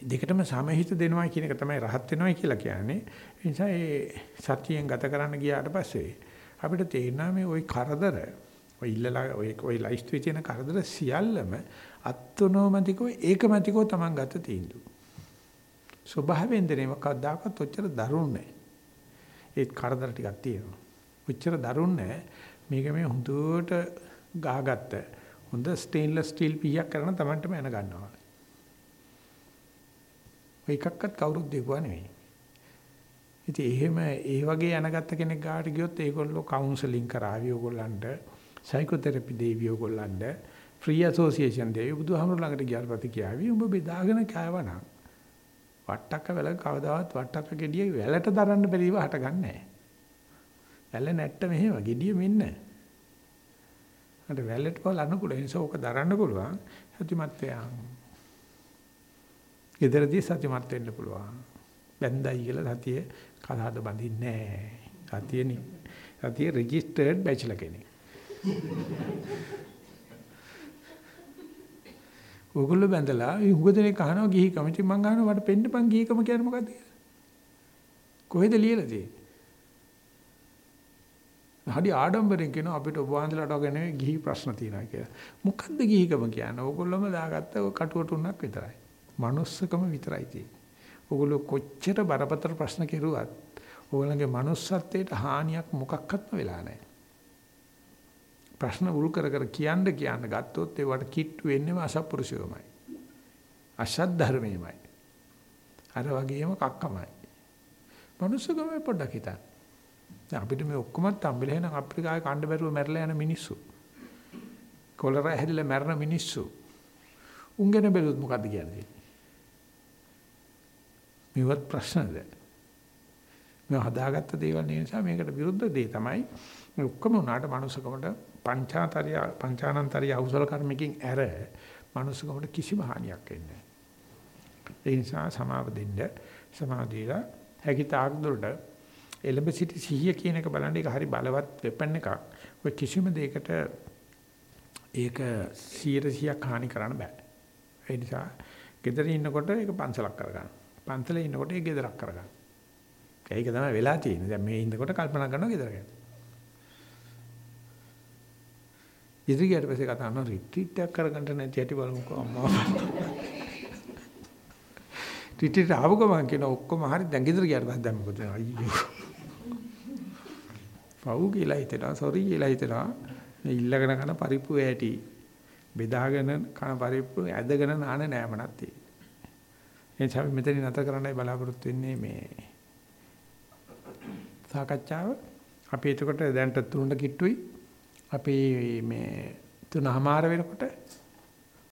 දෙකටම සමහිත දෙනවා කියන එක තමයි රහත් වෙනවා කියලා කියන්නේ. ඒ නිසා ඒ සතියෙන් ගත කරන්න ගියාට පස්සේ අපිට තේරෙනවා මේ ওই කරදර ඔය ඉල්ලලා ඔය ඔය ලයිස්තුවේ තියෙන කරදර සියල්ලම අත්නෝමතිකව ඒකමතිකව Taman ගත තීන්දුව. ස්වභාවයෙන් දෙනේම කවදාකවත් ඔච්චර දරුණු නැහැ. ඒත් කරදර ටිකක් තියෙනවා. ඔච්චර දරුණු නැහැ. මේක මේ හුදුවට ගහගත්ත හොඳ ස්ටේන්ලස් ස්ටිල් පීයක් කරන Tamanටම එන ගන්නවා. ඔය එකක්වත් කවුරුත් දෙකුවා නෙවෙයි. ඉතින් එහෙම ඒ වගේ යනගත්ත කෙනෙක් ගාට ගියොත් ඒගොල්ලෝ කවුන්සලින් කරાવી ඕගොල්ලන්ට සයිකෝതെරපි දෙවි ඕගොල්ලන්ට ෆ්‍රී ඇසෝසියේෂන් දෙවි බුදුහාමුදුර ළඟට ගියාට පස්සේ කියාවි උඹ බෙදාගෙන කෑවනම් වට්ටක්ක වැල කවදාවත් වට්ටක්ක ගෙඩිය වැලට දරන්න බැරිව හටගන්නේ නැහැ. වැල නැට්ට මෙහෙම ගෙඩිය මෙන්න. අර වැලට බලන්න පුළුවන් නිසා ඕක දරන්න පුළුවන් සත්‍යමත් වෙනවා. ඊදරදී සත්‍යමත් වෙන්න පුළුවන්. බැන්දයි කියලා සතිය කතාවද බඳින්නේ නැහැ. සතිය සතිය රෙජිස්ටර්ඩ් බැචලර් කෙනෙක්. ඕගොල්ලෝ බැඳලා උග දෙනෙක් අහනවා ගිහිකම. ඉතින් මං අහනවා මට පෙන්නපන් ගිහිකම කියන්නේ මොකද්ද කියලා. කොහෙද ලියලා තියෙන්නේ? හරි ආඩම්බරෙන් කියනවා අපිට ඔබ වහන්සේලාට වගේ නෙවෙයි ගිහි ප්‍රශ්න තියෙනවා කියලා. මොකද්ද ගිහිකම කියන්නේ? ඕගොල්ලෝම දාගත්ත කටුවට උන්නක් විතරයි. manussකම විතරයි තියෙන්නේ. ඕගොල්ලෝ කොච්චර බරපතල ප්‍රශ්න කෙරුවත් ඕගොල්ලන්ගේ manussත්වයට හානියක් මොකක්වත්ම වෙලා නැහැ. ප්‍රශ්න උල් කර කර කියන්න කියන්න ගත්තොත් ඒවට කිට්ටු වෙන්නේම අසත්පුරුෂයෝමයි. අසත් ධර්මයේමයි. අර වගේම කක්කමයි. manussකම පොඩ්ඩක් හිතන්න. දැන් අපිට මේ ඔක්කොමත් හම්බෙලා එහෙනම් අප්‍රිකාවේ කණ්ඩ බැරුව මැරලා යන මිනිස්සු. කොලරා හැදිලා මැරෙන මිනිස්සු. උන්ගෙන බැලුවොත් මොකද්ද කියන්නේ? මේවත් ප්‍රශ්නද? මේ හදාගත්ත දේවල් නිසා මේකට විරුද්ධ දේ තමයි මේ ඔක්කොම උනාට මනුස්සකමට පංචාතරිය පංචානන්තරිය අවසල කර්මකින් ඇර මනුස්සකමට කිසිම හානියක් වෙන්නේ නැහැ. ඒ නිසා සමාව දෙන්න සමාධියලා හැකි තාක් දුරට එලඹ සිටි සිහිය කියන එක බලන්න ඒක හරි බලවත් වෙපන් එකක්. ඔය කිසිම දෙයකට ඒක 100%ක් හානි කරන්න බෑ. ඒ නිසා ගෙදර ඉන්නකොට ඒක පන්සලක් කරගන්න. පන්සලේ ඉන්නකොට ඒක ගෙදරක් කරගන්න. ඒක තමයි වෙලා තියෙන්නේ. දැන් මේ ඉන්නකොට කල්පනා කරනවා ගෙදර ගැන. ඉදිරියට පස්සේ කතා කරනවා රිට්‍රීට් එකක් කරගන්න නැති ඇටි බලමුකෝ අම්මා. රිට්‍රීට් ආව ගමන් කියන ඔක්කොම හරි දැන් ගෙදර ගියාට පස්සේ දැන් මොකද අයියෝ. පව් කියලා හිතනවා සෝරි කියලා හිතනවා මේ ඉල්ලගෙන කන පරිප්පු ඇටි බෙදාගෙන කන පරිප්පු ඇදගෙන නාන නෑමනක් තියෙනවා. ඒ නිසා මෙතනින් නැතර කරන්නයි බලාපොරොත්තු වෙන්නේ මේ සාකච්ඡාව. අපි එතකොට දැන්ට තුනට කිට්ටුයි. අපි මේ තුනමාර වෙනකොට